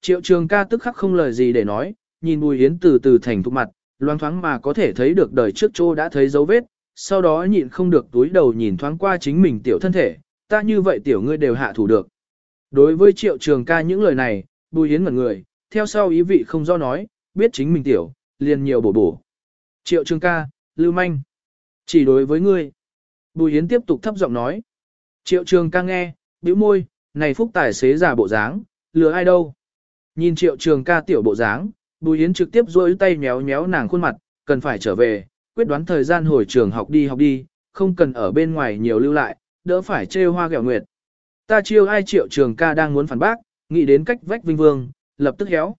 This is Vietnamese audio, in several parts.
Triệu trường ca tức khắc không lời gì để nói, nhìn Bùi Yến từ từ thành thục mặt, loang thoáng mà có thể thấy được đời trước chỗ đã thấy dấu vết, sau đó nhịn không được túi đầu nhìn thoáng qua chính mình tiểu thân thể, ta như vậy tiểu ngươi đều hạ thủ được. Đối với triệu trường ca những lời này, Bùi Yến ngẩn người, theo sau ý vị không do nói, biết chính mình tiểu, liền nhiều bổ bổ. Triệu trường ca, lưu manh. Chỉ đối với ngươi. Bùi Yến tiếp tục thấp giọng nói. Triệu trường ca nghe, bĩu môi, này phúc tài xế giả bộ dáng, lừa ai đâu. Nhìn triệu trường ca tiểu bộ dáng, Bùi Yến trực tiếp rôi tay méo méo nàng khuôn mặt, cần phải trở về, quyết đoán thời gian hồi trường học đi học đi, không cần ở bên ngoài nhiều lưu lại, đỡ phải trêu hoa gẹo nguyệt. Ta chiêu ai triệu trường ca đang muốn phản bác, nghĩ đến cách vách vinh vương, lập tức héo.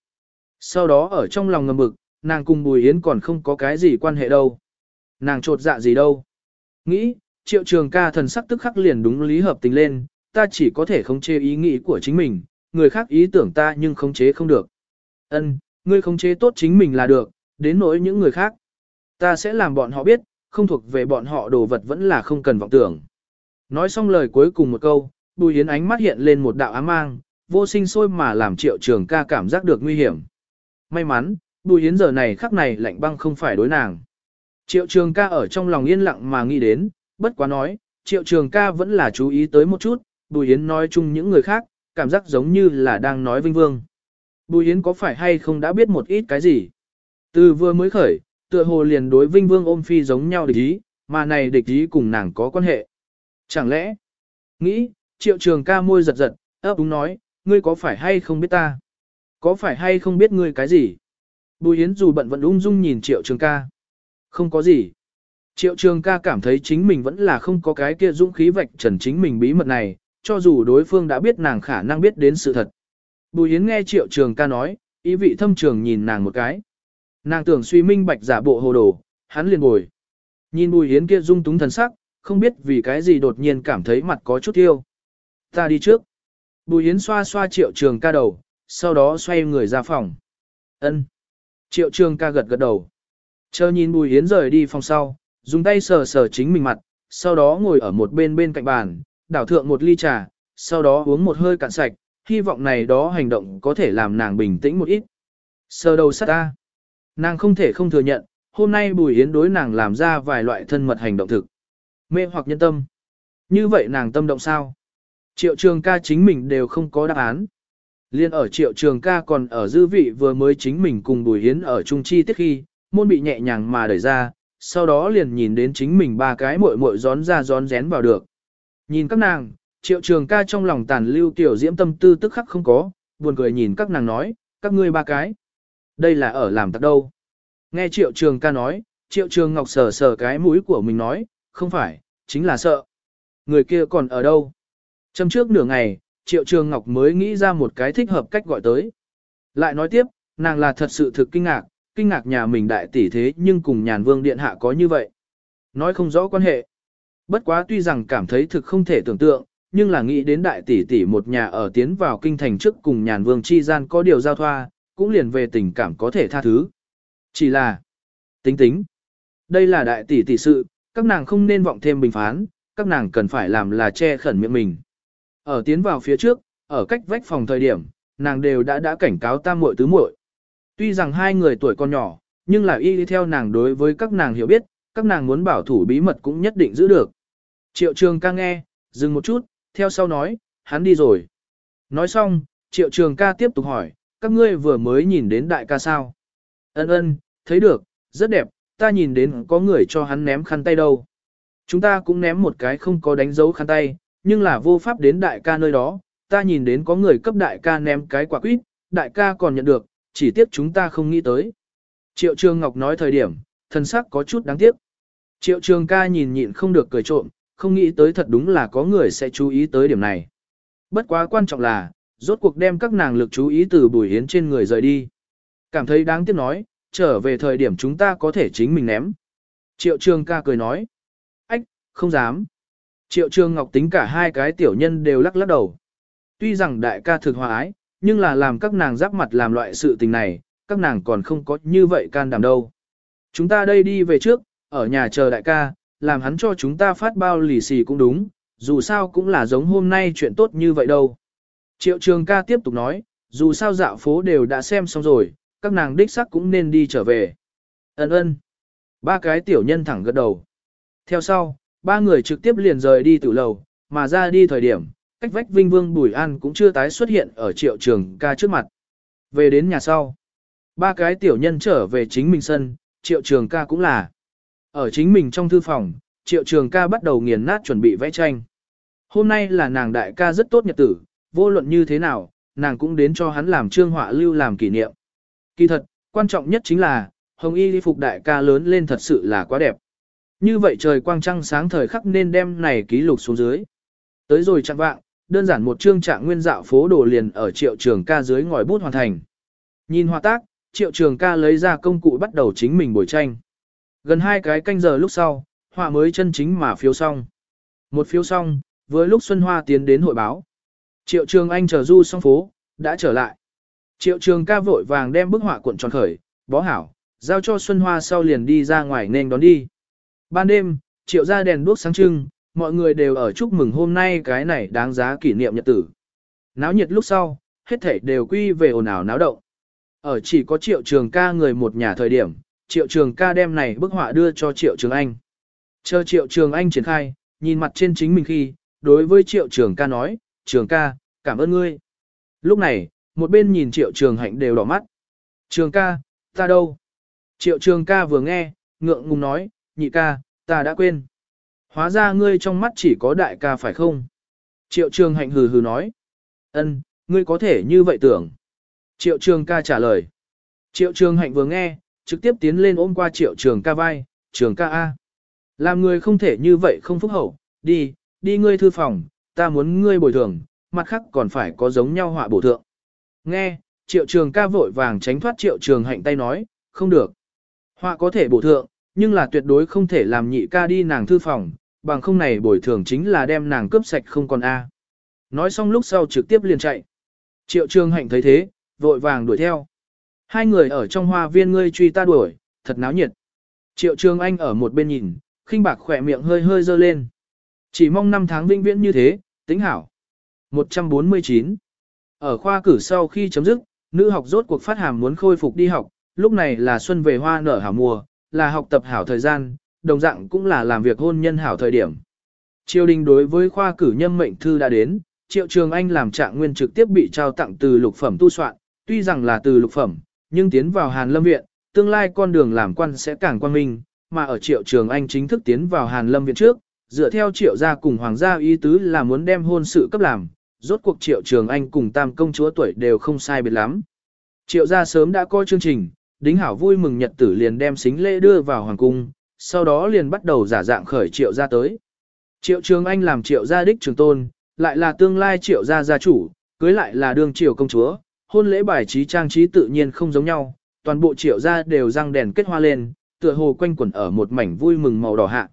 Sau đó ở trong lòng ngầm bực, nàng cùng Bùi Yến còn không có cái gì quan hệ đâu. Nàng trột dạ gì đâu. Nghĩ, triệu trường ca thần sắc tức khắc liền đúng lý hợp tình lên, ta chỉ có thể không chê ý nghĩ của chính mình, người khác ý tưởng ta nhưng khống chế không được. Ân, ngươi khống chế tốt chính mình là được, đến nỗi những người khác. Ta sẽ làm bọn họ biết, không thuộc về bọn họ đồ vật vẫn là không cần vọng tưởng. Nói xong lời cuối cùng một câu, Bùi Yến ánh mắt hiện lên một đạo ám mang, vô sinh sôi mà làm triệu trường ca cảm giác được nguy hiểm. May mắn, Bùi Yến giờ này khắc này lạnh băng không phải đối nàng. Triệu trường ca ở trong lòng yên lặng mà nghĩ đến, bất quá nói, triệu trường ca vẫn là chú ý tới một chút, Bùi Yến nói chung những người khác, cảm giác giống như là đang nói vinh vương. Bùi Yến có phải hay không đã biết một ít cái gì? Từ vừa mới khởi, tựa hồ liền đối vinh vương ôm phi giống nhau địch ý, mà này địch ý cùng nàng có quan hệ. Chẳng lẽ, nghĩ, triệu trường ca môi giật giật, ấp đúng nói, ngươi có phải hay không biết ta? Có phải hay không biết ngươi cái gì? Bùi Yến dù bận vẫn ung dung nhìn triệu trường ca. Không có gì. Triệu trường ca cảm thấy chính mình vẫn là không có cái kia dũng khí vạch trần chính mình bí mật này, cho dù đối phương đã biết nàng khả năng biết đến sự thật. Bùi Yến nghe triệu trường ca nói, ý vị thâm trường nhìn nàng một cái. Nàng tưởng suy minh bạch giả bộ hồ đồ, hắn liền bồi. Nhìn bùi Yến kia dung túng thần sắc, không biết vì cái gì đột nhiên cảm thấy mặt có chút thiêu. Ta đi trước. Bùi Yến xoa xoa triệu trường ca đầu, sau đó xoay người ra phòng. ân Triệu trường ca gật gật đầu. Chờ nhìn bùi Yến rời đi phòng sau, dùng tay sờ sờ chính mình mặt, sau đó ngồi ở một bên bên cạnh bàn, đảo thượng một ly trà, sau đó uống một hơi cạn sạch, hy vọng này đó hành động có thể làm nàng bình tĩnh một ít. Sờ đầu sát ta. Nàng không thể không thừa nhận, hôm nay Bùi Yến đối nàng làm ra vài loại thân mật hành động thực. Mê hoặc nhân tâm. Như vậy nàng tâm động sao? Triệu trường ca chính mình đều không có đáp án. Liên ở triệu trường ca còn ở dư vị vừa mới chính mình cùng Bùi Yến ở trung chi tiết khi, môn bị nhẹ nhàng mà đẩy ra, sau đó liền nhìn đến chính mình ba cái muội muội gión ra gión rén vào được. Nhìn các nàng, triệu trường ca trong lòng tàn lưu tiểu diễm tâm tư tức khắc không có, buồn cười nhìn các nàng nói, các ngươi ba cái. Đây là ở làm tặc đâu. Nghe triệu trường ca nói, triệu trường ngọc sờ sờ cái mũi của mình nói, không phải, chính là sợ. Người kia còn ở đâu? Trong trước nửa ngày, triệu trường ngọc mới nghĩ ra một cái thích hợp cách gọi tới. Lại nói tiếp, nàng là thật sự thực kinh ngạc, kinh ngạc nhà mình đại tỷ thế nhưng cùng nhàn vương điện hạ có như vậy. Nói không rõ quan hệ. Bất quá tuy rằng cảm thấy thực không thể tưởng tượng, nhưng là nghĩ đến đại tỷ tỷ một nhà ở tiến vào kinh thành trước cùng nhàn vương chi gian có điều giao thoa, cũng liền về tình cảm có thể tha thứ. Chỉ là, tính tính, đây là đại tỷ tỷ sự, các nàng không nên vọng thêm bình phán, các nàng cần phải làm là che khẩn miệng mình. Ở tiến vào phía trước, ở cách vách phòng thời điểm, nàng đều đã đã cảnh cáo tam muội tứ muội. Tuy rằng hai người tuổi còn nhỏ, nhưng là y đi theo nàng đối với các nàng hiểu biết, các nàng muốn bảo thủ bí mật cũng nhất định giữ được. Triệu trường ca nghe, dừng một chút, theo sau nói, hắn đi rồi. Nói xong, triệu trường ca tiếp tục hỏi, các ngươi vừa mới nhìn đến đại ca sao? Ân ân, thấy được, rất đẹp, ta nhìn đến có người cho hắn ném khăn tay đâu. Chúng ta cũng ném một cái không có đánh dấu khăn tay, nhưng là vô pháp đến đại ca nơi đó, ta nhìn đến có người cấp đại ca ném cái quả quýt, đại ca còn nhận được, chỉ tiếc chúng ta không nghĩ tới. Triệu Trường Ngọc nói thời điểm, thân sắc có chút đáng tiếc. Triệu Trường ca nhìn nhịn không được cười trộm, không nghĩ tới thật đúng là có người sẽ chú ý tới điểm này. Bất quá quan trọng là, rốt cuộc đem các nàng lực chú ý từ bùi yến trên người rời đi. Cảm thấy đáng tiếc nói, trở về thời điểm chúng ta có thể chính mình ném. Triệu Trường ca cười nói. Ách, không dám. Triệu Trường Ngọc tính cả hai cái tiểu nhân đều lắc lắc đầu. Tuy rằng đại ca thực hòa ái, nhưng là làm các nàng giáp mặt làm loại sự tình này, các nàng còn không có như vậy can đảm đâu. Chúng ta đây đi về trước, ở nhà chờ đại ca, làm hắn cho chúng ta phát bao lì xì cũng đúng, dù sao cũng là giống hôm nay chuyện tốt như vậy đâu. Triệu trường ca tiếp tục nói, dù sao dạo phố đều đã xem xong rồi, các nàng đích sắc cũng nên đi trở về. Ấn ơn. Ba cái tiểu nhân thẳng gật đầu. Theo sau, ba người trực tiếp liền rời đi từ lầu, mà ra đi thời điểm, cách vách Vinh Vương Bùi An cũng chưa tái xuất hiện ở triệu trường ca trước mặt. Về đến nhà sau, ba cái tiểu nhân trở về chính mình sân, triệu trường ca cũng là. Ở chính mình trong thư phòng, triệu trường ca bắt đầu nghiền nát chuẩn bị vẽ tranh. Hôm nay là nàng đại ca rất tốt nhật tử, vô luận như thế nào, nàng cũng đến cho hắn làm trương họa lưu làm kỷ niệm. Kỳ thật, quan trọng nhất chính là, hồng y phục đại ca lớn lên thật sự là quá đẹp. Như vậy trời quang trăng sáng thời khắc nên đem này ký lục xuống dưới. Tới rồi chặn vạng, đơn giản một chương trạng nguyên dạo phố đồ liền ở triệu trường ca dưới ngòi bút hoàn thành. Nhìn họa tác, triệu trường ca lấy ra công cụ bắt đầu chính mình bồi tranh. Gần hai cái canh giờ lúc sau, họa mới chân chính mà phiếu xong. Một phiếu xong, với lúc Xuân Hoa tiến đến hội báo. Triệu trường anh chờ du xong phố, đã trở lại. Triệu trường ca vội vàng đem bức họa cuộn tròn khởi, bó hảo, giao cho Xuân Hoa sau liền đi ra ngoài nên đón đi. Ban đêm, triệu ra đèn đuốc sáng trưng, mọi người đều ở chúc mừng hôm nay cái này đáng giá kỷ niệm nhật tử. Náo nhiệt lúc sau, hết thảy đều quy về ồn ào náo động. Ở chỉ có triệu trường ca người một nhà thời điểm, triệu trường ca đem này bức họa đưa cho triệu trường anh. Chờ triệu trường anh triển khai, nhìn mặt trên chính mình khi, đối với triệu trường ca nói, trường ca, cảm ơn ngươi. Lúc này, một bên nhìn triệu trường hạnh đều đỏ mắt. Trường ca, ta đâu? Triệu trường ca vừa nghe, ngượng ngùng nói, nhị ca, ta đã quên. Hóa ra ngươi trong mắt chỉ có đại ca phải không? Triệu trường hạnh hừ hừ nói. ân, ngươi có thể như vậy tưởng. Triệu trường ca trả lời. Triệu trường hạnh vừa nghe, trực tiếp tiến lên ôm qua triệu trường ca vai, trường ca A. Làm người không thể như vậy không phúc hậu, đi, đi ngươi thư phòng, ta muốn ngươi bồi thường, mặt khác còn phải có giống nhau họa bổ thượng. Nghe, triệu trường ca vội vàng tránh thoát triệu trường hạnh tay nói, không được. Họa có thể bổ thượng, nhưng là tuyệt đối không thể làm nhị ca đi nàng thư phòng, bằng không này bồi thường chính là đem nàng cướp sạch không còn A. Nói xong lúc sau trực tiếp liền chạy. Triệu trường hạnh thấy thế, vội vàng đuổi theo. Hai người ở trong hoa viên ngươi truy ta đuổi, thật náo nhiệt. Triệu trường anh ở một bên nhìn, khinh bạc khỏe miệng hơi hơi dơ lên. Chỉ mong năm tháng vĩnh viễn như thế, tính hảo. 149. Ở khoa cử sau khi chấm dứt, nữ học rốt cuộc phát hàm muốn khôi phục đi học, lúc này là xuân về hoa nở hảo mùa, là học tập hảo thời gian, đồng dạng cũng là làm việc hôn nhân hảo thời điểm. Triều đình đối với khoa cử nhân mệnh thư đã đến, Triệu Trường Anh làm trạng nguyên trực tiếp bị trao tặng từ lục phẩm tu soạn, tuy rằng là từ lục phẩm, nhưng tiến vào Hàn Lâm Viện, tương lai con đường làm quan sẽ càng quan minh, mà ở Triệu Trường Anh chính thức tiến vào Hàn Lâm Viện trước, dựa theo Triệu gia cùng Hoàng gia ý tứ là muốn đem hôn sự cấp làm, rốt cuộc Triệu Trường Anh cùng Tam công chúa tuổi đều không sai biệt lắm. Triệu gia sớm đã coi chương trình, đính hảo vui mừng nhật tử liền đem xính lễ đưa vào hoàng cung, sau đó liền bắt đầu giả dạng khởi triệu gia tới. Triệu Trường Anh làm triệu gia đích trường tôn, lại là tương lai triệu gia gia chủ, cưới lại là đương triều công chúa, hôn lễ bài trí trang trí tự nhiên không giống nhau, toàn bộ triệu gia đều răng đèn kết hoa lên, tựa hồ quanh quẩn ở một mảnh vui mừng màu đỏ hạ.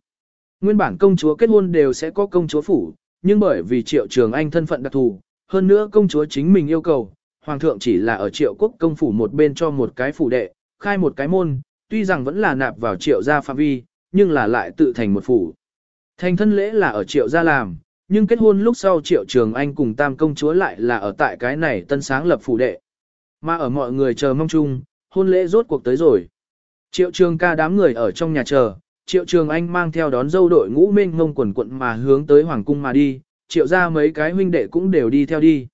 Nguyên bản công chúa kết hôn đều sẽ có công chúa phủ, nhưng bởi vì triệu trường anh thân phận đặc thù, hơn nữa công chúa chính mình yêu cầu, hoàng thượng chỉ là ở triệu quốc công phủ một bên cho một cái phủ đệ, khai một cái môn, tuy rằng vẫn là nạp vào triệu gia phạm vi, nhưng là lại tự thành một phủ. Thành thân lễ là ở triệu gia làm, nhưng kết hôn lúc sau triệu trường anh cùng tam công chúa lại là ở tại cái này tân sáng lập phủ đệ. Mà ở mọi người chờ mong chung, hôn lễ rốt cuộc tới rồi. Triệu trường ca đám người ở trong nhà chờ, triệu trường anh mang theo đón dâu đội ngũ mênh ngông quần quận mà hướng tới hoàng cung mà đi, triệu ra mấy cái huynh đệ cũng đều đi theo đi.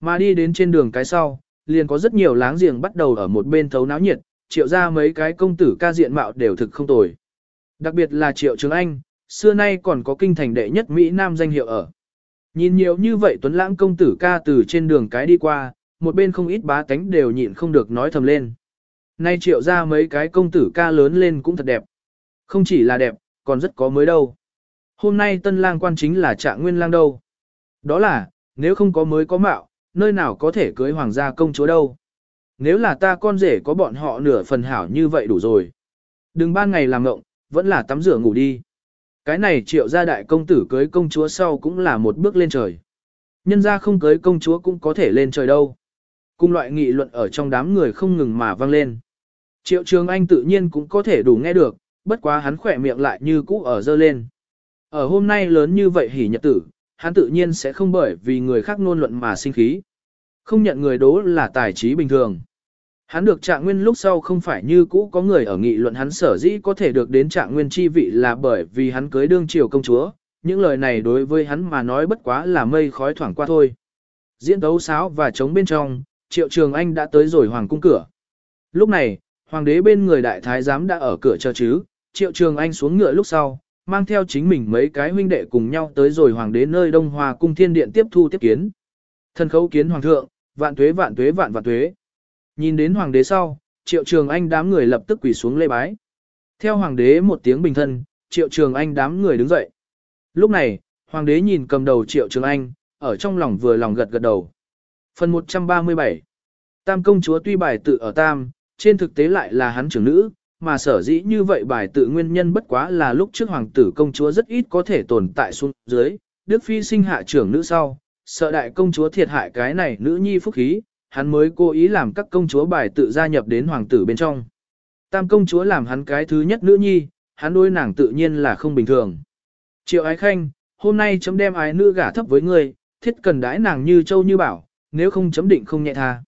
Mà đi đến trên đường cái sau, liền có rất nhiều láng giềng bắt đầu ở một bên thấu náo nhiệt, triệu ra mấy cái công tử ca diện mạo đều thực không tồi. Đặc biệt là triệu trường anh, xưa nay còn có kinh thành đệ nhất Mỹ Nam danh hiệu ở. Nhìn nhiều như vậy tuấn lãng công tử ca từ trên đường cái đi qua, một bên không ít bá tánh đều nhịn không được nói thầm lên. Nay triệu ra mấy cái công tử ca lớn lên cũng thật đẹp. Không chỉ là đẹp, còn rất có mới đâu. Hôm nay tân lang quan chính là trạng nguyên lang đâu. Đó là, nếu không có mới có mạo, nơi nào có thể cưới hoàng gia công chúa đâu. Nếu là ta con rể có bọn họ nửa phần hảo như vậy đủ rồi. Đừng ban ngày làm ngộng, vẫn là tắm rửa ngủ đi. Cái này triệu gia đại công tử cưới công chúa sau cũng là một bước lên trời. Nhân ra không cưới công chúa cũng có thể lên trời đâu. Cùng loại nghị luận ở trong đám người không ngừng mà vang lên. Triệu trường anh tự nhiên cũng có thể đủ nghe được, bất quá hắn khỏe miệng lại như cũ ở dơ lên. Ở hôm nay lớn như vậy hỉ nhật tử, hắn tự nhiên sẽ không bởi vì người khác nôn luận mà sinh khí. Không nhận người đố là tài trí bình thường. Hắn được trạng nguyên lúc sau không phải như cũ có người ở nghị luận hắn sở dĩ có thể được đến trạng nguyên chi vị là bởi vì hắn cưới đương triều công chúa, những lời này đối với hắn mà nói bất quá là mây khói thoảng qua thôi. Diễn đấu sáo và chống bên trong, triệu trường anh đã tới rồi hoàng cung cửa. Lúc này, hoàng đế bên người đại thái giám đã ở cửa chờ chứ, triệu trường anh xuống ngựa lúc sau, mang theo chính mình mấy cái huynh đệ cùng nhau tới rồi hoàng đế nơi đông hòa cung thiên điện tiếp thu tiếp kiến. Thân khấu kiến hoàng thượng, vạn tuế vạn tuế vạn vạn tuế. Nhìn đến hoàng đế sau, triệu trường anh đám người lập tức quỳ xuống lê bái. Theo hoàng đế một tiếng bình thân, triệu trường anh đám người đứng dậy. Lúc này, hoàng đế nhìn cầm đầu triệu trường anh, ở trong lòng vừa lòng gật gật đầu. Phần 137 Tam công chúa tuy bài tự ở Tam, trên thực tế lại là hắn trưởng nữ, mà sở dĩ như vậy bài tự nguyên nhân bất quá là lúc trước hoàng tử công chúa rất ít có thể tồn tại xuống dưới, Đức Phi sinh hạ trưởng nữ sau, sợ đại công chúa thiệt hại cái này nữ nhi phúc khí, hắn mới cố ý làm các công chúa bài tự gia nhập đến hoàng tử bên trong. Tam công chúa làm hắn cái thứ nhất nữ nhi, hắn đối nàng tự nhiên là không bình thường. Triệu ái khanh, hôm nay chấm đem ái nữ gả thấp với ngươi, thiết cần đãi nàng như châu như bảo, nếu không chấm định không nhẹ tha.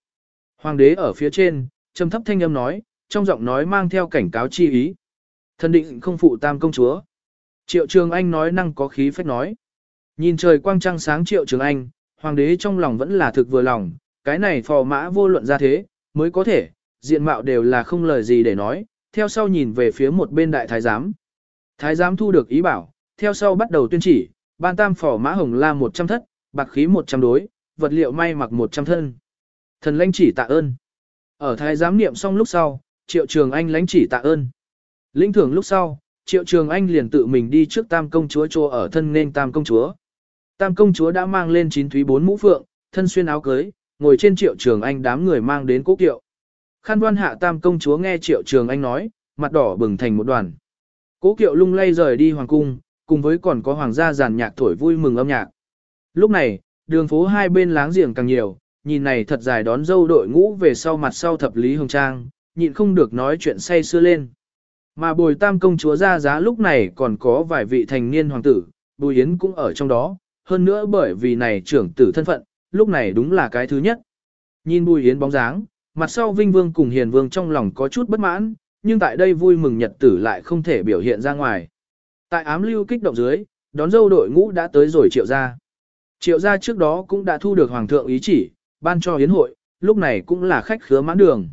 Hoàng đế ở phía trên, trầm thấp thanh âm nói, trong giọng nói mang theo cảnh cáo chi ý. Thần định không phụ tam công chúa. Triệu Trường Anh nói năng có khí phách nói. Nhìn trời quang trăng sáng Triệu Trường Anh, hoàng đế trong lòng vẫn là thực vừa lòng, cái này phò mã vô luận ra thế, mới có thể, diện mạo đều là không lời gì để nói, theo sau nhìn về phía một bên đại thái giám. Thái giám thu được ý bảo, theo sau bắt đầu tuyên chỉ, ban tam phò mã hồng la 100 thất, bạc khí 100 đối, vật liệu may mặc 100 thân. Thần lãnh chỉ tạ ơn. Ở thái giám niệm xong lúc sau, triệu trường anh lãnh chỉ tạ ơn. Linh thưởng lúc sau, triệu trường anh liền tự mình đi trước tam công chúa trô ở thân nên tam công chúa. Tam công chúa đã mang lên chín thúy bốn mũ phượng, thân xuyên áo cưới, ngồi trên triệu trường anh đám người mang đến cố kiệu. Khăn đoan hạ tam công chúa nghe triệu trường anh nói, mặt đỏ bừng thành một đoàn. Cố kiệu lung lay rời đi hoàng cung, cùng với còn có hoàng gia giàn nhạc thổi vui mừng âm nhạc. Lúc này, đường phố hai bên láng giềng càng nhiều, nhìn này thật dài đón dâu đội ngũ về sau mặt sau thập lý hồng trang, nhịn không được nói chuyện say sưa lên. Mà bồi tam công chúa ra giá lúc này còn có vài vị thành niên hoàng tử, bùi yến cũng ở trong đó, hơn nữa bởi vì này trưởng tử thân phận, lúc này đúng là cái thứ nhất. Nhìn bùi yến bóng dáng, mặt sau vinh vương cùng hiền vương trong lòng có chút bất mãn, nhưng tại đây vui mừng nhật tử lại không thể biểu hiện ra ngoài. Tại ám lưu kích động dưới, đón dâu đội ngũ đã tới rồi triệu gia. Triệu gia trước đó cũng đã thu được hoàng thượng ý chỉ, ban cho hiến hội, lúc này cũng là khách khứa mãn đường.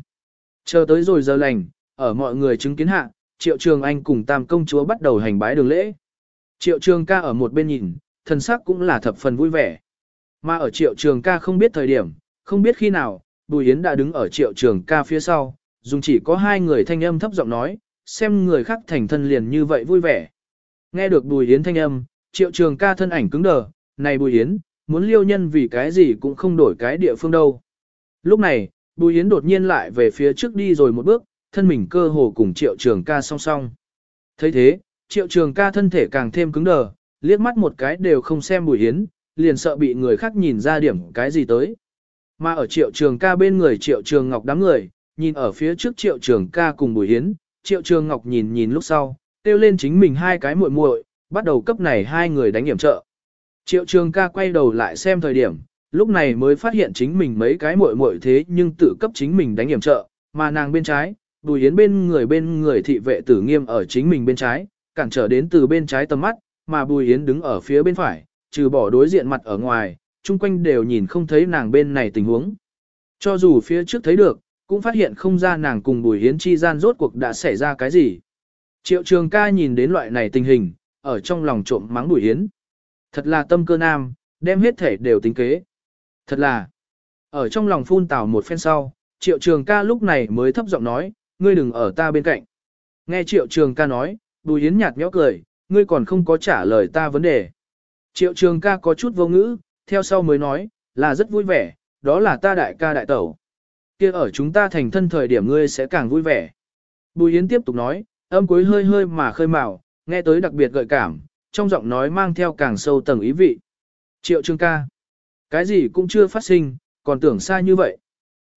Chờ tới rồi giờ lành, ở mọi người chứng kiến hạ, triệu trường anh cùng tam công chúa bắt đầu hành bái đường lễ. Triệu trường ca ở một bên nhìn, thần sắc cũng là thập phần vui vẻ. Mà ở triệu trường ca không biết thời điểm, không biết khi nào, Bùi Yến đã đứng ở triệu trường ca phía sau, dùng chỉ có hai người thanh âm thấp giọng nói, xem người khác thành thân liền như vậy vui vẻ. Nghe được Bùi Yến thanh âm, triệu trường ca thân ảnh cứng đờ, này Bùi Yến, muốn liêu nhân vì cái gì cũng không đổi cái địa phương đâu. Lúc này, Bùi Yến đột nhiên lại về phía trước đi rồi một bước, thân mình cơ hồ cùng triệu trường ca song song. thấy thế, triệu trường ca thân thể càng thêm cứng đờ, liếc mắt một cái đều không xem Bùi Yến, liền sợ bị người khác nhìn ra điểm cái gì tới. Mà ở triệu trường ca bên người triệu trường ngọc đám người, nhìn ở phía trước triệu trường ca cùng Bùi hiến, triệu trường ngọc nhìn nhìn lúc sau, kêu lên chính mình hai cái muội muội, bắt đầu cấp này hai người đánh hiểm trợ. Triệu trường ca quay đầu lại xem thời điểm, lúc này mới phát hiện chính mình mấy cái muội muội thế nhưng tự cấp chính mình đánh hiểm trợ, mà nàng bên trái, Bùi Yến bên người bên người thị vệ tử nghiêm ở chính mình bên trái, cản trở đến từ bên trái tầm mắt, mà Bùi Yến đứng ở phía bên phải, trừ bỏ đối diện mặt ở ngoài, chung quanh đều nhìn không thấy nàng bên này tình huống. Cho dù phía trước thấy được, cũng phát hiện không ra nàng cùng Bùi Yến chi gian rốt cuộc đã xảy ra cái gì. Triệu trường ca nhìn đến loại này tình hình, ở trong lòng trộm mắng Bùi Yến. Thật là tâm cơ nam, đem hết thể đều tính kế. Thật là, ở trong lòng phun tào một phen sau, triệu trường ca lúc này mới thấp giọng nói, ngươi đừng ở ta bên cạnh. Nghe triệu trường ca nói, Bùi Yến nhạt nhẽo cười, ngươi còn không có trả lời ta vấn đề. Triệu trường ca có chút vô ngữ, theo sau mới nói, là rất vui vẻ, đó là ta đại ca đại tẩu. kia ở chúng ta thành thân thời điểm ngươi sẽ càng vui vẻ. Bùi Yến tiếp tục nói, âm cuối hơi hơi mà khơi mào, nghe tới đặc biệt gợi cảm, trong giọng nói mang theo càng sâu tầng ý vị. Triệu trường ca. Cái gì cũng chưa phát sinh, còn tưởng xa như vậy.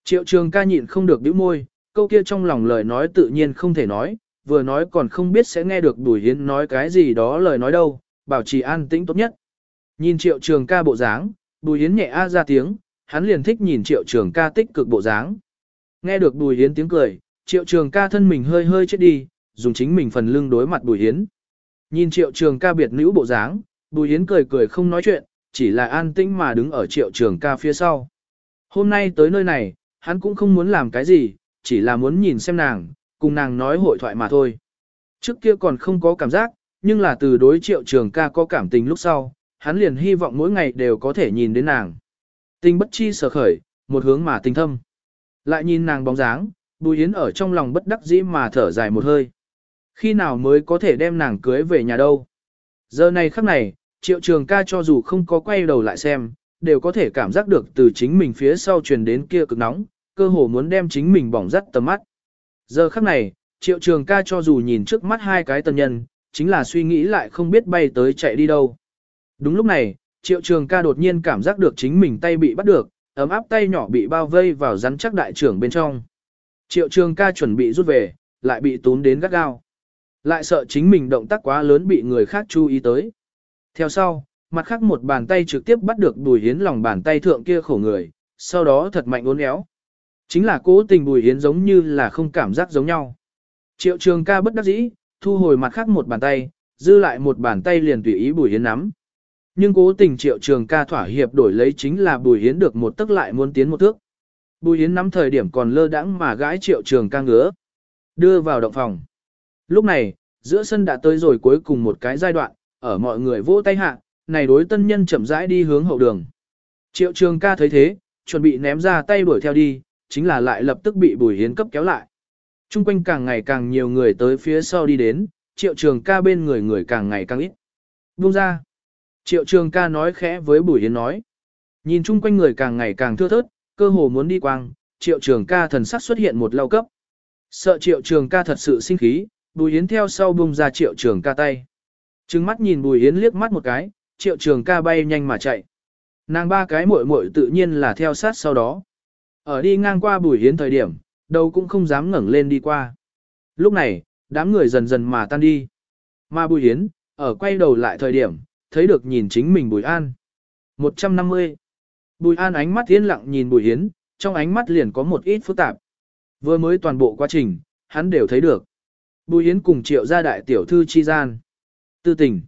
Triệu trường ca nhịn không được bĩu môi, câu kia trong lòng lời nói tự nhiên không thể nói, vừa nói còn không biết sẽ nghe được Bùi Yến nói cái gì đó lời nói đâu, bảo trì an tĩnh tốt nhất. Nhìn triệu trường ca bộ dáng, Bùi Yến nhẹ a ra tiếng, hắn liền thích nhìn triệu trường ca tích cực bộ dáng. Nghe được Bùi yến tiếng cười, triệu trường ca thân mình hơi hơi chết đi, dùng chính mình phần lưng đối mặt Bùi yến Nhìn triệu trường ca biệt nữ bộ dáng, Bùi yến cười cười không nói chuyện, chỉ là an tĩnh mà đứng ở triệu trường ca phía sau. Hôm nay tới nơi này, hắn cũng không muốn làm cái gì, chỉ là muốn nhìn xem nàng, cùng nàng nói hội thoại mà thôi. Trước kia còn không có cảm giác, nhưng là từ đối triệu trường ca có cảm tình lúc sau, hắn liền hy vọng mỗi ngày đều có thể nhìn đến nàng. Tình bất chi sở khởi, một hướng mà tình thâm. Lại nhìn nàng bóng dáng, Bùi Yến ở trong lòng bất đắc dĩ mà thở dài một hơi. Khi nào mới có thể đem nàng cưới về nhà đâu? Giờ này khắc này, triệu trường ca cho dù không có quay đầu lại xem, đều có thể cảm giác được từ chính mình phía sau truyền đến kia cực nóng, cơ hồ muốn đem chính mình bỏng rắt tầm mắt. Giờ khắc này, triệu trường ca cho dù nhìn trước mắt hai cái tân nhân, chính là suy nghĩ lại không biết bay tới chạy đi đâu. Đúng lúc này, triệu trường ca đột nhiên cảm giác được chính mình tay bị bắt được, ấm áp tay nhỏ bị bao vây vào rắn chắc đại trưởng bên trong. Triệu trường ca chuẩn bị rút về, lại bị tún đến gắt gao. Lại sợ chính mình động tác quá lớn bị người khác chú ý tới. Theo sau, mặt khác một bàn tay trực tiếp bắt được bùi hiến lòng bàn tay thượng kia khổ người, sau đó thật mạnh uốn éo. Chính là cố tình bùi hiến giống như là không cảm giác giống nhau. Triệu trường ca bất đắc dĩ, thu hồi mặt khác một bàn tay, dư lại một bàn tay liền tùy ý bùi hiến nắm. Nhưng cố tình triệu trường ca thỏa hiệp đổi lấy chính là bùi hiến được một tức lại muốn tiến một thước. Bùi hiến nắm thời điểm còn lơ đãng mà gãi triệu trường ca ngứa. Đưa vào động phòng. Lúc này, giữa sân đã tới rồi cuối cùng một cái giai đoạn, ở mọi người vỗ tay hạ, này đối tân nhân chậm rãi đi hướng hậu đường. Triệu trường ca thấy thế, chuẩn bị ném ra tay đuổi theo đi, chính là lại lập tức bị bùi hiến cấp kéo lại. Trung quanh càng ngày càng nhiều người tới phía sau đi đến, triệu trường ca bên người người càng ngày càng ít. Buông ra. Triệu trường ca nói khẽ với bùi Yến nói. Nhìn chung quanh người càng ngày càng thưa thớt, cơ hồ muốn đi quang, triệu trường ca thần sắc xuất hiện một lau cấp. Sợ triệu trường ca thật sự sinh khí, bùi Yến theo sau bung ra triệu trường ca tay. Trừng mắt nhìn bùi Yến liếc mắt một cái, triệu trường ca bay nhanh mà chạy. Nàng ba cái muội muội tự nhiên là theo sát sau đó. Ở đi ngang qua bùi Yến thời điểm, đâu cũng không dám ngẩng lên đi qua. Lúc này, đám người dần dần mà tan đi. Mà bùi Yến ở quay đầu lại thời điểm, thấy được nhìn chính mình bùi an. 150. Bùi an ánh mắt yên lặng nhìn bùi hiến, trong ánh mắt liền có một ít phức tạp. Vừa mới toàn bộ quá trình, hắn đều thấy được. Bùi hiến cùng triệu gia đại tiểu thư chi gian. Tư tình.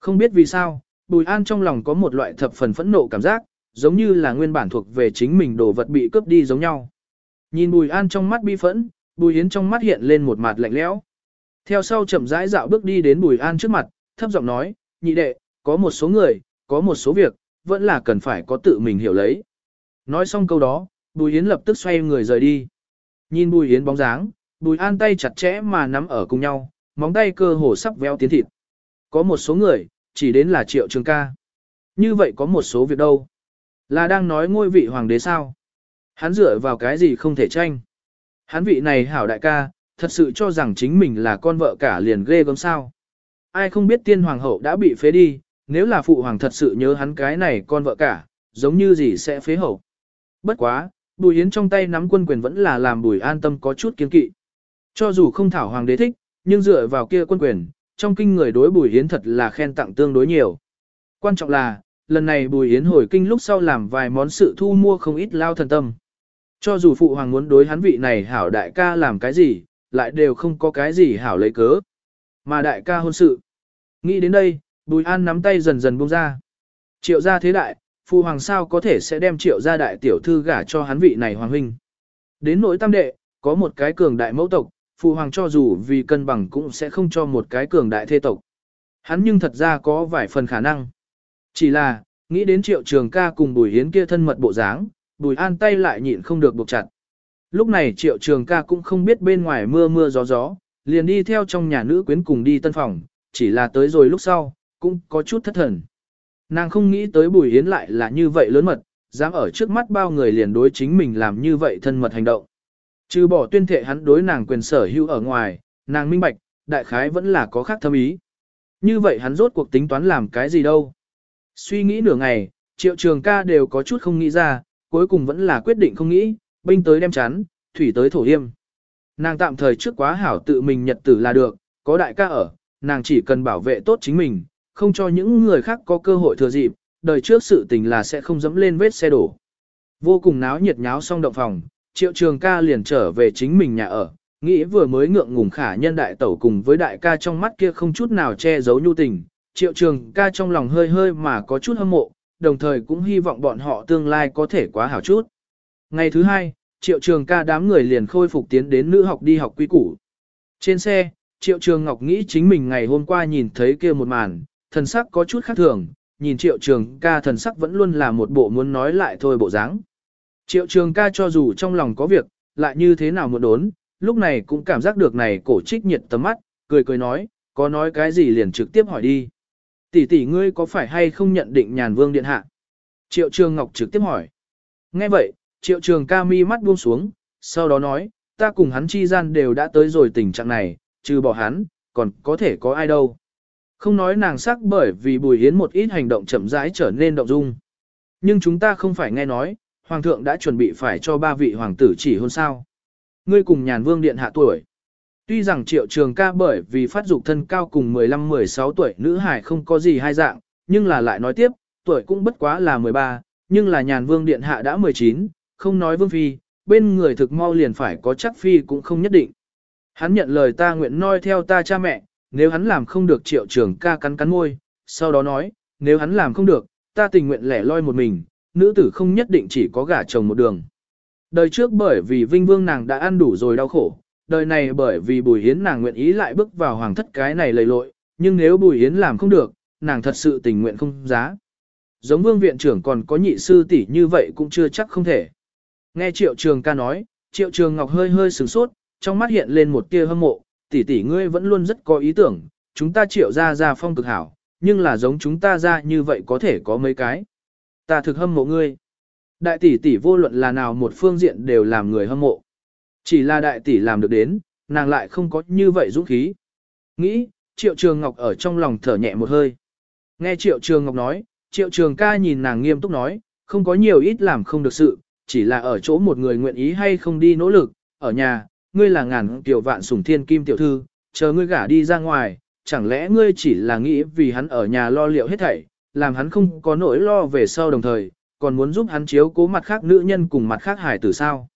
Không biết vì sao, Bùi An trong lòng có một loại thập phần phẫn nộ cảm giác, giống như là nguyên bản thuộc về chính mình đồ vật bị cướp đi giống nhau. Nhìn Bùi An trong mắt bi phẫn, Bùi Hiến trong mắt hiện lên một mặt lạnh lẽo. Theo sau chậm rãi dạo bước đi đến Bùi An trước mặt, thấp giọng nói, nhị đệ, có một số người, có một số việc, vẫn là cần phải có tự mình hiểu lấy. Nói xong câu đó, Bùi Yến lập tức xoay người rời đi. Nhìn Bùi Yến bóng dáng, Bùi An tay chặt chẽ mà nắm ở cùng nhau, móng tay cơ hồ sắp véo tiến thịt. Có một số người, chỉ đến là triệu trường ca. Như vậy có một số việc đâu. Là đang nói ngôi vị hoàng đế sao? Hắn dựa vào cái gì không thể tranh? Hắn vị này hảo đại ca, thật sự cho rằng chính mình là con vợ cả liền ghê gớm sao? Ai không biết tiên hoàng hậu đã bị phế đi, nếu là phụ hoàng thật sự nhớ hắn cái này con vợ cả, giống như gì sẽ phế hậu. Bất quá, Bùi Yến trong tay nắm quân quyền vẫn là làm Bùi an tâm có chút kiên kỵ. Cho dù không thảo hoàng đế thích, nhưng dựa vào kia quân quyền, trong kinh người đối Bùi Yến thật là khen tặng tương đối nhiều. Quan trọng là, lần này Bùi Yến hồi kinh lúc sau làm vài món sự thu mua không ít lao thần tâm. Cho dù phụ hoàng muốn đối hắn vị này hảo đại ca làm cái gì, lại đều không có cái gì hảo lấy cớ. Mà đại ca hôn sự. Nghĩ đến đây, Bùi An nắm tay dần dần buông ra. Triệu gia thế đại, phụ hoàng sao có thể sẽ đem triệu gia đại tiểu thư gả cho hắn vị này hoàng huynh. Đến nỗi tam đệ, có một cái cường đại mẫu tộc, phụ hoàng cho dù vì cân bằng cũng sẽ không cho một cái cường đại thê tộc. Hắn nhưng thật ra có vài phần khả năng. Chỉ là, nghĩ đến triệu trường ca cùng bùi hiến kia thân mật bộ dáng, bùi an tay lại nhịn không được buộc chặt. Lúc này triệu trường ca cũng không biết bên ngoài mưa mưa gió gió, liền đi theo trong nhà nữ quyến cùng đi tân phòng, chỉ là tới rồi lúc sau, cũng có chút thất thần. Nàng không nghĩ tới bùi hiến lại là như vậy lớn mật, dám ở trước mắt bao người liền đối chính mình làm như vậy thân mật hành động. Trừ bỏ tuyên thệ hắn đối nàng quyền sở hữu ở ngoài, nàng minh bạch, đại khái vẫn là có khác thâm ý. Như vậy hắn rốt cuộc tính toán làm cái gì đâu. Suy nghĩ nửa ngày, triệu trường ca đều có chút không nghĩ ra, cuối cùng vẫn là quyết định không nghĩ, binh tới đem chán, thủy tới thổ yêm. Nàng tạm thời trước quá hảo tự mình nhật tử là được, có đại ca ở, nàng chỉ cần bảo vệ tốt chính mình, không cho những người khác có cơ hội thừa dịp, đời trước sự tình là sẽ không dẫm lên vết xe đổ. Vô cùng náo nhiệt nháo xong động phòng, triệu trường ca liền trở về chính mình nhà ở, nghĩ vừa mới ngượng ngùng khả nhân đại tẩu cùng với đại ca trong mắt kia không chút nào che giấu nhu tình, triệu trường ca trong lòng hơi hơi mà có chút hâm mộ, đồng thời cũng hy vọng bọn họ tương lai có thể quá hảo chút. Ngày thứ hai, triệu trường ca đám người liền khôi phục tiến đến nữ học đi học quy củ. Trên xe, triệu trường ngọc nghĩ chính mình ngày hôm qua nhìn thấy kia một màn, thần sắc có chút khác thường, nhìn triệu trường ca thần sắc vẫn luôn là một bộ muốn nói lại thôi bộ dáng. Triệu trường ca cho dù trong lòng có việc, lại như thế nào muốn đốn, lúc này cũng cảm giác được này cổ trích nhiệt tầm mắt, cười cười nói, có nói cái gì liền trực tiếp hỏi đi. Tỷ tỷ ngươi có phải hay không nhận định nhàn vương điện hạ? Triệu trường ngọc trực tiếp hỏi. Nghe vậy, triệu trường ca mi mắt buông xuống, sau đó nói, ta cùng hắn chi gian đều đã tới rồi tình trạng này, trừ bỏ hắn, còn có thể có ai đâu. Không nói nàng sắc bởi vì bùi hiến một ít hành động chậm rãi trở nên động dung. Nhưng chúng ta không phải nghe nói, hoàng thượng đã chuẩn bị phải cho ba vị hoàng tử chỉ hôn sao. Ngươi cùng nhàn vương điện hạ tuổi. Tuy rằng triệu trường ca bởi vì phát dục thân cao cùng 15-16 tuổi nữ hải không có gì hai dạng, nhưng là lại nói tiếp, tuổi cũng bất quá là 13, nhưng là nhàn vương điện hạ đã 19, không nói vương phi, bên người thực mau liền phải có chắc phi cũng không nhất định. Hắn nhận lời ta nguyện noi theo ta cha mẹ, nếu hắn làm không được triệu trường ca cắn cắn môi, sau đó nói, nếu hắn làm không được, ta tình nguyện lẻ loi một mình, nữ tử không nhất định chỉ có gả chồng một đường. Đời trước bởi vì vinh vương nàng đã ăn đủ rồi đau khổ, đời này bởi vì bùi hiến nàng nguyện ý lại bước vào hoàng thất cái này lầy lội, nhưng nếu bùi hiến làm không được, nàng thật sự tình nguyện không giá. Giống vương viện trưởng còn có nhị sư tỷ như vậy cũng chưa chắc không thể. Nghe triệu trường ca nói, triệu trường ngọc hơi hơi sửng sốt, trong mắt hiện lên một tia hâm mộ, tỷ tỷ ngươi vẫn luôn rất có ý tưởng, chúng ta triệu ra ra phong cực hảo, nhưng là giống chúng ta ra như vậy có thể có mấy cái. Ta thực hâm mộ ngươi. Đại tỷ tỷ vô luận là nào một phương diện đều làm người hâm mộ. Chỉ là đại tỷ làm được đến, nàng lại không có như vậy dũng khí. Nghĩ, triệu trường ngọc ở trong lòng thở nhẹ một hơi. Nghe triệu trường ngọc nói, triệu trường ca nhìn nàng nghiêm túc nói, không có nhiều ít làm không được sự, chỉ là ở chỗ một người nguyện ý hay không đi nỗ lực, ở nhà, ngươi là ngàn tiểu vạn sủng thiên kim tiểu thư, chờ ngươi gả đi ra ngoài, chẳng lẽ ngươi chỉ là nghĩ vì hắn ở nhà lo liệu hết thảy, làm hắn không có nỗi lo về sau đồng thời, còn muốn giúp hắn chiếu cố mặt khác nữ nhân cùng mặt khác hải tử sao.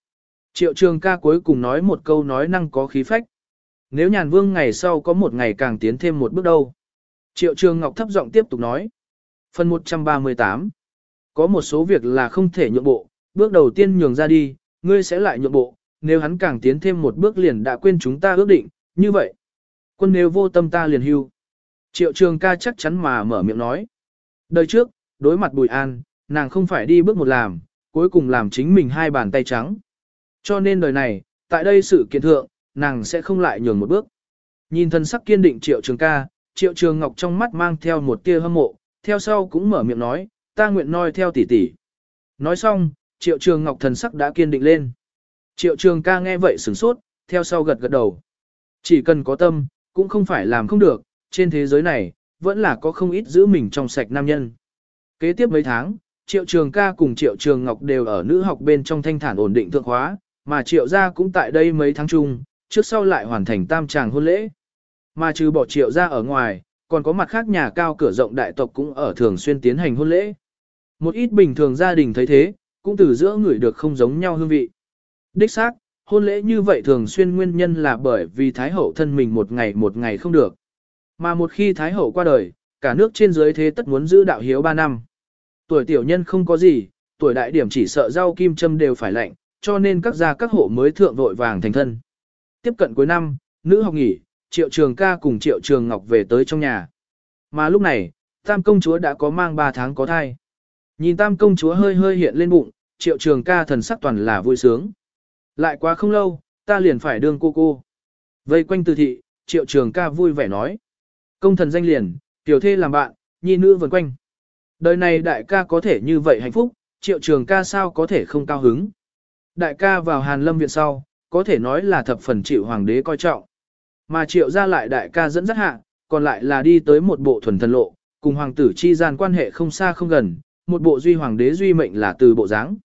Triệu trường ca cuối cùng nói một câu nói năng có khí phách. Nếu nhàn vương ngày sau có một ngày càng tiến thêm một bước đâu. Triệu trường ngọc thấp giọng tiếp tục nói. Phần 138 Có một số việc là không thể nhượng bộ, bước đầu tiên nhường ra đi, ngươi sẽ lại nhượng bộ, nếu hắn càng tiến thêm một bước liền đã quên chúng ta ước định, như vậy. Quân nếu vô tâm ta liền hưu. Triệu trường ca chắc chắn mà mở miệng nói. Đời trước, đối mặt Bùi An, nàng không phải đi bước một làm, cuối cùng làm chính mình hai bàn tay trắng. Cho nên đời này, tại đây sự kiện thượng, nàng sẽ không lại nhường một bước. Nhìn thân sắc kiên định triệu trường ca, triệu trường ngọc trong mắt mang theo một tia hâm mộ, theo sau cũng mở miệng nói, ta nguyện noi theo tỷ tỷ. Nói xong, triệu trường ngọc thần sắc đã kiên định lên. Triệu trường ca nghe vậy sửng sốt, theo sau gật gật đầu. Chỉ cần có tâm, cũng không phải làm không được, trên thế giới này, vẫn là có không ít giữ mình trong sạch nam nhân. Kế tiếp mấy tháng, Triệu Trường ca cùng Triệu Trường Ngọc đều ở nữ học bên trong thanh thản ổn định thượng hóa, mà Triệu gia cũng tại đây mấy tháng chung, trước sau lại hoàn thành tam tràng hôn lễ. Mà trừ bỏ Triệu gia ở ngoài, còn có mặt khác nhà cao cửa rộng đại tộc cũng ở thường xuyên tiến hành hôn lễ. Một ít bình thường gia đình thấy thế, cũng từ giữa người được không giống nhau hương vị. Đích xác, hôn lễ như vậy thường xuyên nguyên nhân là bởi vì Thái Hậu thân mình một ngày một ngày không được. Mà một khi Thái Hậu qua đời, cả nước trên dưới thế tất muốn giữ đạo hiếu 3 năm. Tuổi tiểu nhân không có gì, tuổi đại điểm chỉ sợ rau kim châm đều phải lạnh, cho nên các gia các hộ mới thượng vội vàng thành thân. Tiếp cận cuối năm, nữ học nghỉ, triệu trường ca cùng triệu trường ngọc về tới trong nhà. Mà lúc này, tam công chúa đã có mang 3 tháng có thai. Nhìn tam công chúa hơi hơi hiện lên bụng, triệu trường ca thần sắc toàn là vui sướng. Lại quá không lâu, ta liền phải đương cô cô. Vây quanh từ thị, triệu trường ca vui vẻ nói. Công thần danh liền, tiểu thê làm bạn, nhi nữ vần quanh. Đời này đại ca có thể như vậy hạnh phúc, triệu trường ca sao có thể không cao hứng. Đại ca vào hàn lâm viện sau, có thể nói là thập phần chịu hoàng đế coi trọng. Mà triệu ra lại đại ca dẫn dắt hạ, còn lại là đi tới một bộ thuần thần lộ, cùng hoàng tử chi gian quan hệ không xa không gần, một bộ duy hoàng đế duy mệnh là từ bộ dáng.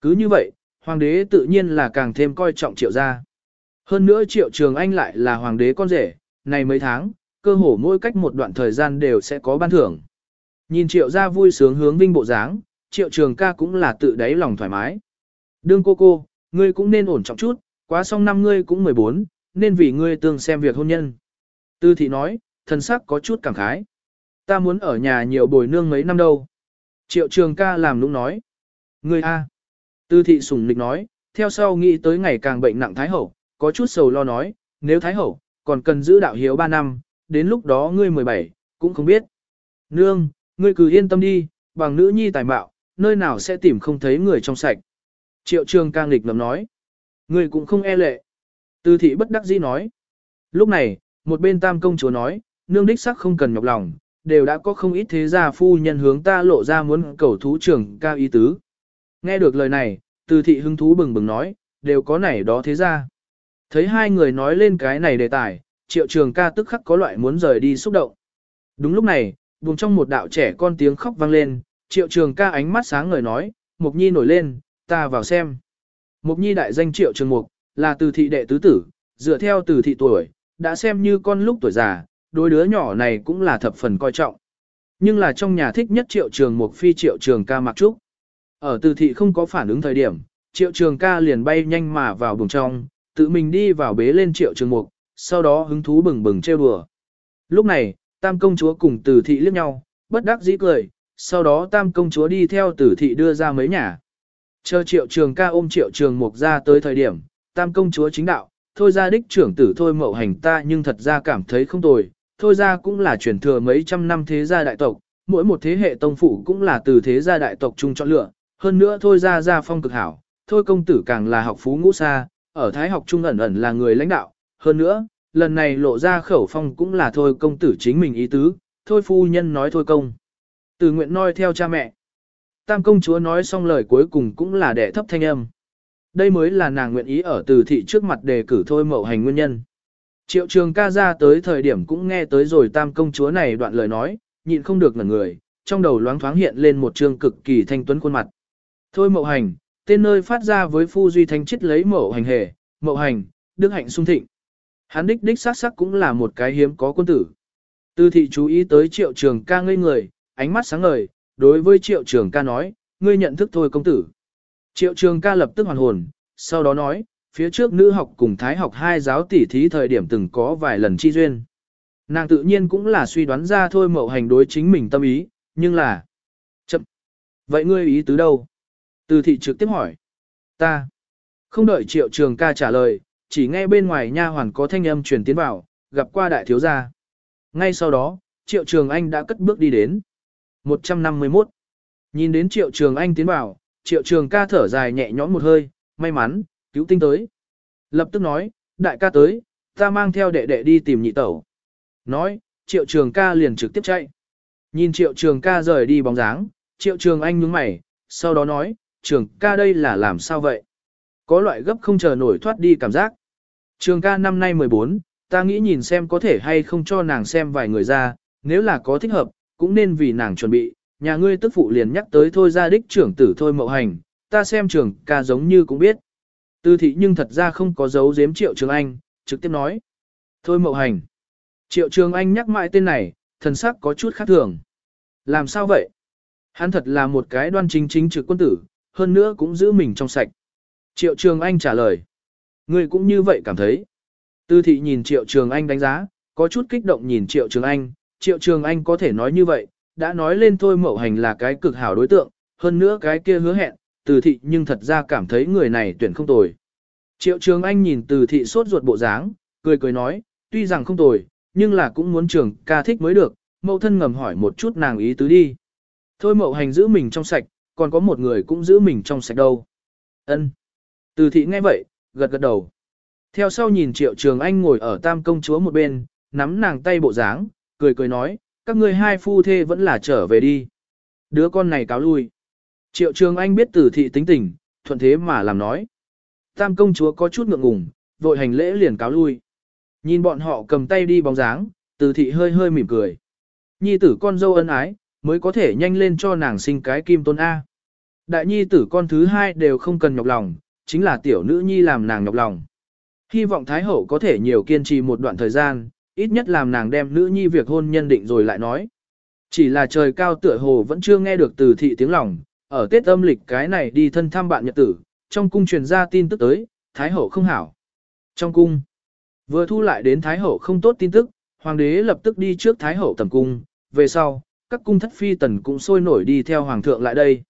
Cứ như vậy, hoàng đế tự nhiên là càng thêm coi trọng triệu gia. Hơn nữa triệu trường anh lại là hoàng đế con rể, này mấy tháng, cơ hồ mỗi cách một đoạn thời gian đều sẽ có ban thưởng. Nhìn triệu gia vui sướng hướng vinh bộ dáng, triệu trường ca cũng là tự đáy lòng thoải mái. Đương cô cô, ngươi cũng nên ổn trọng chút, quá xong năm ngươi cũng 14, nên vì ngươi tương xem việc hôn nhân. Tư thị nói, thần sắc có chút cảm khái. Ta muốn ở nhà nhiều bồi nương mấy năm đâu. Triệu trường ca làm lúc nói. Ngươi a. Tư thị sùng nịch nói, theo sau nghĩ tới ngày càng bệnh nặng Thái Hậu, có chút sầu lo nói, nếu Thái Hậu, còn cần giữ đạo hiếu 3 năm, đến lúc đó ngươi 17, cũng không biết. Nương, ngươi cứ yên tâm đi, bằng nữ nhi tài mạo, nơi nào sẽ tìm không thấy người trong sạch. Triệu trường càng lịch ngầm nói. Ngươi cũng không e lệ. Tư thị bất đắc dĩ nói. Lúc này, một bên tam công chúa nói, nương đích sắc không cần nhọc lòng, đều đã có không ít thế gia phu nhân hướng ta lộ ra muốn cầu thú trưởng ca ý tứ. Nghe được lời này, từ thị hứng thú bừng bừng nói, đều có nảy đó thế gia. Thấy hai người nói lên cái này đề tài, triệu trường ca tức khắc có loại muốn rời đi xúc động. Đúng lúc này, vùng trong một đạo trẻ con tiếng khóc vang lên, triệu trường ca ánh mắt sáng ngời nói, Mục Nhi nổi lên, ta vào xem. Mục Nhi đại danh triệu trường mục, là từ thị đệ tứ tử, dựa theo từ thị tuổi, đã xem như con lúc tuổi già, đôi đứa nhỏ này cũng là thập phần coi trọng. Nhưng là trong nhà thích nhất triệu trường mục phi triệu trường ca mặc trúc. Ở từ thị không có phản ứng thời điểm, triệu trường ca liền bay nhanh mà vào buồng trong, tự mình đi vào bế lên triệu trường mục, sau đó hứng thú bừng bừng trêu đùa. Lúc này, tam công chúa cùng từ thị liếc nhau, bất đắc dĩ cười, sau đó tam công chúa đi theo từ thị đưa ra mấy nhà. Chờ triệu trường ca ôm triệu trường mục ra tới thời điểm, tam công chúa chính đạo, thôi ra đích trưởng tử thôi mậu hành ta nhưng thật ra cảm thấy không tồi, thôi ra cũng là truyền thừa mấy trăm năm thế gia đại tộc, mỗi một thế hệ tông phụ cũng là từ thế gia đại tộc chung chọn lựa, hơn nữa thôi ra gia phong cực hảo, thôi công tử càng là học phú ngũ xa, ở thái học trung ẩn ẩn là người lãnh đạo, hơn nữa, lần này lộ ra khẩu phong cũng là thôi công tử chính mình ý tứ, thôi phu nhân nói thôi công. Từ nguyện nói theo cha mẹ. Tam công chúa nói xong lời cuối cùng cũng là đệ thấp thanh âm. Đây mới là nàng nguyện ý ở từ thị trước mặt đề cử thôi mậu hành nguyên nhân. Triệu trường ca ra tới thời điểm cũng nghe tới rồi tam công chúa này đoạn lời nói, nhịn không được ngẩn người, trong đầu loáng thoáng hiện lên một trương cực kỳ thanh tuấn khuôn mặt. Thôi mậu hành, tên nơi phát ra với phu duy thanh chết lấy mậu hành hề, mậu hành, đức hạnh sung thịnh. Hắn đích đích sắc sắc cũng là một cái hiếm có quân tử. tư thị chú ý tới triệu trường ca ngây người, ánh mắt sáng ngời, đối với triệu trường ca nói, ngươi nhận thức thôi công tử. Triệu trường ca lập tức hoàn hồn, sau đó nói, phía trước nữ học cùng thái học hai giáo tỷ thí thời điểm từng có vài lần chi duyên. Nàng tự nhiên cũng là suy đoán ra thôi mậu hành đối chính mình tâm ý, nhưng là... Chậm! Vậy ngươi ý tứ đâu? Từ thị trực tiếp hỏi. Ta! Không đợi triệu trường ca trả lời, chỉ nghe bên ngoài nha hoàn có thanh âm truyền tiến vào, gặp qua đại thiếu gia. Ngay sau đó, triệu trường anh đã cất bước đi đến. 151. Nhìn đến triệu trường anh tiến vào, triệu trường ca thở dài nhẹ nhõm một hơi, may mắn, cứu tinh tới. Lập tức nói, đại ca tới, ta mang theo đệ đệ đi tìm nhị tẩu. Nói, triệu trường ca liền trực tiếp chạy. Nhìn triệu trường ca rời đi bóng dáng, triệu trường anh nhướng mày, sau đó nói, trường ca đây là làm sao vậy? Có loại gấp không chờ nổi thoát đi cảm giác. Trường ca năm nay 14, ta nghĩ nhìn xem có thể hay không cho nàng xem vài người ra, nếu là có thích hợp, cũng nên vì nàng chuẩn bị, nhà ngươi tức phụ liền nhắc tới thôi ra đích trưởng tử thôi mậu hành, ta xem trường ca giống như cũng biết. Tư thị nhưng thật ra không có dấu giếm triệu trường anh, trực tiếp nói. Thôi mậu hành. Triệu trường anh nhắc mãi tên này, thần sắc có chút khác thường. Làm sao vậy? Hắn thật là một cái đoan chính chính trực quân tử, hơn nữa cũng giữ mình trong sạch. Triệu trường anh trả lời. Ngươi cũng như vậy cảm thấy. Tư thị nhìn triệu trường anh đánh giá, có chút kích động nhìn triệu trường anh. Triệu trường anh có thể nói như vậy, đã nói lên thôi mậu hành là cái cực hảo đối tượng, hơn nữa cái kia hứa hẹn, từ thị nhưng thật ra cảm thấy người này tuyển không tồi. Triệu trường anh nhìn từ thị sốt ruột bộ dáng, cười cười nói, tuy rằng không tồi, nhưng là cũng muốn trường ca thích mới được, mậu thân ngầm hỏi một chút nàng ý tứ đi. Thôi mậu hành giữ mình trong sạch, còn có một người cũng giữ mình trong sạch đâu. ân Từ thị nghe vậy, gật gật đầu. Theo sau nhìn triệu trường anh ngồi ở tam công chúa một bên, nắm nàng tay bộ dáng, cười cười nói, các ngươi hai phu thê vẫn là trở về đi. Đứa con này cáo lui. Triệu trường anh biết tử thị tính tình, thuận thế mà làm nói. Tam công chúa có chút ngượng ngùng, vội hành lễ liền cáo lui. Nhìn bọn họ cầm tay đi bóng dáng, tử thị hơi hơi mỉm cười. Nhi tử con dâu ân ái, mới có thể nhanh lên cho nàng sinh cái kim tôn A. Đại nhi tử con thứ hai đều không cần nhọc lòng, chính là tiểu nữ nhi làm nàng nhọc lòng. Hy vọng Thái Hậu có thể nhiều kiên trì một đoạn thời gian, ít nhất làm nàng đem nữ nhi việc hôn nhân định rồi lại nói. Chỉ là trời cao tựa hồ vẫn chưa nghe được từ thị tiếng lòng, ở Tết âm lịch cái này đi thân thăm bạn nhật tử, trong cung truyền ra tin tức tới, Thái Hậu không hảo. Trong cung, vừa thu lại đến Thái Hậu không tốt tin tức, Hoàng đế lập tức đi trước Thái Hậu tầm cung, về sau, các cung thất phi tần cũng sôi nổi đi theo Hoàng thượng lại đây.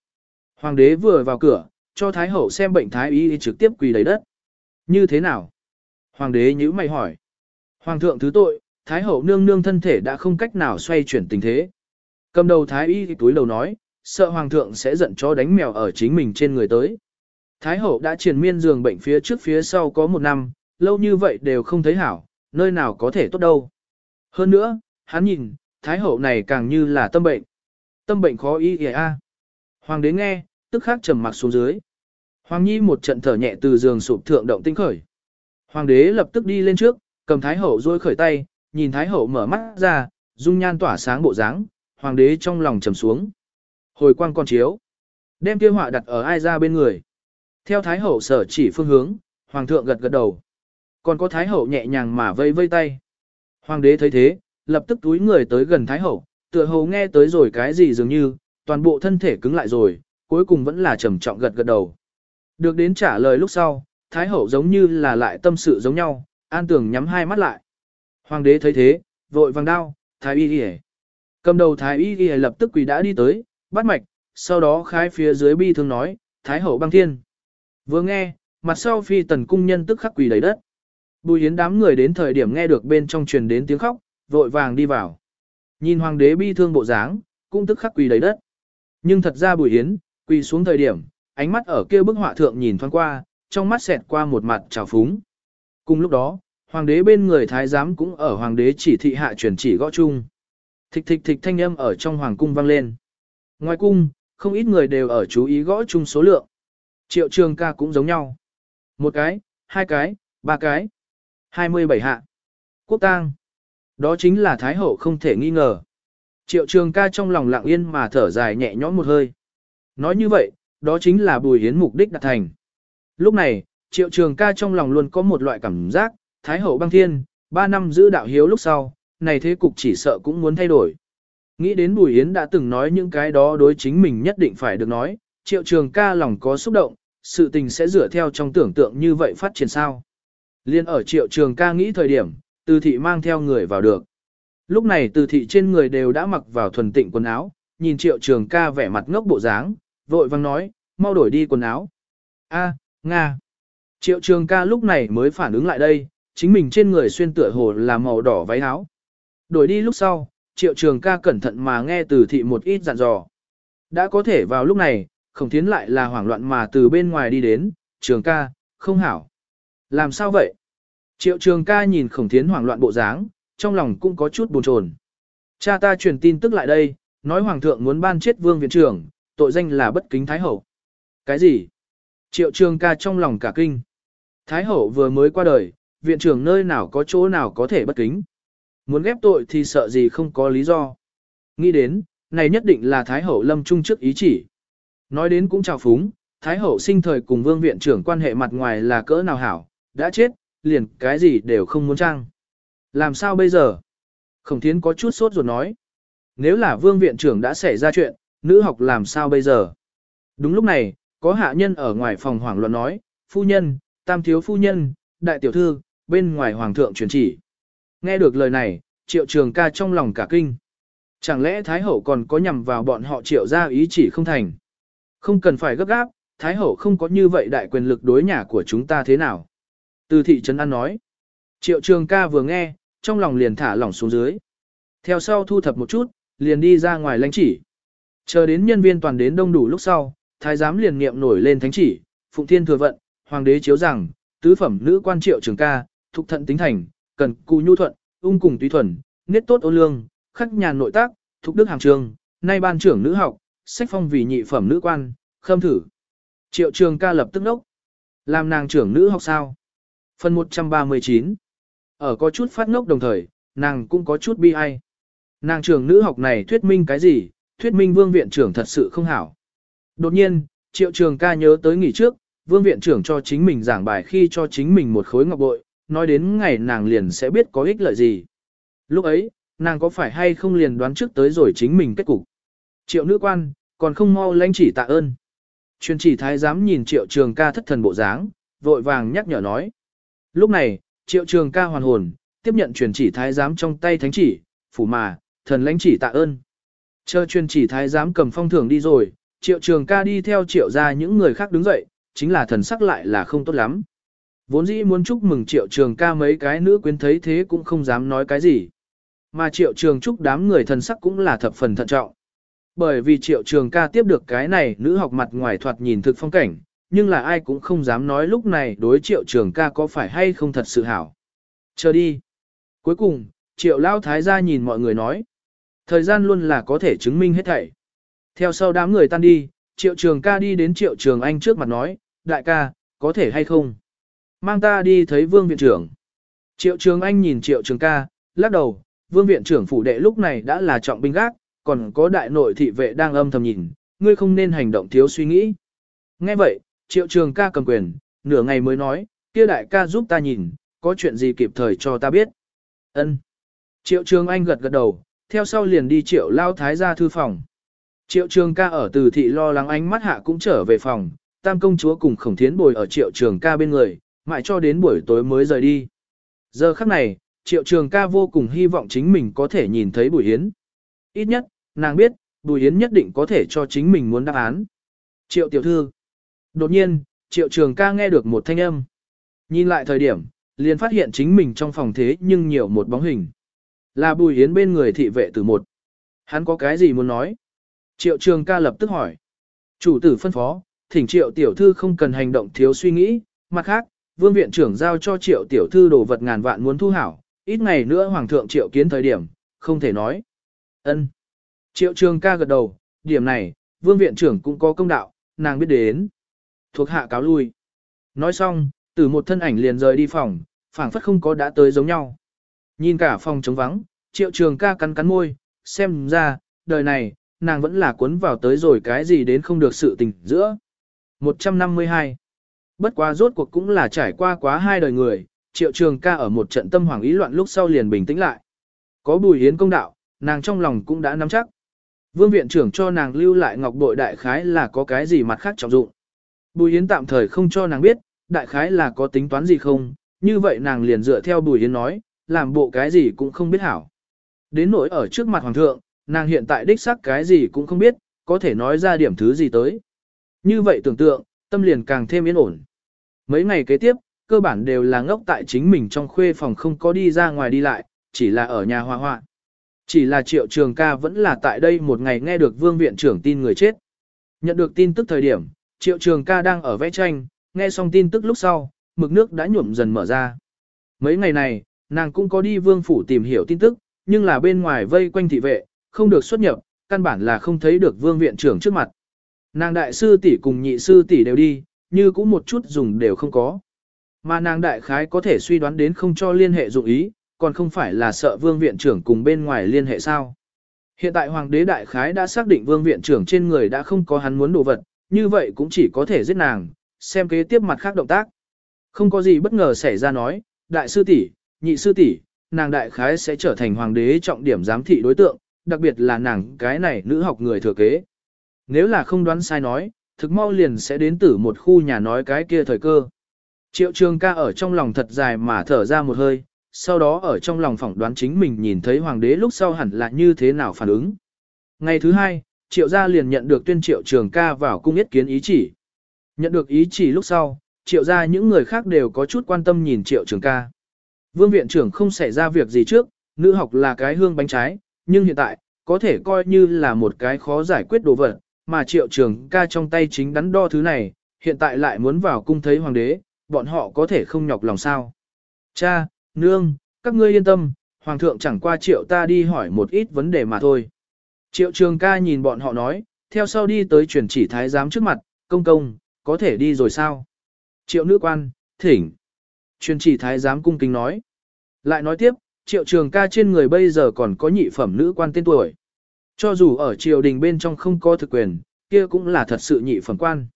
Hoàng đế vừa vào cửa, cho Thái Hậu xem bệnh Thái y trực tiếp quỳ đầy đất. Như thế nào? Hoàng đế nhíu mày hỏi. Hoàng thượng thứ tội, Thái Hậu nương nương thân thể đã không cách nào xoay chuyển tình thế. Cầm đầu Thái y túi đầu nói, sợ Hoàng thượng sẽ giận cho đánh mèo ở chính mình trên người tới. Thái Hậu đã triền miên giường bệnh phía trước phía sau có một năm, lâu như vậy đều không thấy hảo, nơi nào có thể tốt đâu. Hơn nữa, hắn nhìn, Thái Hậu này càng như là tâm bệnh. Tâm bệnh khó y kìa a. Hoàng đế nghe, tức khắc trầm mặc xuống dưới. Hoàng Nhi một trận thở nhẹ từ giường sụp thượng động tinh khởi. Hoàng đế lập tức đi lên trước, cầm Thái Hậu duỗi khởi tay, nhìn Thái Hậu mở mắt ra, dung nhan tỏa sáng bộ dáng, Hoàng đế trong lòng trầm xuống. Hồi quang con chiếu. Đem kia họa đặt ở ai ra bên người. Theo Thái Hậu sở chỉ phương hướng, Hoàng thượng gật gật đầu. Còn có Thái Hậu nhẹ nhàng mà vây vây tay. Hoàng đế thấy thế, lập tức túi người tới gần Thái Hậu, tựa hồ nghe tới rồi cái gì dường như, toàn bộ thân thể cứng lại rồi, cuối cùng vẫn là trầm trọng gật gật đầu. Được đến trả lời lúc sau, Thái Hậu giống như là lại tâm sự giống nhau, an tường nhắm hai mắt lại. Hoàng đế thấy thế, vội vàng đao, Thái Y đi Cầm đầu Thái Y đi lập tức quỳ đã đi tới, bắt mạch, sau đó khai phía dưới bi thương nói, Thái Hậu băng thiên. Vừa nghe, mặt sau phi tần cung nhân tức khắc quỳ đầy đất. Bùi yến đám người đến thời điểm nghe được bên trong truyền đến tiếng khóc, vội vàng đi vào. Nhìn hoàng đế bi thương bộ dáng, cũng tức khắc quỳ đầy đất. Nhưng thật ra bùi yến quỳ xuống thời điểm, ánh mắt ở kia bức họa thượng nhìn thoáng qua, trong mắt xẹt qua một mặt trào phúng. Cùng lúc đó, hoàng đế bên người thái giám cũng ở hoàng đế chỉ thị hạ truyền chỉ gõ chung. Thịch thịch thịch thanh âm ở trong hoàng cung vang lên. Ngoài cung, không ít người đều ở chú ý gõ chung số lượng. Triệu trường ca cũng giống nhau. Một cái, hai cái, ba cái, hai mươi bảy hạ. Quốc tang. Đó chính là Thái Hậu không thể nghi ngờ. Triệu trường ca trong lòng lặng yên mà thở dài nhẹ nhõm một hơi. Nói như vậy, đó chính là bùi hiến mục đích đạt thành. Lúc này, triệu trường ca trong lòng luôn có một loại cảm giác, Thái Hậu băng thiên, ba năm giữ đạo hiếu lúc sau, này thế cục chỉ sợ cũng muốn thay đổi. Nghĩ đến Bùi Yến đã từng nói những cái đó đối chính mình nhất định phải được nói, triệu trường ca lòng có xúc động, sự tình sẽ dựa theo trong tưởng tượng như vậy phát triển sao. Liên ở triệu trường ca nghĩ thời điểm, từ thị mang theo người vào được. Lúc này từ thị trên người đều đã mặc vào thuần tịnh quần áo, nhìn triệu trường ca vẻ mặt ngốc bộ dáng, vội vang nói, mau đổi đi quần áo. A, Nga. Triệu trường ca lúc này mới phản ứng lại đây, chính mình trên người xuyên tựa hồ là màu đỏ váy áo. Đổi đi lúc sau, triệu trường ca cẩn thận mà nghe từ thị một ít dặn dò. Đã có thể vào lúc này, khổng thiến lại là hoảng loạn mà từ bên ngoài đi đến, trường ca, không hảo. Làm sao vậy? Triệu trường ca nhìn khổng thiến hoảng loạn bộ dáng, trong lòng cũng có chút buồn chồn. Cha ta truyền tin tức lại đây, nói hoàng thượng muốn ban chết vương viện trưởng, tội danh là bất kính thái hậu. Cái gì? Triệu trường ca trong lòng cả kinh. Thái hậu vừa mới qua đời, viện trưởng nơi nào có chỗ nào có thể bất kính. Muốn ghép tội thì sợ gì không có lý do. Nghĩ đến, này nhất định là Thái hậu lâm trung trước ý chỉ. Nói đến cũng chào phúng, Thái hậu sinh thời cùng vương viện trưởng quan hệ mặt ngoài là cỡ nào hảo, đã chết, liền cái gì đều không muốn trang. Làm sao bây giờ? Khổng thiến có chút sốt ruột nói. Nếu là vương viện trưởng đã xảy ra chuyện, nữ học làm sao bây giờ? Đúng lúc này, có hạ nhân ở ngoài phòng hoảng loạn nói, phu nhân, tam thiếu phu nhân, đại tiểu thư, bên ngoài hoàng thượng truyền chỉ. Nghe được lời này, triệu trường ca trong lòng cả kinh. Chẳng lẽ Thái Hậu còn có nhằm vào bọn họ triệu ra ý chỉ không thành? Không cần phải gấp gáp, Thái Hậu không có như vậy đại quyền lực đối nhà của chúng ta thế nào? Từ thị trấn An nói. Triệu trường ca vừa nghe, trong lòng liền thả lỏng xuống dưới. Theo sau thu thập một chút, liền đi ra ngoài lãnh chỉ. Chờ đến nhân viên toàn đến đông đủ lúc sau, thái giám liền niệm nổi lên thánh chỉ, phụng thiên thừa vận, hoàng đế chiếu rằng, tứ phẩm nữ quan triệu trường ca, thục thận tính thành, cần cù nhu thuận, ung cùng tùy thuần, niết tốt ô lương, khắc nhàn nội tác, thục đức hàng trường, nay ban trưởng nữ học, sách phong vì nhị phẩm nữ quan, khâm thử. Triệu trường ca lập tức nốc. Làm nàng trưởng nữ học sao? Phần 139 Ở có chút phát ngốc đồng thời, nàng cũng có chút bi ai. Nàng trưởng nữ học này thuyết minh cái gì? Thuyết minh vương viện trưởng thật sự không hảo. Đột nhiên, triệu trường ca nhớ tới nghỉ trước, vương viện trưởng cho chính mình giảng bài khi cho chính mình một khối ngọc bội, nói đến ngày nàng liền sẽ biết có ích lợi gì. Lúc ấy, nàng có phải hay không liền đoán trước tới rồi chính mình kết cục. Triệu nữ quan, còn không mau lãnh chỉ tạ ơn. Truyền chỉ thái giám nhìn triệu trường ca thất thần bộ dáng, vội vàng nhắc nhở nói. Lúc này, triệu trường ca hoàn hồn, tiếp nhận truyền chỉ thái giám trong tay thánh chỉ, phủ mà, thần lãnh chỉ tạ ơn. Chờ truyền chỉ thái giám cầm phong thưởng đi rồi, triệu trường ca đi theo triệu ra những người khác đứng dậy, chính là thần sắc lại là không tốt lắm. Vốn dĩ muốn chúc mừng triệu trường ca mấy cái nữ quyến thấy thế cũng không dám nói cái gì. Mà triệu trường chúc đám người thần sắc cũng là thập phần thận trọng. Bởi vì triệu trường ca tiếp được cái này nữ học mặt ngoài thoạt nhìn thực phong cảnh, nhưng là ai cũng không dám nói lúc này đối triệu trường ca có phải hay không thật sự hảo. Chờ đi. Cuối cùng, triệu lao thái gia nhìn mọi người nói. Thời gian luôn là có thể chứng minh hết thảy. Theo sau đám người tan đi, triệu trường ca đi đến triệu trường anh trước mặt nói, đại ca, có thể hay không? Mang ta đi thấy vương viện trưởng. Triệu trường anh nhìn triệu trường ca, lắc đầu, vương viện trưởng phủ đệ lúc này đã là trọng binh gác, còn có đại nội thị vệ đang âm thầm nhìn, ngươi không nên hành động thiếu suy nghĩ. Nghe vậy, triệu trường ca cầm quyền, nửa ngày mới nói, kia đại ca giúp ta nhìn, có chuyện gì kịp thời cho ta biết. Ân. Triệu trường anh gật gật đầu, theo sau liền đi triệu lao thái ra thư phòng. Triệu trường ca ở từ thị lo lắng ánh mắt hạ cũng trở về phòng, tam công chúa cùng khổng thiến bồi ở triệu trường ca bên người, mãi cho đến buổi tối mới rời đi. Giờ khắc này, triệu trường ca vô cùng hy vọng chính mình có thể nhìn thấy bùi hiến. Ít nhất, nàng biết, bùi hiến nhất định có thể cho chính mình muốn đáp án. Triệu tiểu thư. Đột nhiên, triệu trường ca nghe được một thanh âm. Nhìn lại thời điểm, liền phát hiện chính mình trong phòng thế nhưng nhiều một bóng hình. Là bùi hiến bên người thị vệ tử một. Hắn có cái gì muốn nói? Triệu trường ca lập tức hỏi. Chủ tử phân phó, thỉnh triệu tiểu thư không cần hành động thiếu suy nghĩ, mặt khác, vương viện trưởng giao cho triệu tiểu thư đồ vật ngàn vạn muốn thu hảo, ít ngày nữa hoàng thượng triệu kiến thời điểm, không thể nói. ân Triệu trường ca gật đầu, điểm này, vương viện trưởng cũng có công đạo, nàng biết đến. Thuộc hạ cáo lui. Nói xong, từ một thân ảnh liền rời đi phòng, phảng phất không có đã tới giống nhau. Nhìn cả phòng trống vắng, triệu trường ca cắn cắn môi, xem ra, đời này, nàng vẫn là cuốn vào tới rồi cái gì đến không được sự tình giữa. 152. Bất quá rốt cuộc cũng là trải qua quá hai đời người, triệu trường ca ở một trận tâm hoàng ý loạn lúc sau liền bình tĩnh lại. Có bùi hiến công đạo, nàng trong lòng cũng đã nắm chắc. Vương viện trưởng cho nàng lưu lại ngọc bội đại khái là có cái gì mặt khác trọng dụng. Bùi Yến tạm thời không cho nàng biết, đại khái là có tính toán gì không, như vậy nàng liền dựa theo bùi Yến nói, làm bộ cái gì cũng không biết hảo. Đến nỗi ở trước mặt hoàng thượng, nàng hiện tại đích xác cái gì cũng không biết, có thể nói ra điểm thứ gì tới. Như vậy tưởng tượng, tâm liền càng thêm yên ổn. Mấy ngày kế tiếp, cơ bản đều là ngốc tại chính mình trong khuê phòng không có đi ra ngoài đi lại, chỉ là ở nhà hoa hoa. Chỉ là triệu trường ca vẫn là tại đây một ngày nghe được vương viện trưởng tin người chết. Nhận được tin tức thời điểm, triệu trường ca đang ở vẽ tranh, nghe xong tin tức lúc sau, mực nước đã nhuộm dần mở ra. Mấy ngày này, nàng cũng có đi vương phủ tìm hiểu tin tức, nhưng là bên ngoài vây quanh thị vệ, không được xuất nhập, căn bản là không thấy được vương viện trưởng trước mặt. Nàng đại sư tỷ cùng nhị sư tỷ đều đi, như cũng một chút dùng đều không có. Mà nàng đại khái có thể suy đoán đến không cho liên hệ dụng ý, còn không phải là sợ vương viện trưởng cùng bên ngoài liên hệ sao. Hiện tại hoàng đế đại khái đã xác định vương viện trưởng trên người đã không có hắn muốn đồ vật, như vậy cũng chỉ có thể giết nàng, xem kế tiếp mặt khác động tác. Không có gì bất ngờ xảy ra nói, đại sư tỷ, nhị sư tỷ, nàng đại khái sẽ trở thành hoàng đế trọng điểm giám thị đối tượng, đặc biệt là nàng cái này nữ học người thừa kế. Nếu là không đoán sai nói, thực mau liền sẽ đến tử một khu nhà nói cái kia thời cơ. Triệu trường ca ở trong lòng thật dài mà thở ra một hơi, sau đó ở trong lòng phỏng đoán chính mình nhìn thấy hoàng đế lúc sau hẳn là như thế nào phản ứng. Ngày thứ hai, triệu gia liền nhận được tuyên triệu trường ca vào cung yết kiến ý chỉ. Nhận được ý chỉ lúc sau, triệu gia những người khác đều có chút quan tâm nhìn triệu trường ca. Vương viện trưởng không xảy ra việc gì trước, nữ học là cái hương bánh trái, nhưng hiện tại, có thể coi như là một cái khó giải quyết đồ vật, mà triệu trường ca trong tay chính đắn đo thứ này, hiện tại lại muốn vào cung thấy hoàng đế, bọn họ có thể không nhọc lòng sao. Cha, nương, các ngươi yên tâm, hoàng thượng chẳng qua triệu ta đi hỏi một ít vấn đề mà thôi. Triệu trường ca nhìn bọn họ nói, theo sau đi tới truyền chỉ thái giám trước mặt, công công, có thể đi rồi sao? Triệu nữ quan, thỉnh. Truyền chỉ thái giám cung kính nói. Lại nói tiếp, triệu trường ca trên người bây giờ còn có nhị phẩm nữ quan tên tuổi. Cho dù ở triều đình bên trong không có thực quyền, kia cũng là thật sự nhị phẩm quan.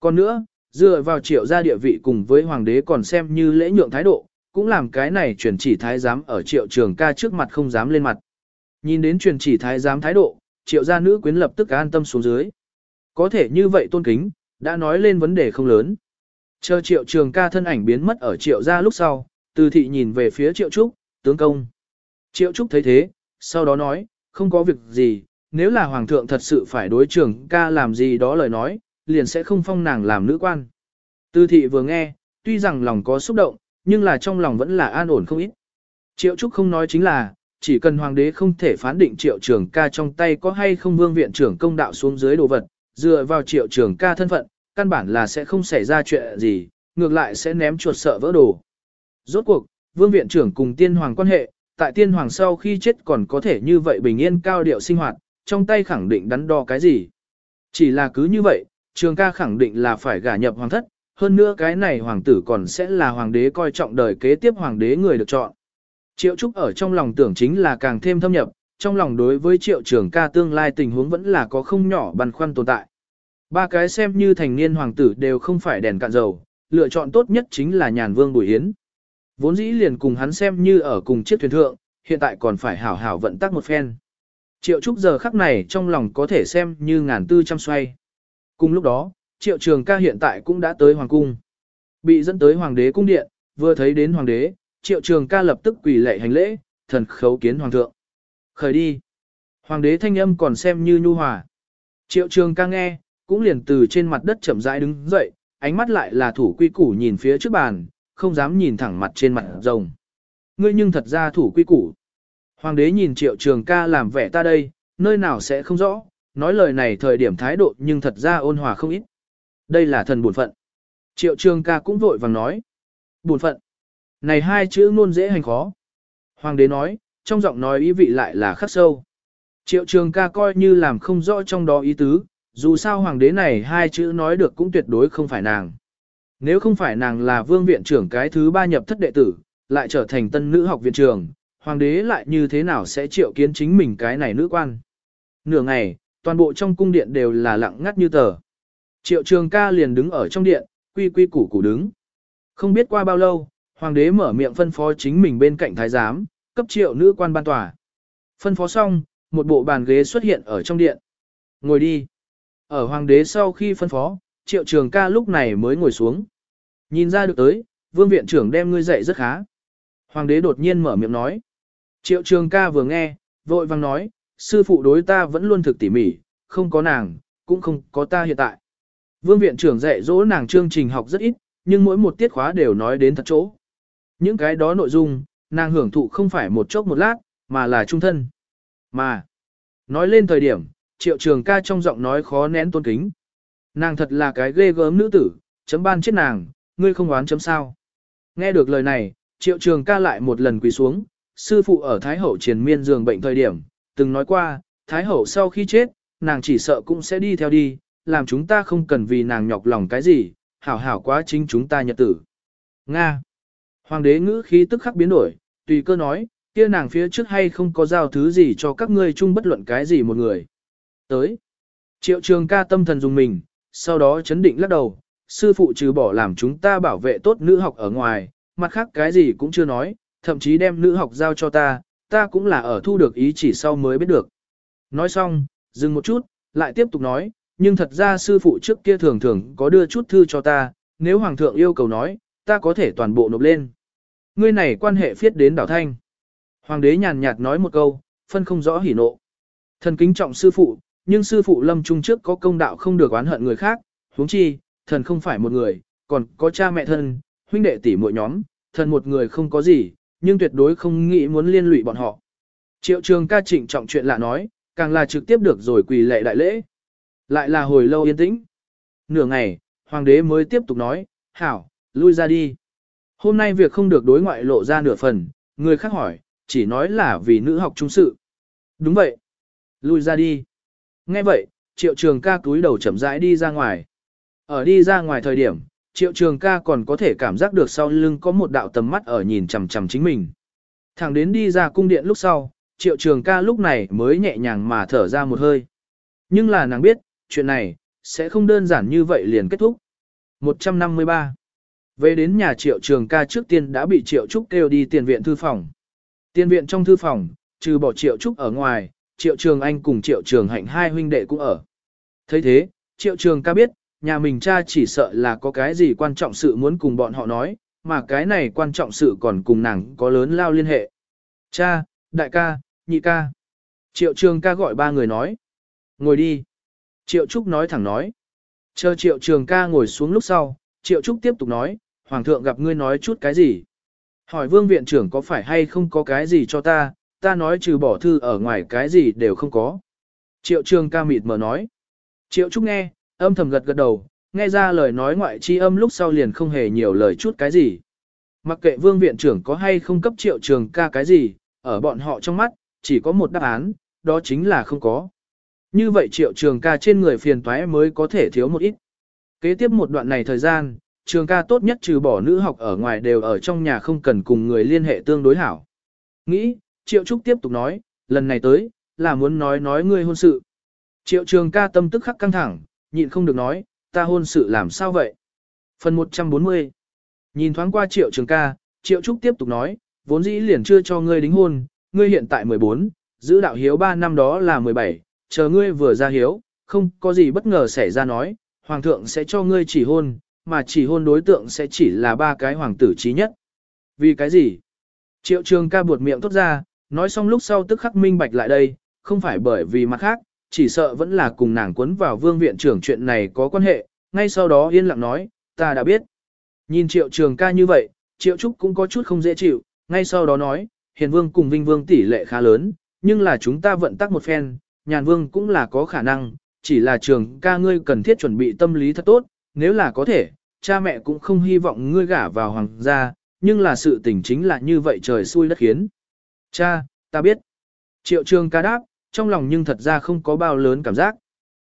Còn nữa, dựa vào triệu gia địa vị cùng với hoàng đế còn xem như lễ nhượng thái độ, cũng làm cái này truyền chỉ thái giám ở triệu trường ca trước mặt không dám lên mặt. Nhìn đến truyền chỉ thái giám thái độ, triệu gia nữ quyến lập tức an tâm xuống dưới. Có thể như vậy tôn kính, đã nói lên vấn đề không lớn. Chờ triệu trường ca thân ảnh biến mất ở triệu gia lúc sau, từ thị nhìn về phía triệu trúc, tướng công. Triệu trúc thấy thế, sau đó nói, không có việc gì, nếu là hoàng thượng thật sự phải đối trường ca làm gì đó lời nói, liền sẽ không phong nàng làm nữ quan. Từ thị vừa nghe, tuy rằng lòng có xúc động, nhưng là trong lòng vẫn là an ổn không ít. Triệu Trúc không nói chính là, chỉ cần hoàng đế không thể phán định triệu trường ca trong tay có hay không vương viện trưởng công đạo xuống dưới đồ vật, dựa vào triệu trường ca thân phận, căn bản là sẽ không xảy ra chuyện gì, ngược lại sẽ ném chuột sợ vỡ đồ. Rốt cuộc, vương viện trưởng cùng tiên hoàng quan hệ, tại tiên hoàng sau khi chết còn có thể như vậy bình yên cao điệu sinh hoạt, trong tay khẳng định đắn đo cái gì. Chỉ là cứ như vậy, trường ca khẳng định là phải gả nhập hoàng thất, hơn nữa cái này hoàng tử còn sẽ là hoàng đế coi trọng đời kế tiếp hoàng đế người được chọn. Triệu Trúc ở trong lòng tưởng chính là càng thêm thâm nhập, trong lòng đối với triệu trường ca tương lai tình huống vẫn là có không nhỏ băn khoăn tồn tại. Ba cái xem như thành niên hoàng tử đều không phải đèn cạn dầu, lựa chọn tốt nhất chính là nhàn vương Bùi Hiến. Vốn dĩ liền cùng hắn xem như ở cùng chiếc thuyền thượng, hiện tại còn phải hảo hảo vận tắc một phen. Triệu Trúc giờ khắc này trong lòng có thể xem như ngàn tư trăm xoay. Cùng lúc đó, Triệu Trường ca hiện tại cũng đã tới Hoàng Cung. Bị dẫn tới Hoàng đế Cung Điện, vừa thấy đến Hoàng đế, Triệu Trường ca lập tức quỳ lệ hành lễ, thần khấu kiến Hoàng thượng. Khởi đi. Hoàng đế thanh âm còn xem như nhu hòa. Triệu Trường ca nghe, cũng liền từ trên mặt đất chậm rãi đứng dậy, ánh mắt lại là thủ quy củ nhìn phía trước bàn, không dám nhìn thẳng mặt trên mặt rồng. Ngươi nhưng thật ra thủ quy củ. Hoàng đế nhìn triệu trường ca làm vẻ ta đây, nơi nào sẽ không rõ, nói lời này thời điểm thái độ nhưng thật ra ôn hòa không ít. Đây là thần buồn phận. Triệu trường ca cũng vội vàng nói. Buồn phận. Này hai chữ ngôn dễ hành khó. Hoàng đế nói, trong giọng nói ý vị lại là khắc sâu. Triệu trường ca coi như làm không rõ trong đó ý tứ, dù sao hoàng đế này hai chữ nói được cũng tuyệt đối không phải nàng. Nếu không phải nàng là vương viện trưởng cái thứ ba nhập thất đệ tử, lại trở thành tân nữ học viện trường, hoàng đế lại như thế nào sẽ triệu kiến chính mình cái này nữ quan. Nửa ngày, toàn bộ trong cung điện đều là lặng ngắt như tờ. Triệu trường ca liền đứng ở trong điện, quy quy củ củ đứng. Không biết qua bao lâu, hoàng đế mở miệng phân phó chính mình bên cạnh thái giám, cấp triệu nữ quan ban tòa. Phân phó xong, một bộ bàn ghế xuất hiện ở trong điện. Ngồi đi. Ở hoàng đế sau khi phân phó, triệu trường ca lúc này mới ngồi xuống. Nhìn ra được tới, vương viện trưởng đem ngươi dạy rất khá. Hoàng đế đột nhiên mở miệng nói. Triệu trường ca vừa nghe, vội vang nói, sư phụ đối ta vẫn luôn thực tỉ mỉ, không có nàng, cũng không có ta hiện tại. Vương viện trưởng dạy dỗ nàng chương trình học rất ít, nhưng mỗi một tiết khóa đều nói đến thật chỗ. Những cái đó nội dung, nàng hưởng thụ không phải một chốc một lát, mà là trung thân. Mà, nói lên thời điểm, triệu trường ca trong giọng nói khó nén tôn kính. Nàng thật là cái ghê gớm nữ tử, chấm ban chết nàng, ngươi không oán chấm sao. Nghe được lời này, triệu trường ca lại một lần quỳ xuống, sư phụ ở Thái Hậu triền miên giường bệnh thời điểm, từng nói qua, Thái Hậu sau khi chết, nàng chỉ sợ cũng sẽ đi theo đi, làm chúng ta không cần vì nàng nhọc lòng cái gì, hảo hảo quá chính chúng ta nhật tử. Nga. Hoàng đế ngữ khí tức khắc biến đổi, tùy cơ nói, kia nàng phía trước hay không có giao thứ gì cho các ngươi chung bất luận cái gì một người. Tới. Triệu trường ca tâm thần dùng mình, sau đó chấn định lắc đầu, sư phụ trừ bỏ làm chúng ta bảo vệ tốt nữ học ở ngoài, mặt khác cái gì cũng chưa nói, thậm chí đem nữ học giao cho ta, ta cũng là ở thu được ý chỉ sau mới biết được. Nói xong, dừng một chút, lại tiếp tục nói, nhưng thật ra sư phụ trước kia thường thường có đưa chút thư cho ta, nếu hoàng thượng yêu cầu nói, ta có thể toàn bộ nộp lên. Ngươi này quan hệ phiết đến đảo thanh. Hoàng đế nhàn nhạt nói một câu, phân không rõ hỉ nộ. Thần kính trọng sư phụ, nhưng sư phụ lâm trung trước có công đạo không được oán hận người khác, huống chi, thần không phải một người, còn có cha mẹ thân, huynh đệ tỷ muội nhóm, thần một người không có gì, nhưng tuyệt đối không nghĩ muốn liên lụy bọn họ. Triệu trường ca trịnh trọng chuyện lạ nói, càng là trực tiếp được rồi quỳ lệ đại lễ. Lại là hồi lâu yên tĩnh. Nửa ngày, hoàng đế mới tiếp tục nói, hảo, lui ra đi. Hôm nay việc không được đối ngoại lộ ra nửa phần, người khác hỏi, chỉ nói là vì nữ học trung sự. Đúng vậy. Lui ra đi. Nghe vậy, triệu trường ca túi đầu chậm rãi đi ra ngoài. Ở đi ra ngoài thời điểm, triệu trường ca còn có thể cảm giác được sau lưng có một đạo tầm mắt ở nhìn chằm chằm chính mình. Thẳng đến đi ra cung điện lúc sau, triệu trường ca lúc này mới nhẹ nhàng mà thở ra một hơi. Nhưng là nàng biết, chuyện này, sẽ không đơn giản như vậy liền kết thúc. 153. Về đến nhà triệu trường ca trước tiên đã bị triệu trúc kêu đi tiền viện thư phòng. Tiền viện trong thư phòng, trừ bỏ triệu trúc ở ngoài, triệu trường anh cùng triệu trường hạnh hai huynh đệ cũng ở. thấy thế, triệu trường ca biết, nhà mình cha chỉ sợ là có cái gì quan trọng sự muốn cùng bọn họ nói, mà cái này quan trọng sự còn cùng nàng có lớn lao liên hệ. Cha, đại ca, nhị ca. Triệu trường ca gọi ba người nói. Ngồi đi. Triệu Trúc nói thẳng nói. Chờ triệu trường ca ngồi xuống lúc sau, triệu Trúc tiếp tục nói, Hoàng thượng gặp ngươi nói chút cái gì. Hỏi vương viện trưởng có phải hay không có cái gì cho ta, ta nói trừ bỏ thư ở ngoài cái gì đều không có. Triệu trường ca mịt mờ nói. Triệu Trúc nghe, âm thầm gật gật đầu, nghe ra lời nói ngoại chi âm lúc sau liền không hề nhiều lời chút cái gì. Mặc kệ vương viện trưởng có hay không cấp triệu trường ca cái gì, ở bọn họ trong mắt, chỉ có một đáp án, đó chính là không có. Như vậy triệu trường ca trên người phiền toái mới có thể thiếu một ít. Kế tiếp một đoạn này thời gian, trường ca tốt nhất trừ bỏ nữ học ở ngoài đều ở trong nhà không cần cùng người liên hệ tương đối hảo. Nghĩ, triệu trúc tiếp tục nói, lần này tới, là muốn nói nói ngươi hôn sự. Triệu trường ca tâm tức khắc căng thẳng, nhịn không được nói, ta hôn sự làm sao vậy? Phần 140 Nhìn thoáng qua triệu trường ca, triệu trúc tiếp tục nói, vốn dĩ liền chưa cho ngươi đính hôn, ngươi hiện tại 14, giữ đạo hiếu 3 năm đó là 17, chờ ngươi vừa ra hiếu, không có gì bất ngờ xảy ra nói, hoàng thượng sẽ cho ngươi chỉ hôn, mà chỉ hôn đối tượng sẽ chỉ là ba cái hoàng tử trí nhất. Vì cái gì? Triệu trường ca buột miệng tốt ra, nói xong lúc sau tức khắc minh bạch lại đây, không phải bởi vì mặt khác, chỉ sợ vẫn là cùng nàng quấn vào vương viện trưởng chuyện này có quan hệ, ngay sau đó yên lặng nói, ta đã biết. Nhìn triệu trường ca như vậy, triệu trúc cũng có chút không dễ chịu, ngay sau đó nói, hiền vương cùng vinh vương tỷ lệ khá lớn, nhưng là chúng ta vận tắc một phen, nhàn vương cũng là có khả năng, chỉ là trường ca ngươi cần thiết chuẩn bị tâm lý thật tốt, nếu là có thể, cha mẹ cũng không hy vọng ngươi gả vào hoàng gia, nhưng là sự tình chính là như vậy trời xui đất khiến. Cha, ta biết. Triệu trường ca đáp, trong lòng nhưng thật ra không có bao lớn cảm giác.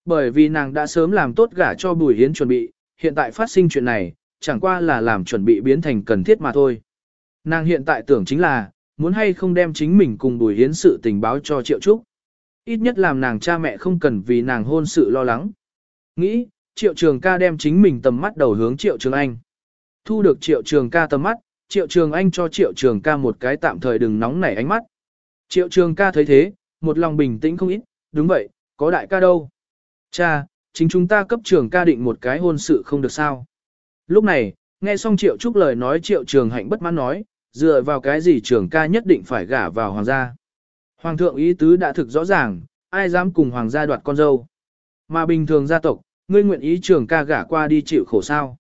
Bởi vì nàng đã sớm làm tốt gả cho Bùi Hiến chuẩn bị, hiện tại phát sinh chuyện này, chẳng qua là làm chuẩn bị biến thành cần thiết mà thôi. Nàng hiện tại tưởng chính là, muốn hay không đem chính mình cùng Bùi Hiến sự tình báo cho Triệu Trúc. Ít nhất làm nàng cha mẹ không cần vì nàng hôn sự lo lắng. Nghĩ, Triệu Trường ca đem chính mình tầm mắt đầu hướng Triệu Trường Anh. Thu được Triệu Trường ca tầm mắt, Triệu Trường Anh cho Triệu Trường ca một cái tạm thời đừng nóng nảy ánh mắt. Triệu Trường ca thấy thế, một lòng bình tĩnh không ít, đúng vậy, có đại ca đâu. Cha, chính chúng ta cấp trường ca định một cái hôn sự không được sao. Lúc này, nghe xong Triệu Trúc lời nói Triệu Trường Hạnh bất mãn nói, dựa vào cái gì trường ca nhất định phải gả vào hoàng gia. Hoàng thượng ý tứ đã thực rõ ràng, ai dám cùng hoàng gia đoạt con dâu. Mà bình thường gia tộc, ngươi nguyện ý trường ca gả qua đi chịu khổ sao.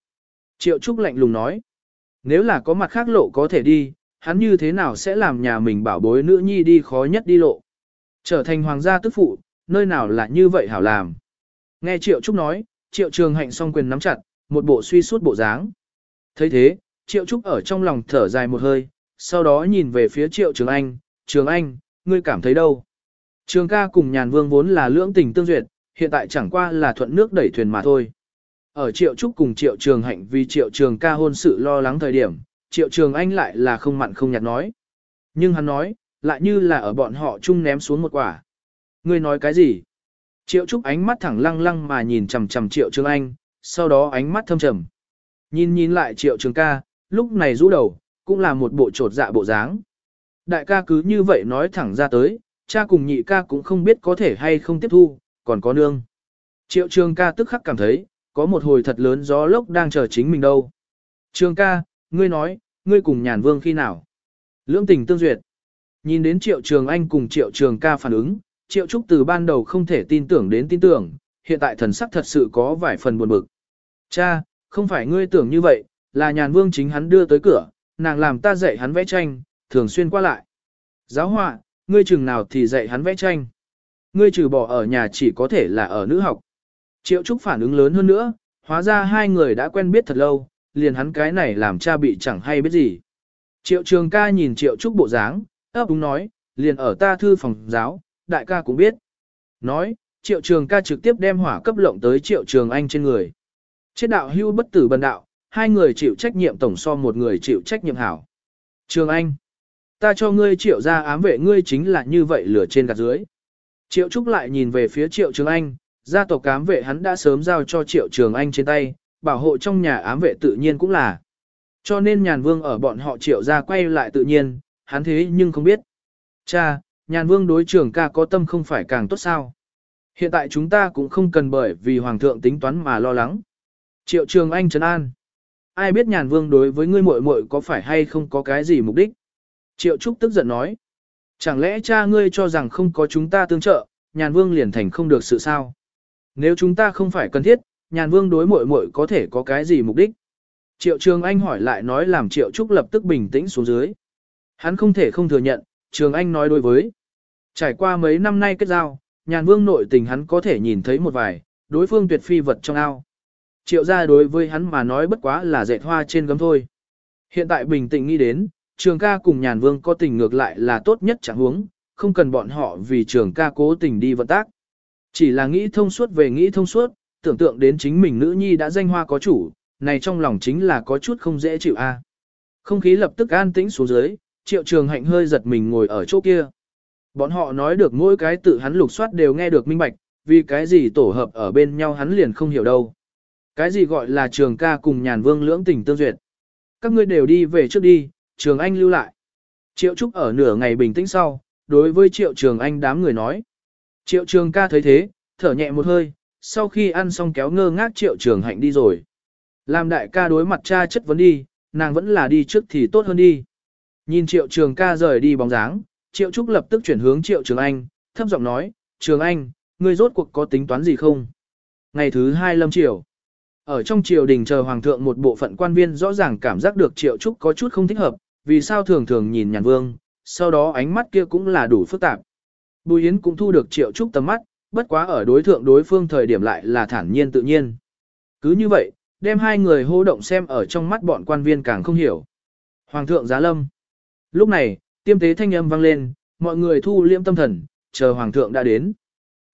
Triệu Trúc lạnh lùng nói, nếu là có mặt khác lộ có thể đi, hắn như thế nào sẽ làm nhà mình bảo bối nữ nhi đi khó nhất đi lộ. Trở thành hoàng gia tức phụ, nơi nào là như vậy hảo làm. Nghe Triệu Trúc nói, Triệu Trường Hạnh song quyền nắm chặt, một bộ suy suốt bộ dáng. thấy thế, Triệu Trúc ở trong lòng thở dài một hơi, sau đó nhìn về phía Triệu Trường Anh, Trường Anh, ngươi cảm thấy đâu? Trường ca cùng nhàn vương vốn là lưỡng tình tương duyệt, hiện tại chẳng qua là thuận nước đẩy thuyền mà thôi. Ở Triệu Trúc cùng Triệu Trường Hạnh vì Triệu Trường ca hôn sự lo lắng thời điểm, Triệu Trường Anh lại là không mặn không nhạt nói. Nhưng hắn nói, lại như là ở bọn họ chung ném xuống một quả. Ngươi nói cái gì? Triệu Trúc ánh mắt thẳng lăng lăng mà nhìn chằm chằm Triệu Trường Anh, sau đó ánh mắt thâm trầm. Nhìn nhìn lại Triệu Trường ca, lúc này rũ đầu, cũng là một bộ trột dạ bộ dáng. Đại ca cứ như vậy nói thẳng ra tới, cha cùng nhị ca cũng không biết có thể hay không tiếp thu, còn có nương. Triệu Trường ca tức khắc cảm thấy, có một hồi thật lớn gió lốc đang chờ chính mình đâu. Trường ca, ngươi nói, ngươi cùng nhàn vương khi nào? Lưỡng tình tương duyệt. Nhìn đến Triệu Trường Anh cùng Triệu Trường ca phản ứng, Triệu Trúc từ ban đầu không thể tin tưởng đến tin tưởng, hiện tại thần sắc thật sự có vài phần buồn bực. Cha, không phải ngươi tưởng như vậy, là nhàn vương chính hắn đưa tới cửa, nàng làm ta dạy hắn vẽ tranh, thường xuyên qua lại. Giáo họa, ngươi chừng nào thì dạy hắn vẽ tranh. Ngươi trừ bỏ ở nhà chỉ có thể là ở nữ học. Triệu Trúc phản ứng lớn hơn nữa, hóa ra hai người đã quen biết thật lâu, liền hắn cái này làm cha bị chẳng hay biết gì. Triệu Trường ca nhìn Triệu Trúc bộ dáng, ấp úng nói, liền ở ta thư phòng giáo, đại ca cũng biết. Nói, Triệu Trường ca trực tiếp đem hỏa cấp lộng tới Triệu Trường Anh trên người. Chết đạo hưu bất tử bần đạo, hai người chịu trách nhiệm tổng so một người chịu trách nhiệm hảo. Trường Anh, ta cho ngươi triệu ra ám vệ ngươi chính là như vậy lửa trên gạt dưới. Triệu Trúc lại nhìn về phía Triệu Trường Anh, gia tộc ám vệ hắn đã sớm giao cho Triệu Trường Anh trên tay, bảo hộ trong nhà ám vệ tự nhiên cũng là. Cho nên nhàn vương ở bọn họ Triệu ra quay lại tự nhiên, hắn thế nhưng không biết. Cha, nhàn vương đối trường ca có tâm không phải càng tốt sao. Hiện tại chúng ta cũng không cần bởi vì hoàng thượng tính toán mà lo lắng. Triệu trường anh trấn an. Ai biết nhàn vương đối với ngươi muội muội có phải hay không có cái gì mục đích? Triệu Trúc tức giận nói. Chẳng lẽ cha ngươi cho rằng không có chúng ta tương trợ, nhàn vương liền thành không được sự sao? Nếu chúng ta không phải cần thiết, nhàn vương đối muội muội có thể có cái gì mục đích? Triệu Trường Anh hỏi lại nói làm Triệu Trúc lập tức bình tĩnh xuống dưới. Hắn không thể không thừa nhận, Trường Anh nói đối với. Trải qua mấy năm nay kết giao, nhàn vương nội tình hắn có thể nhìn thấy một vài, đối phương tuyệt phi vật trong ao. Triệu gia đối với hắn mà nói bất quá là dệt hoa trên gấm thôi. Hiện tại bình tĩnh nghĩ đến, trường ca cùng nhàn vương có tình ngược lại là tốt nhất chẳng huống, không cần bọn họ vì trường ca cố tình đi vận tác. Chỉ là nghĩ thông suốt về nghĩ thông suốt, tưởng tượng đến chính mình nữ nhi đã danh hoa có chủ, này trong lòng chính là có chút không dễ chịu a. Không khí lập tức an tĩnh xuống dưới, triệu trường hạnh hơi giật mình ngồi ở chỗ kia. Bọn họ nói được mỗi cái tự hắn lục soát đều nghe được minh bạch, vì cái gì tổ hợp ở bên nhau hắn liền không hiểu đâu. Cái gì gọi là trường ca cùng nhàn vương lưỡng tình tương duyệt. Các ngươi đều đi về trước đi, trường anh lưu lại. Triệu Trúc ở nửa ngày bình tĩnh sau, đối với triệu trường anh đám người nói. Triệu trường ca thấy thế, thở nhẹ một hơi, sau khi ăn xong kéo ngơ ngác triệu trường hạnh đi rồi. Làm đại ca đối mặt cha chất vấn đi, nàng vẫn là đi trước thì tốt hơn đi. Nhìn triệu trường ca rời đi bóng dáng, triệu trúc lập tức chuyển hướng triệu trường anh, thấp giọng nói, trường anh, ngươi rốt cuộc có tính toán gì không? Ngày thứ hai lâm triều. Ở trong triều đình chờ hoàng thượng một bộ phận quan viên rõ ràng cảm giác được triệu trúc có chút không thích hợp, vì sao thường thường nhìn nhàn vương, sau đó ánh mắt kia cũng là đủ phức tạp. Bùi Yến cũng thu được triệu trúc tầm mắt, bất quá ở đối thượng đối phương thời điểm lại là thản nhiên tự nhiên. Cứ như vậy, đem hai người hô động xem ở trong mắt bọn quan viên càng không hiểu. Hoàng thượng giá lâm. Lúc này, tiêm tế thanh âm vang lên, mọi người thu liêm tâm thần, chờ hoàng thượng đã đến.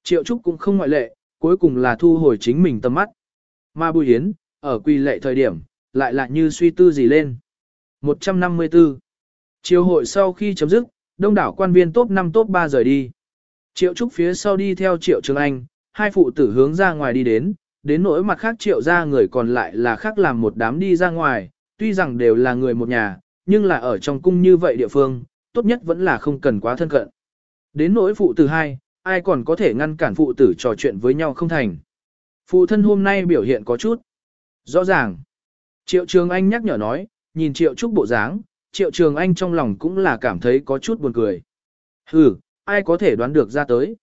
Triệu Trúc cũng không ngoại lệ, cuối cùng là thu hồi chính mình tâm mắt. Mà Bùi Hiến, ở quy lệ thời điểm, lại lại như suy tư gì lên. 154. Chiều hội sau khi chấm dứt, đông đảo quan viên top 5 top 3 rời đi. Triệu Trúc phía sau đi theo Triệu Trường Anh, hai phụ tử hướng ra ngoài đi đến, đến nỗi mặt khác Triệu ra người còn lại là khác làm một đám đi ra ngoài, tuy rằng đều là người một nhà, nhưng là ở trong cung như vậy địa phương, tốt nhất vẫn là không cần quá thân cận. Đến nỗi phụ tử hai, ai còn có thể ngăn cản phụ tử trò chuyện với nhau không thành. Phụ thân hôm nay biểu hiện có chút. Rõ ràng. Triệu Trường Anh nhắc nhở nói, nhìn Triệu Trúc bộ dáng, Triệu Trường Anh trong lòng cũng là cảm thấy có chút buồn cười. Hừ, ai có thể đoán được ra tới.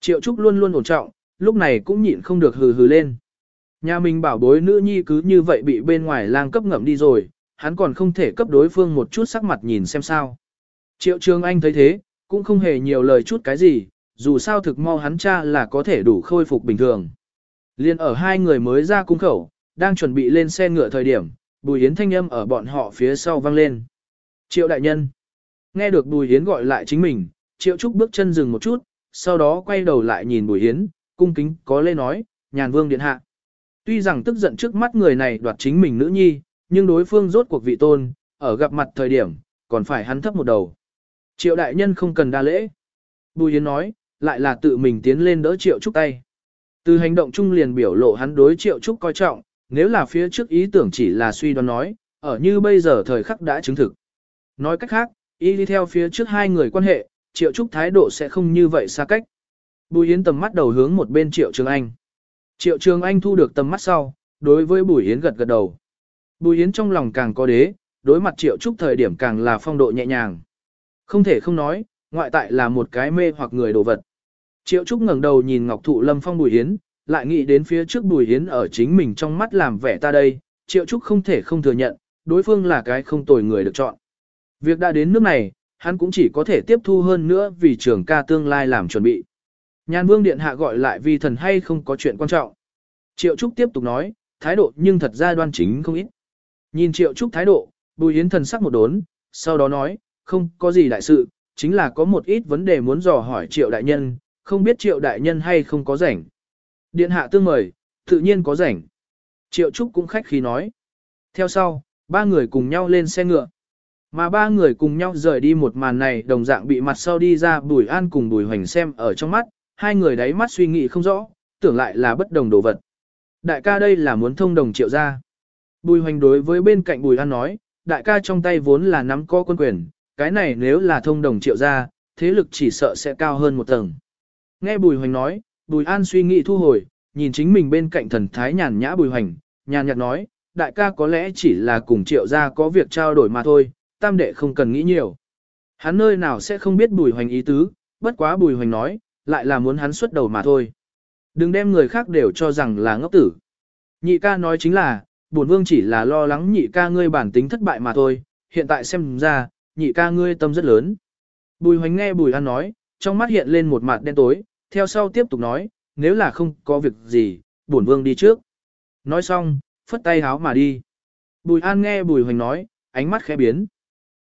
Triệu Trúc luôn luôn ổn trọng, lúc này cũng nhịn không được hừ hừ lên. Nhà mình bảo bối nữ nhi cứ như vậy bị bên ngoài lang cấp ngậm đi rồi, hắn còn không thể cấp đối phương một chút sắc mặt nhìn xem sao. Triệu Trường Anh thấy thế, cũng không hề nhiều lời chút cái gì, dù sao thực mau hắn cha là có thể đủ khôi phục bình thường. Liên ở hai người mới ra cung khẩu, đang chuẩn bị lên xe ngựa thời điểm, Bùi Yến thanh âm ở bọn họ phía sau vang lên. Triệu đại nhân. Nghe được Bùi Yến gọi lại chính mình, Triệu Trúc bước chân dừng một chút, sau đó quay đầu lại nhìn Bùi Yến, cung kính có lê nói, nhàn vương điện hạ. Tuy rằng tức giận trước mắt người này đoạt chính mình nữ nhi, nhưng đối phương rốt cuộc vị tôn, ở gặp mặt thời điểm, còn phải hắn thấp một đầu. Triệu đại nhân không cần đa lễ. Bùi Yến nói, lại là tự mình tiến lên đỡ Triệu Trúc tay. Từ hành động chung liền biểu lộ hắn đối Triệu Trúc coi trọng, nếu là phía trước ý tưởng chỉ là suy đoán nói, ở như bây giờ thời khắc đã chứng thực. Nói cách khác, y đi theo phía trước hai người quan hệ, Triệu Trúc thái độ sẽ không như vậy xa cách. Bùi Yến tầm mắt đầu hướng một bên Triệu Trường Anh. Triệu Trường Anh thu được tầm mắt sau, đối với Bùi Yến gật gật đầu. Bùi Yến trong lòng càng có đế, đối mặt Triệu Trúc thời điểm càng là phong độ nhẹ nhàng. Không thể không nói, ngoại tại là một cái mê hoặc người đồ vật. Triệu Trúc ngẩng đầu nhìn Ngọc Thụ Lâm Phong Bùi Yến, lại nghĩ đến phía trước Bùi Yến ở chính mình trong mắt làm vẻ ta đây, Triệu Trúc không thể không thừa nhận, đối phương là cái không tồi người được chọn. Việc đã đến nước này, hắn cũng chỉ có thể tiếp thu hơn nữa vì trường ca tương lai làm chuẩn bị. Nhan Vương Điện Hạ gọi lại vì thần hay không có chuyện quan trọng. Triệu Trúc tiếp tục nói, thái độ nhưng thật ra đoan chính không ít. Nhìn Triệu Trúc thái độ, Bùi Yến thần sắc một đốn, sau đó nói, không có gì đại sự, chính là có một ít vấn đề muốn dò hỏi Triệu Đại Nhân, không biết Triệu Đại Nhân hay không có rảnh. Điện hạ tương mời, tự nhiên có rảnh. Triệu Trúc cũng khách khí nói. Theo sau, ba người cùng nhau lên xe ngựa. Mà ba người cùng nhau rời đi một màn này đồng dạng bị mặt sau đi ra Bùi An cùng Bùi Hoành xem ở trong mắt, hai người đáy mắt suy nghĩ không rõ, tưởng lại là bất đồng đồ vật. Đại ca đây là muốn thông đồng triệu ra. Bùi Hoành đối với bên cạnh Bùi An nói, đại ca trong tay vốn là nắm có quân quyền, cái này nếu là thông đồng triệu ra, thế lực chỉ sợ sẽ cao hơn một tầng. Nghe Bùi Hoành nói, Bùi An suy nghĩ thu hồi, nhìn chính mình bên cạnh thần thái nhàn nhã Bùi Hoành, nhàn nhạt nói, đại ca có lẽ chỉ là cùng triệu gia có việc trao đổi mà thôi, tam đệ không cần nghĩ nhiều. Hắn nơi nào sẽ không biết Bùi Hoành ý tứ, bất quá Bùi Hoành nói, lại là muốn hắn xuất đầu mà thôi. Đừng đem người khác đều cho rằng là ngốc tử. Nhị ca nói chính là, bổn vương chỉ là lo lắng nhị ca ngươi bản tính thất bại mà thôi, hiện tại xem ra, nhị ca ngươi tâm rất lớn. Bùi hoành nghe bùi an nói, trong mắt hiện lên một mặt đen tối, theo sau tiếp tục nói, nếu là không có việc gì, bổn vương đi trước. Nói xong, phất tay háo mà đi. Bùi an nghe bùi hoành nói, ánh mắt khẽ biến.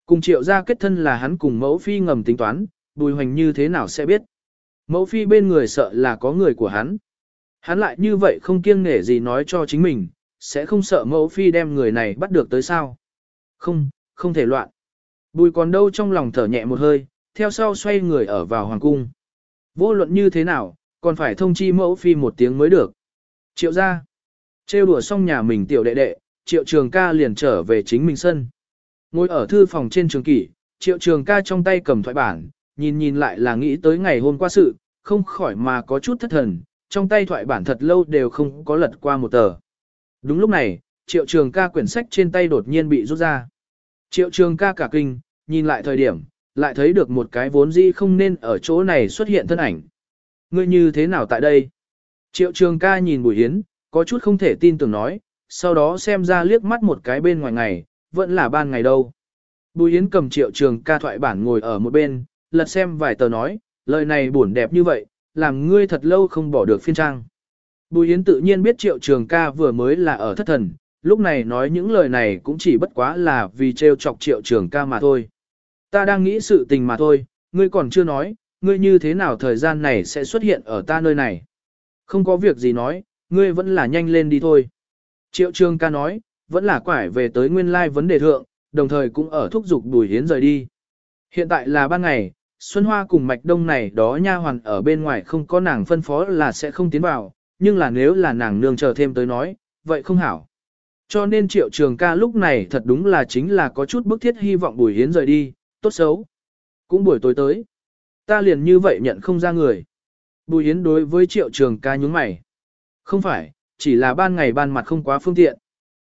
Cùng triệu ra kết thân là hắn cùng mẫu phi ngầm tính toán, bùi hoành như thế nào sẽ biết. Mẫu phi bên người sợ là có người của hắn. Hắn lại như vậy không kiêng nể gì nói cho chính mình, sẽ không sợ mẫu phi đem người này bắt được tới sao. Không, không thể loạn. Bùi còn đâu trong lòng thở nhẹ một hơi, theo sau xoay người ở vào hoàng cung. Vô luận như thế nào, còn phải thông chi mẫu phi một tiếng mới được. Triệu ra. Trêu đùa xong nhà mình tiểu đệ đệ, triệu trường ca liền trở về chính mình sân. Ngồi ở thư phòng trên trường kỷ, triệu trường ca trong tay cầm thoại bản, nhìn nhìn lại là nghĩ tới ngày hôm qua sự, không khỏi mà có chút thất thần, trong tay thoại bản thật lâu đều không có lật qua một tờ. Đúng lúc này, triệu trường ca quyển sách trên tay đột nhiên bị rút ra. Triệu trường ca cả kinh, nhìn lại thời điểm, lại thấy được một cái vốn dĩ không nên ở chỗ này xuất hiện thân ảnh. Ngươi như thế nào tại đây? Triệu trường ca nhìn Bùi Yến, có chút không thể tin tưởng nói, sau đó xem ra liếc mắt một cái bên ngoài ngày, vẫn là ban ngày đâu. Bùi Yến cầm triệu trường ca thoại bản ngồi ở một bên, lật xem vài tờ nói, lời này buồn đẹp như vậy, làm ngươi thật lâu không bỏ được phiên trang. Bùi Yến tự nhiên biết triệu trường ca vừa mới là ở thất thần, lúc này nói những lời này cũng chỉ bất quá là vì trêu chọc triệu trường ca mà thôi. Ta đang nghĩ sự tình mà thôi, ngươi còn chưa nói, ngươi như thế nào thời gian này sẽ xuất hiện ở ta nơi này. Không có việc gì nói, ngươi vẫn là nhanh lên đi thôi. Triệu trường ca nói, vẫn là quải về tới nguyên lai vấn đề thượng, đồng thời cũng ở thúc giục Bùi hiến rời đi. Hiện tại là ban ngày, Xuân Hoa cùng Mạch Đông này đó nha hoàn ở bên ngoài không có nàng phân phó là sẽ không tiến vào, nhưng là nếu là nàng nương chờ thêm tới nói, vậy không hảo. Cho nên triệu trường ca lúc này thật đúng là chính là có chút bức thiết hy vọng Bùi Hiến rời đi, tốt xấu. Cũng buổi tối tới. Ta liền như vậy nhận không ra người. Bùi yến đối với triệu trường ca nhúng mày. Không phải, chỉ là ban ngày ban mặt không quá phương tiện.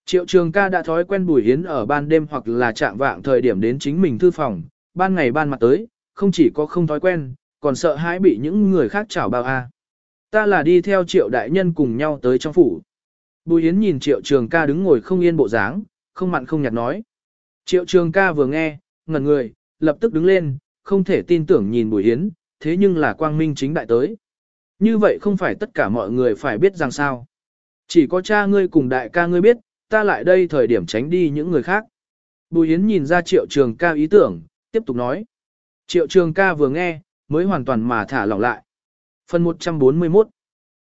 Triệu trường ca đã thói quen Bùi yến ở ban đêm hoặc là chạm vạng thời điểm đến chính mình thư phòng, ban ngày ban mặt tới, không chỉ có không thói quen, còn sợ hãi bị những người khác chảo bao a. À. Ta là đi theo triệu đại nhân cùng nhau tới trong phủ. Bùi Yến nhìn triệu trường ca đứng ngồi không yên bộ dáng, không mặn không nhạt nói. Triệu trường ca vừa nghe, ngẩn người, lập tức đứng lên, không thể tin tưởng nhìn Bùi Yến, thế nhưng là quang minh chính đại tới. Như vậy không phải tất cả mọi người phải biết rằng sao. Chỉ có cha ngươi cùng đại ca ngươi biết, ta lại đây thời điểm tránh đi những người khác. Bùi Yến nhìn ra triệu trường ca ý tưởng, tiếp tục nói. Triệu trường ca vừa nghe, mới hoàn toàn mà thả lỏng lại. Phần 141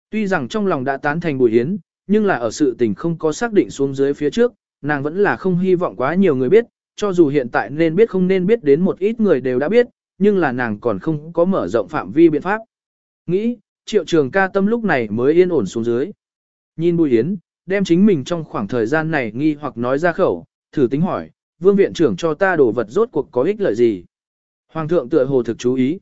Tuy rằng trong lòng đã tán thành Bùi Yến, nhưng là ở sự tình không có xác định xuống dưới phía trước, nàng vẫn là không hy vọng quá nhiều người biết, cho dù hiện tại nên biết không nên biết đến một ít người đều đã biết, nhưng là nàng còn không có mở rộng phạm vi biện pháp. Nghĩ, triệu trường ca tâm lúc này mới yên ổn xuống dưới. Nhìn Bùi Yến, đem chính mình trong khoảng thời gian này nghi hoặc nói ra khẩu, thử tính hỏi, vương viện trưởng cho ta đồ vật rốt cuộc có ích lợi gì? Hoàng thượng tựa hồ thực chú ý.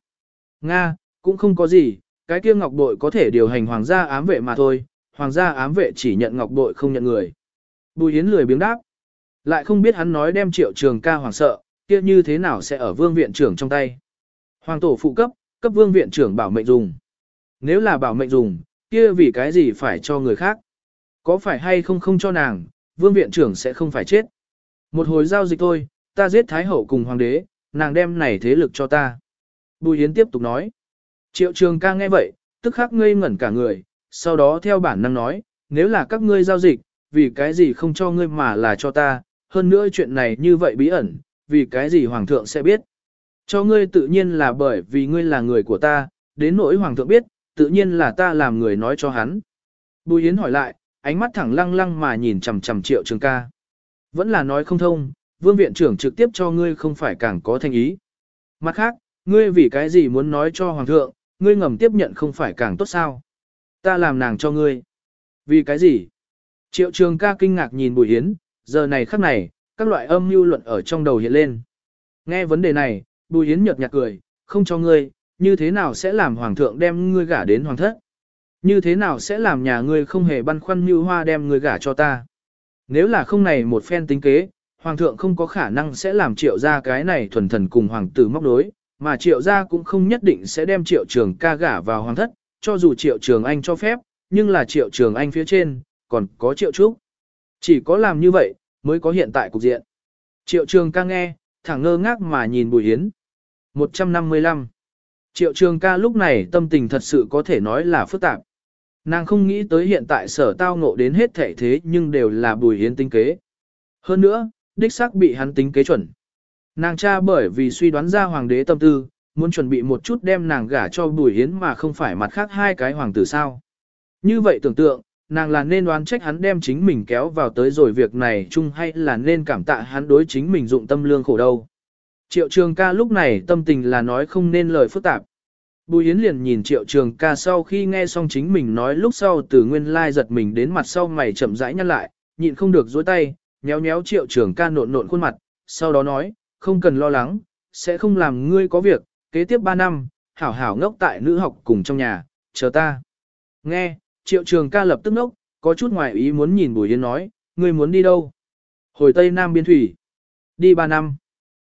Nga, cũng không có gì, cái kia ngọc bội có thể điều hành hoàng gia ám vệ mà thôi, hoàng gia ám vệ chỉ nhận ngọc bội không nhận người. Bùi Yến lười biếng đáp. Lại không biết hắn nói đem triệu trường ca hoàng sợ, kia như thế nào sẽ ở vương viện trưởng trong tay. Hoàng tổ phụ cấp, cấp vương viện trưởng bảo mệnh dùng. Nếu là bảo mệnh dùng, kia vì cái gì phải cho người khác? Có phải hay không không cho nàng, vương viện trưởng sẽ không phải chết. Một hồi giao dịch thôi, ta giết thái hậu cùng hoàng đế, nàng đem này thế lực cho ta. Bùi Yến tiếp tục nói. Triệu trường ca nghe vậy, tức khắc ngây ngẩn cả người, sau đó theo bản năng nói, nếu là các ngươi giao dịch, vì cái gì không cho ngươi mà là cho ta, hơn nữa chuyện này như vậy bí ẩn, vì cái gì hoàng thượng sẽ biết. Cho ngươi tự nhiên là bởi vì ngươi là người của ta, đến nỗi hoàng thượng biết, tự nhiên là ta làm người nói cho hắn. Bùi Yến hỏi lại, ánh mắt thẳng lăng lăng mà nhìn chằm chằm triệu trường ca. Vẫn là nói không thông, vương viện trưởng trực tiếp cho ngươi không phải càng có thành ý. Mặt khác, ngươi vì cái gì muốn nói cho hoàng thượng, ngươi ngầm tiếp nhận không phải càng tốt sao? Ta làm nàng cho ngươi. Vì cái gì? Triệu trường ca kinh ngạc nhìn Bùi yến giờ này khắc này, các loại âm mưu luận ở trong đầu hiện lên. Nghe vấn đề này, Bùi yến nhợt nhạt cười, không cho ngươi, như thế nào sẽ làm hoàng thượng đem ngươi gả đến hoàng thất? Như thế nào sẽ làm nhà ngươi không hề băn khoăn như hoa đem ngươi gả cho ta? Nếu là không này một phen tính kế, hoàng thượng không có khả năng sẽ làm triệu ra cái này thuần thần cùng hoàng tử móc đối, mà triệu gia cũng không nhất định sẽ đem triệu trường ca gả vào hoàng thất, cho dù triệu trường anh cho phép, nhưng là triệu trường anh phía trên, còn có triệu trúc. Chỉ có làm như vậy, mới có hiện tại cục diện. Triệu trường ca nghe, thẳng ngơ ngác mà nhìn Bùi Hiến. 155. Triệu trường ca lúc này tâm tình thật sự có thể nói là phức tạp. Nàng không nghĩ tới hiện tại sở tao ngộ đến hết thể thế nhưng đều là Bùi Hiến tính kế. Hơn nữa, đích xác bị hắn tính kế chuẩn. Nàng cha bởi vì suy đoán ra hoàng đế tâm tư, muốn chuẩn bị một chút đem nàng gả cho Bùi Hiến mà không phải mặt khác hai cái hoàng tử sao. Như vậy tưởng tượng, nàng là nên đoán trách hắn đem chính mình kéo vào tới rồi việc này chung hay là nên cảm tạ hắn đối chính mình dụng tâm lương khổ đâu. Triệu trường ca lúc này tâm tình là nói không nên lời phức tạp. Bùi Yến liền nhìn triệu trường ca sau khi nghe xong chính mình nói lúc sau từ nguyên lai giật mình đến mặt sau mày chậm rãi nhăn lại, nhịn không được dối tay, nhéo nhéo triệu trường ca nộn nộn khuôn mặt, sau đó nói, không cần lo lắng, sẽ không làm ngươi có việc, kế tiếp 3 năm, hảo hảo ngốc tại nữ học cùng trong nhà, chờ ta. Nghe, triệu trường ca lập tức nốc, có chút ngoài ý muốn nhìn Bùi Yến nói, ngươi muốn đi đâu? Hồi Tây Nam Biên Thủy. Đi 3 năm.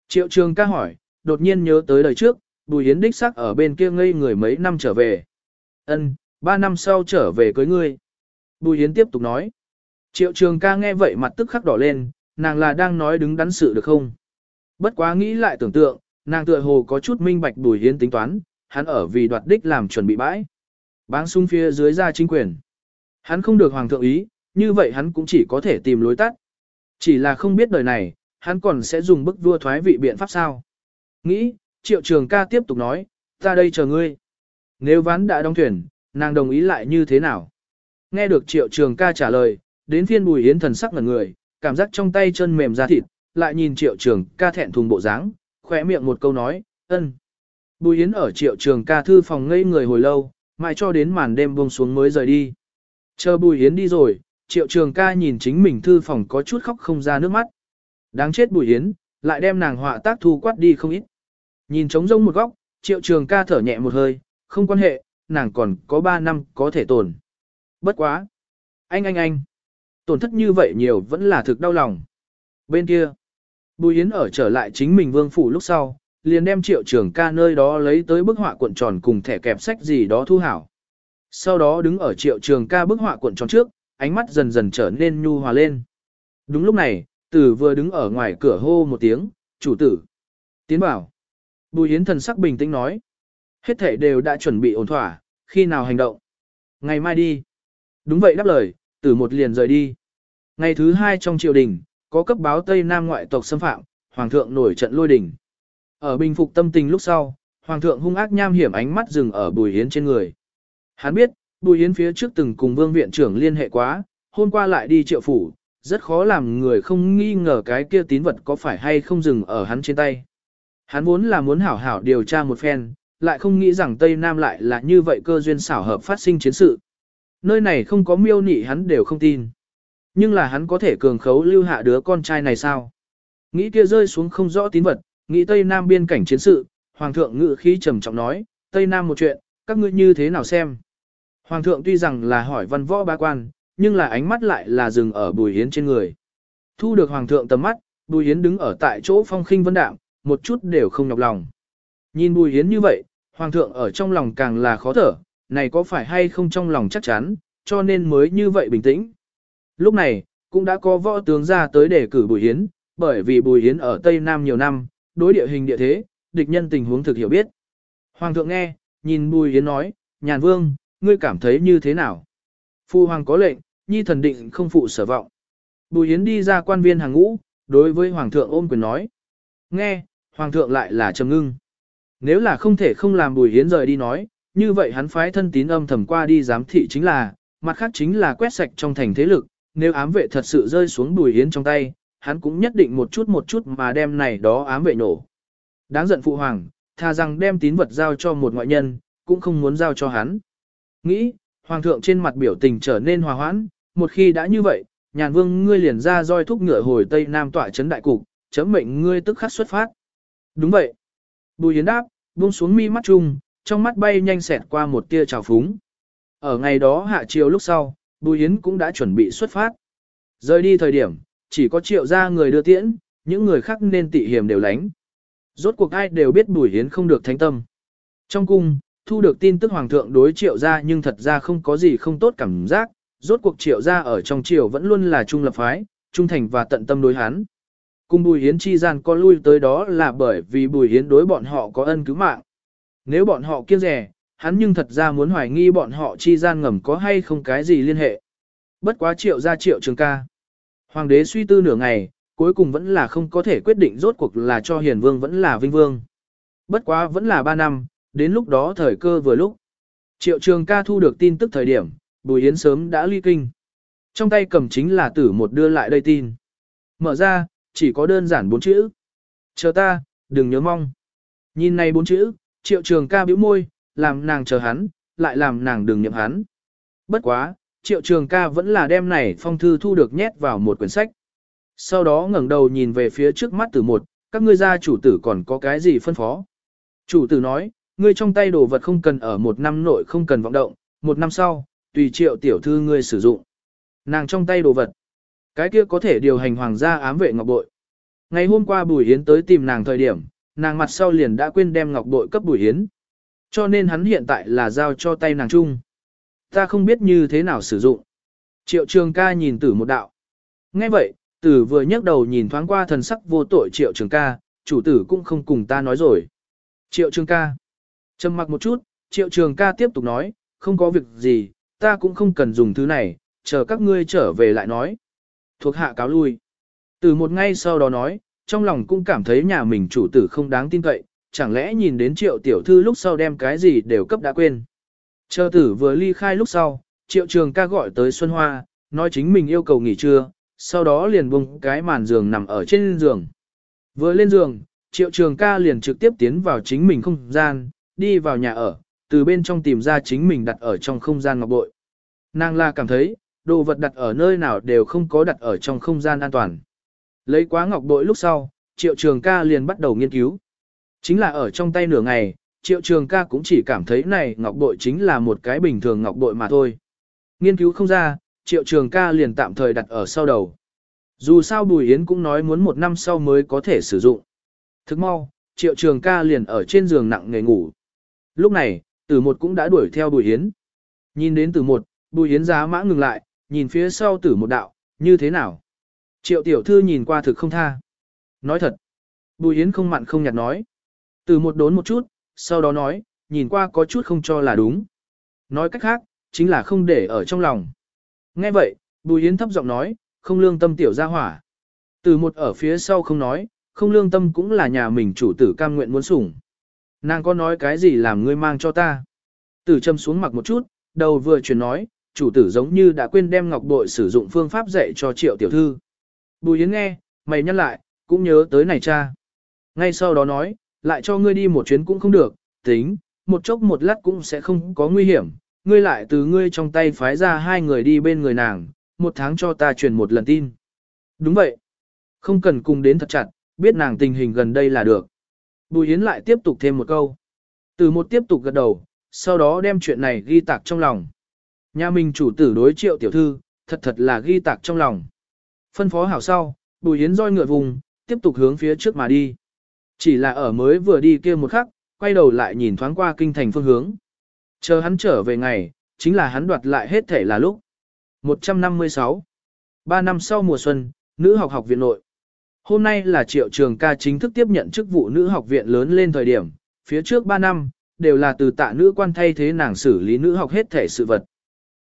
Triệu trường ca hỏi, đột nhiên nhớ tới đời trước, Bùi Yến đích sắc ở bên kia ngây người mấy năm trở về. Ân, 3 năm sau trở về cưới ngươi. Bùi Yến tiếp tục nói. Triệu trường ca nghe vậy mặt tức khắc đỏ lên, nàng là đang nói đứng đắn sự được không? Bất quá nghĩ lại tưởng tượng, nàng tựa hồ có chút minh bạch Bùi Yến tính toán, hắn ở vì đoạt đích làm chuẩn bị bãi. Báng sung phía dưới ra chính quyền. Hắn không được hoàng thượng ý, như vậy hắn cũng chỉ có thể tìm lối tắt. Chỉ là không biết đời này, hắn còn sẽ dùng bức vua thoái vị biện pháp sao. Nghĩ, triệu trường ca tiếp tục nói, ta đây chờ ngươi. Nếu ván đã đóng thuyền, nàng đồng ý lại như thế nào? Nghe được triệu trường ca trả lời, đến phiên bùi yến thần sắc ngẩn người, cảm giác trong tay chân mềm ra thịt, lại nhìn triệu trường ca thẹn thùng bộ dáng, khỏe miệng một câu nói, ân. Bùi yến ở triệu trường ca thư phòng ngây người hồi lâu, mãi cho đến màn đêm buông xuống mới rời đi. Chờ bùi yến đi rồi, triệu trường ca nhìn chính mình thư phòng có chút khóc không ra nước mắt. Đáng chết bùi yến, lại đem nàng họa tác thu quát đi không ít. Nhìn trống rông một góc, triệu trường ca thở nhẹ một hơi, không quan hệ, nàng còn có 3 năm có thể tồn. Bất quá. Anh anh anh. Tổn thất như vậy nhiều vẫn là thực đau lòng. Bên kia, Bùi Yến ở trở lại chính mình vương phủ lúc sau, liền đem triệu trường ca nơi đó lấy tới bức họa cuộn tròn cùng thẻ kẹp sách gì đó thu hảo. Sau đó đứng ở triệu trường ca bức họa cuộn tròn trước, ánh mắt dần dần trở nên nhu hòa lên. Đúng lúc này, tử vừa đứng ở ngoài cửa hô một tiếng, chủ tử. Tiến bảo. Bùi Yến thần sắc bình tĩnh nói. Hết thể đều đã chuẩn bị ổn thỏa, khi nào hành động. Ngày mai đi. Đúng vậy đáp lời, tử một liền rời đi. Ngày thứ hai trong triều đình, có cấp báo Tây Nam ngoại tộc xâm phạm, Hoàng thượng nổi trận lôi đình. Ở bình phục tâm tình lúc sau, Hoàng thượng hung ác nham hiểm ánh mắt dừng ở Bùi Yến trên người. Hắn biết, Bùi Yến phía trước từng cùng vương viện trưởng liên hệ quá, hôm qua lại đi triệu phủ, rất khó làm người không nghi ngờ cái kia tín vật có phải hay không dừng ở hắn trên tay. Hắn vốn là muốn hảo hảo điều tra một phen, lại không nghĩ rằng Tây Nam lại là như vậy cơ duyên xảo hợp phát sinh chiến sự. Nơi này không có miêu nị hắn đều không tin. Nhưng là hắn có thể cường khấu lưu hạ đứa con trai này sao? Nghĩ kia rơi xuống không rõ tín vật, nghĩ Tây Nam biên cảnh chiến sự, Hoàng thượng ngự khí trầm trọng nói, Tây Nam một chuyện, các ngươi như thế nào xem? Hoàng thượng tuy rằng là hỏi văn võ ba quan, nhưng là ánh mắt lại là dừng ở Bùi Hiến trên người. Thu được Hoàng thượng tầm mắt, Bùi Hiến đứng ở tại chỗ phong khinh vân đạm, một chút đều không nhọc lòng. Nhìn Bùi Hiến như vậy, Hoàng thượng ở trong lòng càng là khó thở, này có phải hay không trong lòng chắc chắn, cho nên mới như vậy bình tĩnh. Lúc này, cũng đã có võ tướng ra tới để cử Bùi Hiến, bởi vì Bùi Hiến ở Tây Nam nhiều năm, đối địa hình địa thế, địch nhân tình huống thực hiểu biết. Hoàng thượng nghe, nhìn Bùi Yến nói, nhàn vương, ngươi cảm thấy như thế nào? Phu hoàng có lệnh, nhi thần định không phụ sở vọng. Bùi Yến đi ra quan viên hàng ngũ, đối với hoàng thượng ôm quyền nói. Nghe, hoàng thượng lại là trầm ngưng. Nếu là không thể không làm Bùi Yến rời đi nói, như vậy hắn phái thân tín âm thầm qua đi giám thị chính là, mặt khác chính là quét sạch trong thành thế lực, nếu ám vệ thật sự rơi xuống Bùi Yến trong tay, hắn cũng nhất định một chút một chút mà đem này đó ám vệ nổ. Đáng giận phụ hoàng, tha rằng đem tín vật giao cho một ngoại nhân, cũng không muốn giao cho hắn. Nghĩ, hoàng thượng trên mặt biểu tình trở nên hòa hoãn, một khi đã như vậy, nhàn vương ngươi liền ra roi thúc ngựa hồi Tây Nam tỏa chấn đại cục, chấm mệnh ngươi tức khắc xuất phát. Đúng vậy. Bùi yến đáp, buông xuống mi mắt chung, trong mắt bay nhanh xẹt qua một tia trào phúng. Ở ngày đó hạ chiều lúc sau, Bùi Yến cũng đã chuẩn bị xuất phát. Rời đi thời điểm, chỉ có triệu gia người đưa tiễn, những người khác nên tị hiểm đều lánh. Rốt cuộc ai đều biết Bùi hiến không được thánh tâm. Trong cung, thu được tin tức hoàng thượng đối triệu gia nhưng thật ra không có gì không tốt cảm giác, rốt cuộc triệu gia ở trong triều vẫn luôn là trung lập phái, trung thành và tận tâm đối hắn. Cùng Bùi hiến chi gian có lui tới đó là bởi vì Bùi hiến đối bọn họ có ân cứu mạng. Nếu bọn họ kiêng rẻ, hắn nhưng thật ra muốn hoài nghi bọn họ chi gian ngầm có hay không cái gì liên hệ. Bất quá triệu ra triệu trường ca. Hoàng đế suy tư nửa ngày, cuối cùng vẫn là không có thể quyết định rốt cuộc là cho hiền vương vẫn là vinh vương. Bất quá vẫn là 3 năm, đến lúc đó thời cơ vừa lúc. Triệu trường ca thu được tin tức thời điểm, Bùi Yến sớm đã ly kinh. Trong tay cầm chính là tử một đưa lại đây tin. Mở ra, chỉ có đơn giản bốn chữ. Chờ ta, đừng nhớ mong. Nhìn này bốn chữ, triệu trường ca bĩu môi, làm nàng chờ hắn, lại làm nàng đừng nhậm hắn. Bất quá, triệu trường ca vẫn là đem này phong thư thu được nhét vào một quyển sách. Sau đó ngẩng đầu nhìn về phía trước mắt tử một, các ngươi gia chủ tử còn có cái gì phân phó. Chủ tử nói, ngươi trong tay đồ vật không cần ở một năm nội không cần vọng động, một năm sau, tùy triệu tiểu thư ngươi sử dụng. Nàng trong tay đồ vật, cái kia có thể điều hành hoàng gia ám vệ ngọc bội. Ngày hôm qua Bùi yến tới tìm nàng thời điểm, nàng mặt sau liền đã quên đem ngọc bội cấp Bùi yến Cho nên hắn hiện tại là giao cho tay nàng chung. Ta không biết như thế nào sử dụng. Triệu trường ca nhìn tử một đạo. Nghe vậy, tử vừa nhấc đầu nhìn thoáng qua thần sắc vô tội triệu trường ca, chủ tử cũng không cùng ta nói rồi. Triệu trường ca. Trầm mặc một chút, triệu trường ca tiếp tục nói, không có việc gì, ta cũng không cần dùng thứ này, chờ các ngươi trở về lại nói. Thuộc hạ cáo lui. Từ một ngay sau đó nói, trong lòng cũng cảm thấy nhà mình chủ tử không đáng tin cậy, chẳng lẽ nhìn đến triệu tiểu thư lúc sau đem cái gì đều cấp đã quên. Chờ tử vừa ly khai lúc sau, triệu trường ca gọi tới Xuân Hoa, nói chính mình yêu cầu nghỉ trưa, sau đó liền bung cái màn giường nằm ở trên giường. Vừa lên giường, triệu trường ca liền trực tiếp tiến vào chính mình không gian, đi vào nhà ở, từ bên trong tìm ra chính mình đặt ở trong không gian ngọc bội. Nàng la cảm thấy, đồ vật đặt ở nơi nào đều không có đặt ở trong không gian an toàn. Lấy quá ngọc bội lúc sau, triệu trường ca liền bắt đầu nghiên cứu. Chính là ở trong tay nửa ngày, triệu trường ca cũng chỉ cảm thấy này ngọc bội chính là một cái bình thường ngọc bội mà thôi. Nghiên cứu không ra, triệu trường ca liền tạm thời đặt ở sau đầu. Dù sao Bùi Yến cũng nói muốn một năm sau mới có thể sử dụng. Thức mau, triệu trường ca liền ở trên giường nặng nghề ngủ. Lúc này, tử một cũng đã đuổi theo Bùi Yến. Nhìn đến tử một, Bùi Yến giá mã ngừng lại, nhìn phía sau tử một đạo, như thế nào? Triệu tiểu thư nhìn qua thực không tha. Nói thật. Bùi Yến không mặn không nhạt nói. Tử một đốn một chút, sau đó nói, nhìn qua có chút không cho là đúng. Nói cách khác, chính là không để ở trong lòng. Nghe vậy, Bùi Yến thấp giọng nói, không lương tâm tiểu ra hỏa. Từ một ở phía sau không nói, không lương tâm cũng là nhà mình chủ tử cam nguyện muốn sủng. Nàng có nói cái gì làm ngươi mang cho ta? Tử châm xuống mặc một chút, đầu vừa chuyển nói, chủ tử giống như đã quên đem ngọc bội sử dụng phương pháp dạy cho triệu tiểu thư. Bùi Yến nghe, mày nhắc lại, cũng nhớ tới này cha. Ngay sau đó nói, lại cho ngươi đi một chuyến cũng không được, tính, một chốc một lát cũng sẽ không có nguy hiểm, ngươi lại từ ngươi trong tay phái ra hai người đi bên người nàng, một tháng cho ta truyền một lần tin. Đúng vậy. Không cần cùng đến thật chặt, biết nàng tình hình gần đây là được. Bùi Yến lại tiếp tục thêm một câu. Từ một tiếp tục gật đầu, sau đó đem chuyện này ghi tạc trong lòng. Nhà mình chủ tử đối triệu tiểu thư, thật thật là ghi tạc trong lòng. Phân phó hảo sau, Bùi Yến roi ngựa vùng, tiếp tục hướng phía trước mà đi. Chỉ là ở mới vừa đi kia một khắc, quay đầu lại nhìn thoáng qua kinh thành phương hướng. Chờ hắn trở về ngày, chính là hắn đoạt lại hết thể là lúc. 156. Ba năm sau mùa xuân, nữ học học viện nội. Hôm nay là triệu trường ca chính thức tiếp nhận chức vụ nữ học viện lớn lên thời điểm, phía trước 3 năm, đều là từ tạ nữ quan thay thế nàng xử lý nữ học hết thể sự vật.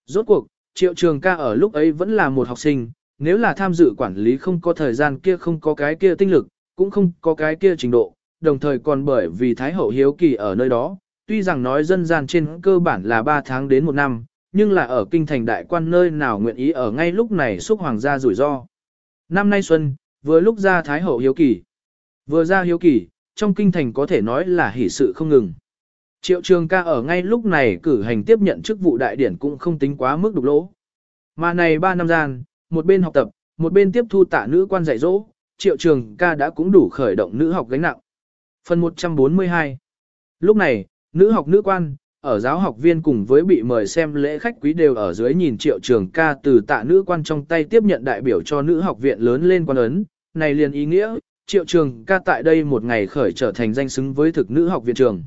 Rốt cuộc, triệu trường ca ở lúc ấy vẫn là một học sinh, nếu là tham dự quản lý không có thời gian kia không có cái kia tinh lực, cũng không có cái kia trình độ, đồng thời còn bởi vì Thái Hậu hiếu kỳ ở nơi đó, tuy rằng nói dân gian trên cơ bản là 3 tháng đến 1 năm, nhưng là ở kinh thành đại quan nơi nào nguyện ý ở ngay lúc này xúc hoàng gia rủi ro. Năm nay xuân, vừa lúc ra Thái Hậu hiếu kỳ. Vừa ra hiếu kỳ, trong kinh thành có thể nói là hỷ sự không ngừng. Triệu trường ca ở ngay lúc này cử hành tiếp nhận chức vụ đại điển cũng không tính quá mức đục lỗ. Mà này 3 năm gian, một bên học tập, một bên tiếp thu tạ nữ quan dạy dỗ, triệu trường ca đã cũng đủ khởi động nữ học gánh nặng. Phần 142 Lúc này, nữ học nữ quan, ở giáo học viên cùng với bị mời xem lễ khách quý đều ở dưới nhìn triệu trường ca từ tạ nữ quan trong tay tiếp nhận đại biểu cho nữ học viện lớn lên quan ấn, này liền ý nghĩa, triệu trường ca tại đây một ngày khởi trở thành danh xứng với thực nữ học viện trường.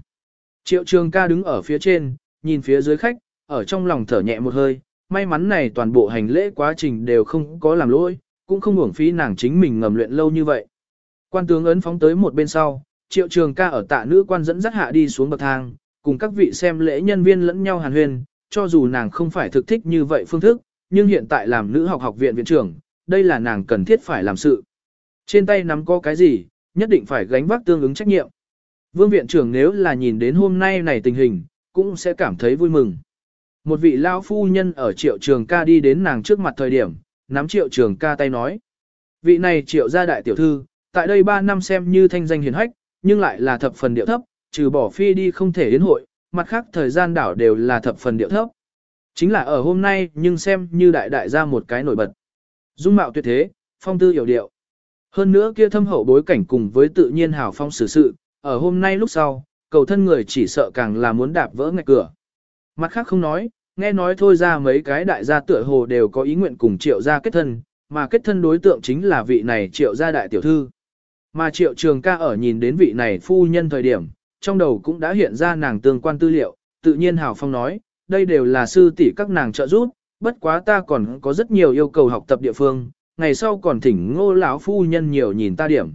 Triệu trường ca đứng ở phía trên, nhìn phía dưới khách, ở trong lòng thở nhẹ một hơi, may mắn này toàn bộ hành lễ quá trình đều không có làm lỗi, cũng không uổng phí nàng chính mình ngầm luyện lâu như vậy. Quan tướng ấn phóng tới một bên sau, triệu trường ca ở tạ nữ quan dẫn dắt hạ đi xuống bậc thang, cùng các vị xem lễ nhân viên lẫn nhau hàn huyên, cho dù nàng không phải thực thích như vậy phương thức, nhưng hiện tại làm nữ học học viện viện trưởng, đây là nàng cần thiết phải làm sự. Trên tay nắm có cái gì, nhất định phải gánh vác tương ứng trách nhiệm. Vương viện trưởng nếu là nhìn đến hôm nay này tình hình, cũng sẽ cảm thấy vui mừng. Một vị lao phu nhân ở triệu trường ca đi đến nàng trước mặt thời điểm, nắm triệu trường ca tay nói. Vị này triệu gia đại tiểu thư, tại đây 3 năm xem như thanh danh hiền hách, nhưng lại là thập phần điệu thấp, trừ bỏ phi đi không thể đến hội, mặt khác thời gian đảo đều là thập phần điệu thấp. Chính là ở hôm nay nhưng xem như đại đại ra một cái nổi bật. Dung mạo tuyệt thế, phong tư hiểu điệu. Hơn nữa kia thâm hậu bối cảnh cùng với tự nhiên hào phong xử sự, ở hôm nay lúc sau, cầu thân người chỉ sợ càng là muốn đạp vỡ ngạch cửa. Mặt khác không nói, nghe nói thôi ra mấy cái đại gia tựa hồ đều có ý nguyện cùng triệu gia kết thân, mà kết thân đối tượng chính là vị này triệu gia đại tiểu thư. Mà triệu trường ca ở nhìn đến vị này phu nhân thời điểm, trong đầu cũng đã hiện ra nàng tương quan tư liệu, tự nhiên Hào Phong nói, đây đều là sư tỷ các nàng trợ giúp, bất quá ta còn có rất nhiều yêu cầu học tập địa phương, ngày sau còn thỉnh ngô lão phu nhân nhiều nhìn ta điểm.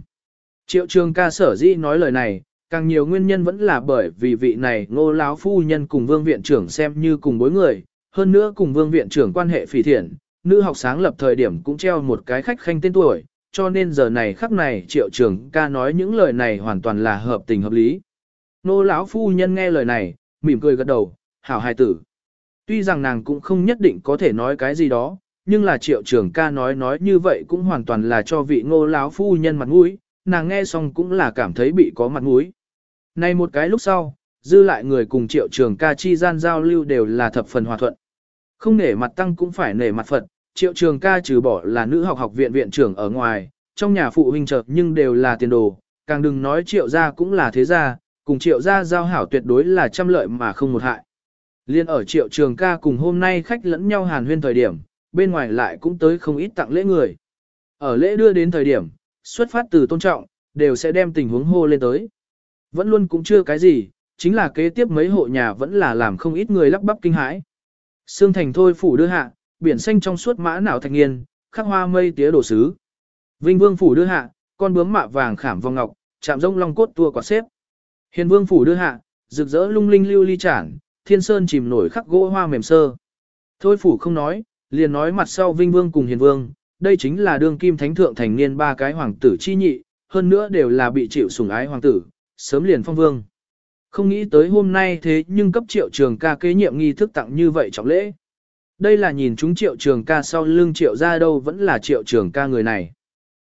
Triệu trường ca sở dĩ nói lời này, càng nhiều nguyên nhân vẫn là bởi vì vị này ngô lão phu nhân cùng vương viện trưởng xem như cùng bối người, hơn nữa cùng vương viện trưởng quan hệ phỉ thiện, nữ học sáng lập thời điểm cũng treo một cái khách khanh tên tuổi, cho nên giờ này khắc này triệu trường ca nói những lời này hoàn toàn là hợp tình hợp lý. Nô lão phu nhân nghe lời này, mỉm cười gật đầu, hảo hài tử. Tuy rằng nàng cũng không nhất định có thể nói cái gì đó, nhưng là triệu trường ca nói nói như vậy cũng hoàn toàn là cho vị ngô lão phu nhân mặt mũi, nàng nghe xong cũng là cảm thấy bị có mặt mũi. Này một cái lúc sau, dư lại người cùng triệu trường ca chi gian giao lưu đều là thập phần hòa thuận. Không nể mặt tăng cũng phải nể mặt Phật, triệu trường ca trừ bỏ là nữ học học viện viện trưởng ở ngoài, trong nhà phụ huynh trợ nhưng đều là tiền đồ, càng đừng nói triệu gia cũng là thế gia, cùng triệu gia giao hảo tuyệt đối là trăm lợi mà không một hại. Liên ở triệu trường ca cùng hôm nay khách lẫn nhau hàn huyên thời điểm, bên ngoài lại cũng tới không ít tặng lễ người. Ở lễ đưa đến thời điểm, xuất phát từ tôn trọng, đều sẽ đem tình huống hô lên tới. Vẫn luôn cũng chưa cái gì, chính là kế tiếp mấy hộ nhà vẫn là làm không ít người lắp bắp kinh hãi. Sương thành thôi phủ đưa hạ, biển xanh trong suốt mã não thạch nghiên, khắc hoa mây tía đổ sứ. Vinh vương phủ đưa hạ, con bướm mạ vàng khảm vòng ngọc, chạm rông long cốt tua quả xếp. Hiền vương phủ đưa hạ, rực rỡ lung linh lưu ly chản, thiên sơn chìm nổi khắc gỗ hoa mềm sơ. Thôi phủ không nói, liền nói mặt sau vinh vương cùng hiền vương, đây chính là đương kim thánh thượng thành niên ba cái hoàng tử chi nhị, hơn nữa đều là bị chịu sủng ái hoàng tử, sớm liền phong vương. Không nghĩ tới hôm nay thế nhưng cấp triệu trường ca kế nhiệm nghi thức tặng như vậy trọng lễ. Đây là nhìn chúng triệu trường ca sau lưng triệu ra đâu vẫn là triệu trường ca người này.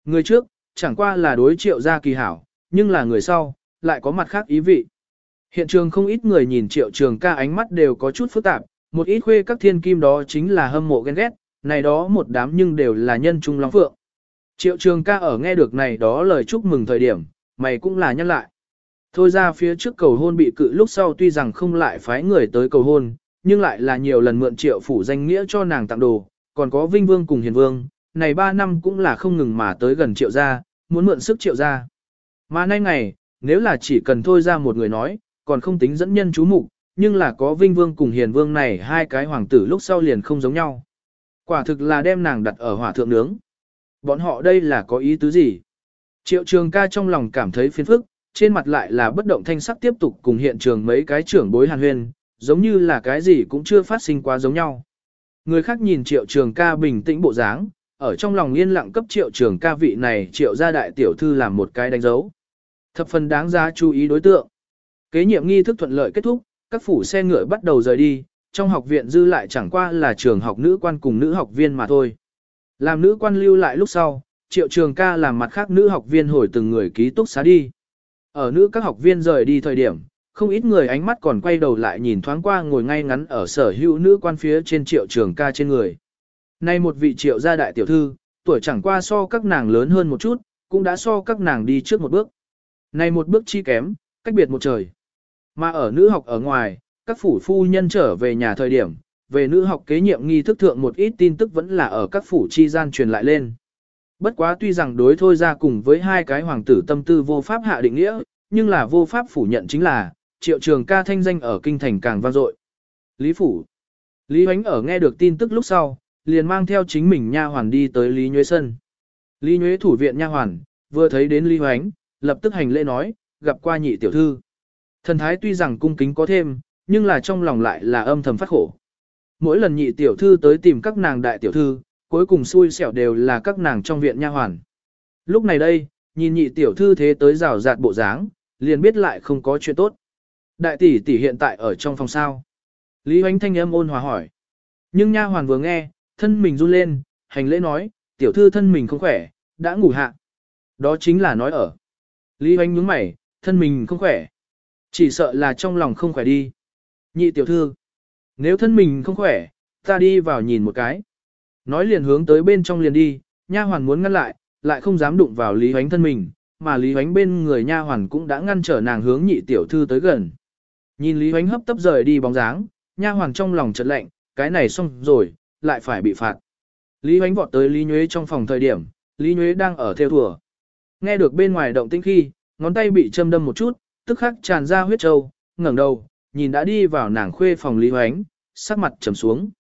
Người trước, chẳng qua là đối triệu gia kỳ hảo, nhưng là người sau, lại có mặt khác ý vị. Hiện trường không ít người nhìn triệu trường ca ánh mắt đều có chút phức tạp, một ít khuê các thiên kim đó chính là hâm mộ ghen ghét, này đó một đám nhưng đều là nhân trung long phượng. Triệu trường ca ở nghe được này đó lời chúc mừng thời điểm, mày cũng là nhắc lại. Thôi ra phía trước cầu hôn bị cự lúc sau tuy rằng không lại phái người tới cầu hôn, nhưng lại là nhiều lần mượn triệu phủ danh nghĩa cho nàng tặng đồ, còn có Vinh Vương cùng Hiền Vương, này 3 năm cũng là không ngừng mà tới gần triệu gia, muốn mượn sức triệu gia. Mà nay ngày, nếu là chỉ cần thôi ra một người nói, còn không tính dẫn nhân chú mục, nhưng là có Vinh Vương cùng Hiền Vương này hai cái hoàng tử lúc sau liền không giống nhau. Quả thực là đem nàng đặt ở hỏa thượng nướng. Bọn họ đây là có ý tứ gì? Triệu trường ca trong lòng cảm thấy phiền phức, trên mặt lại là bất động thanh sắc tiếp tục cùng hiện trường mấy cái trưởng bối hàn huyên, giống như là cái gì cũng chưa phát sinh quá giống nhau. Người khác nhìn triệu trường ca bình tĩnh bộ dáng, ở trong lòng yên lặng cấp triệu trường ca vị này triệu gia đại tiểu thư làm một cái đánh dấu. Thập phần đáng giá chú ý đối tượng. Kế nhiệm nghi thức thuận lợi kết thúc, các phủ xe ngựa bắt đầu rời đi, trong học viện dư lại chẳng qua là trường học nữ quan cùng nữ học viên mà thôi. Làm nữ quan lưu lại lúc sau, triệu trường ca làm mặt khác nữ học viên hồi từng người ký túc xá đi. Ở nữ các học viên rời đi thời điểm, không ít người ánh mắt còn quay đầu lại nhìn thoáng qua ngồi ngay ngắn ở sở hữu nữ quan phía trên triệu trường ca trên người. Nay một vị triệu gia đại tiểu thư, tuổi chẳng qua so các nàng lớn hơn một chút, cũng đã so các nàng đi trước một bước. Nay một bước chi kém, cách biệt một trời. Mà ở nữ học ở ngoài, các phủ phu nhân trở về nhà thời điểm, về nữ học kế nhiệm nghi thức thượng một ít tin tức vẫn là ở các phủ chi gian truyền lại lên. Bất quá tuy rằng đối thôi ra cùng với hai cái hoàng tử tâm tư vô pháp hạ định nghĩa, nhưng là vô pháp phủ nhận chính là, triệu trường ca thanh danh ở kinh thành càng vang dội. Lý Phủ Lý Huánh ở nghe được tin tức lúc sau, liền mang theo chính mình nha hoàn đi tới Lý Nhuế Sân. Lý Nhuế thủ viện nha hoàn, vừa thấy đến Lý Huánh, lập tức hành lễ nói, gặp qua nhị tiểu thư. Thần thái tuy rằng cung kính có thêm, nhưng là trong lòng lại là âm thầm phát khổ. Mỗi lần nhị tiểu thư tới tìm các nàng đại tiểu thư, cuối cùng xui xẻo đều là các nàng trong viện nha hoàn. Lúc này đây, nhìn nhị tiểu thư thế tới rào rạt bộ dáng, liền biết lại không có chuyện tốt. Đại tỷ tỷ hiện tại ở trong phòng sao. Lý Hoánh thanh âm ôn hòa hỏi. Nhưng nha hoàn vừa nghe, thân mình run lên, hành lễ nói, tiểu thư thân mình không khỏe, đã ngủ hạ. Đó chính là nói ở. Lý Hoánh nhướng mày, thân mình không khỏe. Chỉ sợ là trong lòng không khỏe đi. Nhị tiểu thư, nếu thân mình không khỏe, ta đi vào nhìn một cái. Nói liền hướng tới bên trong liền đi, nha hoàn muốn ngăn lại, lại không dám đụng vào Lý Hoánh thân mình, mà Lý Hoánh bên người nha hoàn cũng đã ngăn trở nàng hướng nhị tiểu thư tới gần. Nhìn Lý Hoánh hấp tấp rời đi bóng dáng, nha hoàn trong lòng chợt lạnh, cái này xong rồi, lại phải bị phạt. Lý Hoánh vọt tới Lý Nhuế trong phòng thời điểm, Lý Nhuế đang ở theo thùa. Nghe được bên ngoài động tĩnh khi, ngón tay bị châm đâm một chút, tức khắc tràn ra huyết trâu, ngẩng đầu, nhìn đã đi vào nàng khuê phòng Lý Hoánh, sắc mặt trầm xuống.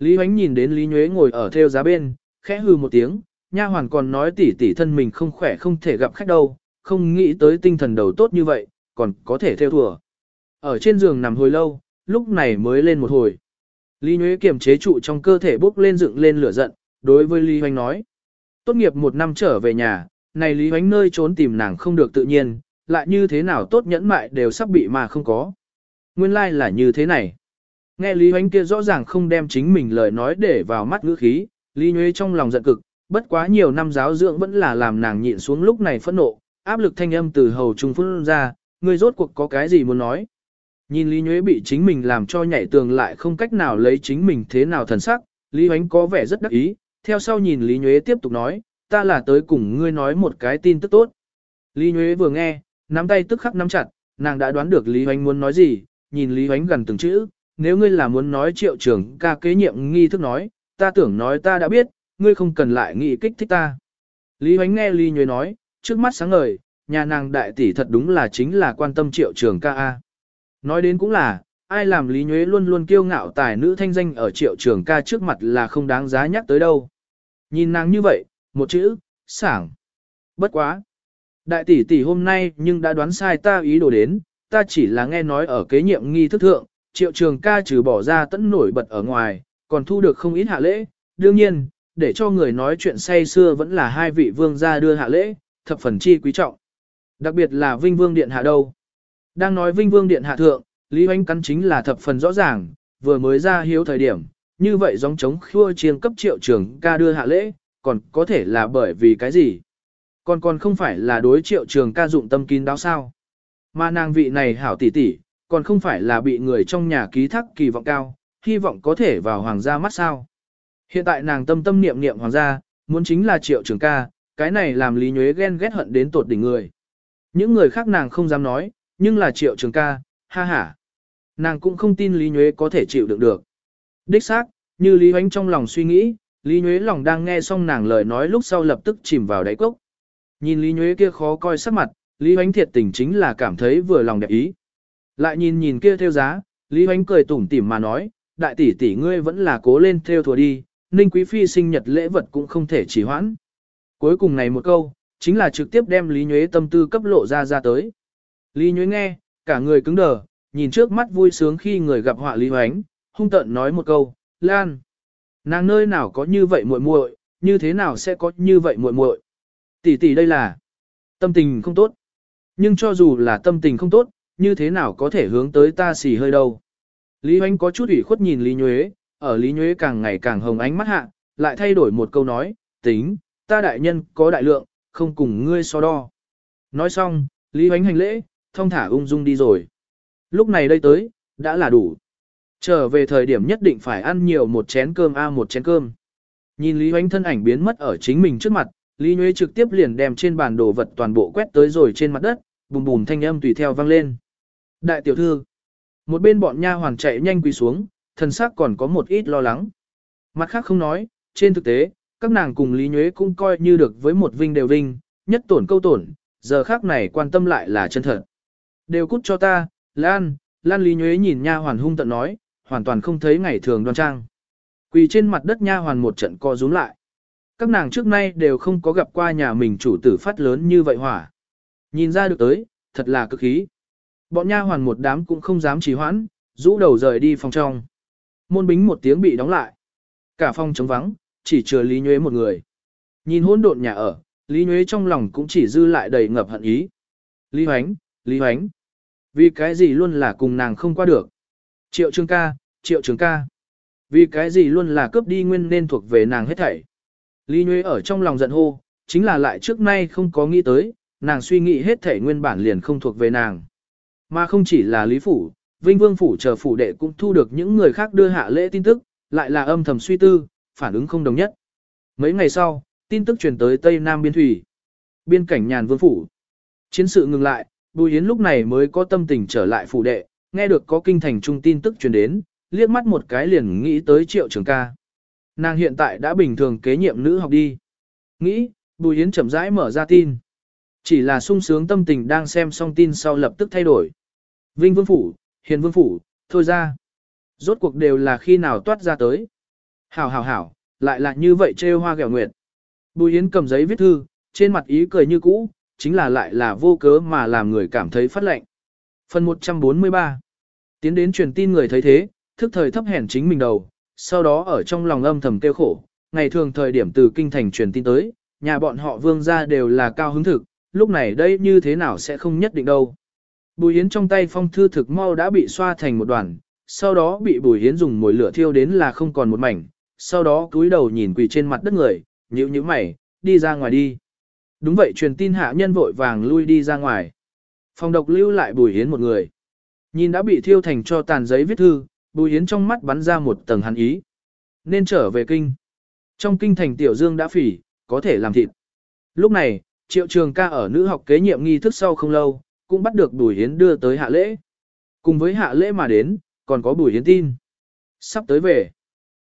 Lý Hoánh nhìn đến Lý Nhuế ngồi ở theo giá bên, khẽ hư một tiếng, nha hoàn còn nói tỉ tỉ thân mình không khỏe không thể gặp khách đâu, không nghĩ tới tinh thần đầu tốt như vậy, còn có thể theo thùa. Ở trên giường nằm hồi lâu, lúc này mới lên một hồi. Lý Nhuế kiềm chế trụ trong cơ thể bốc lên dựng lên lửa giận, đối với Lý Hoánh nói. Tốt nghiệp một năm trở về nhà, này Lý Hoánh nơi trốn tìm nàng không được tự nhiên, lại như thế nào tốt nhẫn mại đều sắp bị mà không có. Nguyên lai like là như thế này. Nghe Lý Hoánh kia rõ ràng không đem chính mình lời nói để vào mắt ngữ khí, Lý Nhuế trong lòng giận cực, bất quá nhiều năm giáo dưỡng vẫn là làm nàng nhịn xuống lúc này phẫn nộ, áp lực thanh âm từ hầu trung phun ra, người rốt cuộc có cái gì muốn nói. Nhìn Lý Nhuế bị chính mình làm cho nhảy tường lại không cách nào lấy chính mình thế nào thần sắc, Lý Hoánh có vẻ rất đắc ý, theo sau nhìn Lý Nhuế tiếp tục nói, ta là tới cùng ngươi nói một cái tin tức tốt. Lý Nhuế vừa nghe, nắm tay tức khắc nắm chặt, nàng đã đoán được Lý Hoánh muốn nói gì, nhìn Lý Hoánh gần từng chữ, nếu ngươi là muốn nói triệu trưởng ca kế nhiệm nghi thức nói, ta tưởng nói ta đã biết, ngươi không cần lại nghĩ kích thích ta. Lý Hoánh nghe Lý Nhuế nói, trước mắt sáng ngời, nhà nàng đại tỷ thật đúng là chính là quan tâm triệu trường ca A. Nói đến cũng là, ai làm Lý Nhuế luôn luôn kiêu ngạo tài nữ thanh danh ở triệu trường ca trước mặt là không đáng giá nhắc tới đâu. Nhìn nàng như vậy, một chữ, sảng. Bất quá. Đại tỷ tỷ hôm nay nhưng đã đoán sai ta ý đồ đến, ta chỉ là nghe nói ở kế nhiệm nghi thức thượng, triệu trường ca trừ bỏ ra tẫn nổi bật ở ngoài, còn thu được không ít hạ lễ. Đương nhiên, để cho người nói chuyện say xưa vẫn là hai vị vương gia đưa hạ lễ, thập phần chi quý trọng. Đặc biệt là Vinh Vương Điện hạ đâu. Đang nói Vinh Vương Điện hạ thượng, Lý Hoánh cắn chính là thập phần rõ ràng, vừa mới ra hiếu thời điểm, như vậy giống chống khua chiêng cấp triệu trường ca đưa hạ lễ, còn có thể là bởi vì cái gì? Còn còn không phải là đối triệu trường ca dụng tâm kín đáo sao? Mà nàng vị này hảo tỷ tỷ, còn không phải là bị người trong nhà ký thác kỳ vọng cao, hy vọng có thể vào hoàng gia mắt sao? Hiện tại nàng tâm tâm niệm niệm hoàng gia, muốn chính là triệu trường ca, cái này làm Lý Nhuế ghen ghét hận đến tột đỉnh người. Những người khác nàng không dám nói, nhưng là triệu trường ca, ha ha. Nàng cũng không tin Lý Nhuế có thể chịu đựng được. Đích xác, như Lý Hoánh trong lòng suy nghĩ, Lý Nhuế lòng đang nghe xong nàng lời nói lúc sau lập tức chìm vào đáy cốc. Nhìn Lý Nhuế kia khó coi sắc mặt, Lý Hoánh thiệt tình chính là cảm thấy vừa lòng đẹp ý. Lại nhìn nhìn kia theo giá, Lý Hoánh cười tủm tỉm mà nói, đại tỷ tỷ ngươi vẫn là cố lên theo thùa đi, Ninh Quý Phi sinh nhật lễ vật cũng không thể chỉ hoãn. Cuối cùng này một câu, chính là trực tiếp đem Lý Nhuế tâm tư cấp lộ ra ra tới. Lý Nhuế nghe, cả người cứng đờ, nhìn trước mắt vui sướng khi người gặp họa Lý Hoánh, hung tợn nói một câu, Lan. Nàng nơi nào có như vậy muội muội, như thế nào sẽ có như vậy muội muội? Tỷ tỷ đây là tâm tình không tốt. Nhưng cho dù là tâm tình không tốt, như thế nào có thể hướng tới ta xì hơi đâu. Lý Hoánh có chút ủy khuất nhìn Lý Nhuế, ở Lý Nhuế càng ngày càng hồng ánh mắt hạ, lại thay đổi một câu nói, tính, ta đại nhân có đại lượng, không cùng ngươi so đo. Nói xong, Lý Hoánh hành lễ, thông thả ung dung đi rồi. Lúc này đây tới, đã là đủ. Trở về thời điểm nhất định phải ăn nhiều một chén cơm a một chén cơm. Nhìn Lý Hoánh thân ảnh biến mất ở chính mình trước mặt, Lý Nhuế trực tiếp liền đem trên bàn đồ vật toàn bộ quét tới rồi trên mặt đất, bùm bùm thanh âm tùy theo vang lên. Đại tiểu thư, một bên bọn nha hoàn chạy nhanh quỳ xuống, thần sắc còn có một ít lo lắng. Mặt khác không nói, trên thực tế, các nàng cùng Lý Nhuế cũng coi như được với một vinh đều vinh, nhất tổn câu tổn, giờ khác này quan tâm lại là chân thật. Đều cút cho ta, Lan, Lan Lý Nhuế nhìn nha hoàn hung tận nói, hoàn toàn không thấy ngày thường đoan trang. Quỳ trên mặt đất nha hoàn một trận co rúm lại. Các nàng trước nay đều không có gặp qua nhà mình chủ tử phát lớn như vậy hỏa. Nhìn ra được tới, thật là cực khí. Bọn nha hoàn một đám cũng không dám trì hoãn, rũ đầu rời đi phòng trong. Môn bính một tiếng bị đóng lại. Cả phòng trống vắng, chỉ chừa Lý Nhuế một người. Nhìn hỗn độn nhà ở, Lý Nhuế trong lòng cũng chỉ dư lại đầy ngập hận ý. Lý Hoánh, Lý Hoánh. Vì cái gì luôn là cùng nàng không qua được. Triệu Trường ca, Triệu Trường ca. Vì cái gì luôn là cướp đi nguyên nên thuộc về nàng hết thảy. Lý Nhuế ở trong lòng giận hô, chính là lại trước nay không có nghĩ tới, nàng suy nghĩ hết thảy nguyên bản liền không thuộc về nàng. Mà không chỉ là Lý Phủ, Vinh Vương Phủ chờ phủ đệ cũng thu được những người khác đưa hạ lễ tin tức, lại là âm thầm suy tư, phản ứng không đồng nhất. Mấy ngày sau, tin tức truyền tới Tây Nam Biên Thủy. Biên cảnh nhàn vương phủ. Chiến sự ngừng lại, Bùi Yến lúc này mới có tâm tình trở lại phủ đệ, nghe được có kinh thành trung tin tức truyền đến, liếc mắt một cái liền nghĩ tới triệu trường ca. Nàng hiện tại đã bình thường kế nhiệm nữ học đi. Nghĩ, Bùi Yến chậm rãi mở ra tin. Chỉ là sung sướng tâm tình đang xem xong tin sau lập tức thay đổi. Vinh Vương Phủ, Hiền Vương Phủ, thôi ra. Rốt cuộc đều là khi nào toát ra tới. Hảo hảo hảo, lại là như vậy trêu hoa gẹo nguyệt. Bùi Yến cầm giấy viết thư, trên mặt ý cười như cũ, chính là lại là vô cớ mà làm người cảm thấy phát lệnh. Phần 143 Tiến đến truyền tin người thấy thế, thức thời thấp hèn chính mình đầu, sau đó ở trong lòng âm thầm kêu khổ, ngày thường thời điểm từ kinh thành truyền tin tới, nhà bọn họ vương gia đều là cao hứng thực, lúc này đây như thế nào sẽ không nhất định đâu. Bùi Hiến trong tay phong thư thực mau đã bị xoa thành một đoàn, sau đó bị Bùi Hiến dùng mồi lửa thiêu đến là không còn một mảnh, sau đó cúi đầu nhìn quỳ trên mặt đất người, nhíu nhíu mày, đi ra ngoài đi. Đúng vậy truyền tin hạ nhân vội vàng lui đi ra ngoài. Phòng độc lưu lại Bùi Hiến một người. Nhìn đã bị thiêu thành cho tàn giấy viết thư, Bùi Hiến trong mắt bắn ra một tầng hắn ý. Nên trở về kinh. Trong kinh thành Tiểu Dương đã phỉ, có thể làm thịt. Lúc này, Triệu Trường ca ở nữ học kế nhiệm nghi thức sau không lâu, cũng bắt được Bùi Hiến đưa tới hạ lễ. Cùng với hạ lễ mà đến, còn có Bùi Hiến tin. Sắp tới về.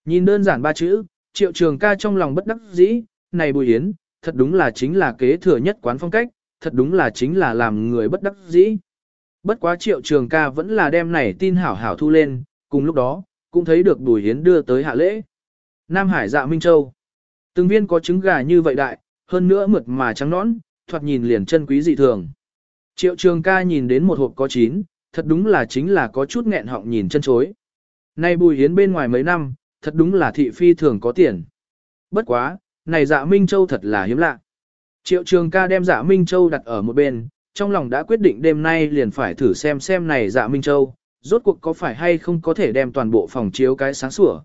Nhìn đơn giản ba chữ, Triệu Trường ca trong lòng bất đắc dĩ, này Bùi Hiến, thật đúng là chính là kế thừa nhất quán phong cách, thật đúng là chính là làm người bất đắc dĩ. Bất quá Triệu Trường ca vẫn là đem này tin hảo hảo thu lên, cùng lúc đó, cũng thấy được Bùi Hiến đưa tới hạ lễ. Nam Hải dạ Minh Châu. Từng viên có trứng gà như vậy đại, hơn nữa mượt mà trắng nõn, thoạt nhìn liền chân quý dị thường. Triệu trường ca nhìn đến một hộp có chín, thật đúng là chính là có chút nghẹn họng nhìn chân chối. Nay bùi hiến bên ngoài mấy năm, thật đúng là thị phi thường có tiền. Bất quá, này dạ Minh Châu thật là hiếm lạ. Triệu trường ca đem dạ Minh Châu đặt ở một bên, trong lòng đã quyết định đêm nay liền phải thử xem xem này dạ Minh Châu, rốt cuộc có phải hay không có thể đem toàn bộ phòng chiếu cái sáng sủa.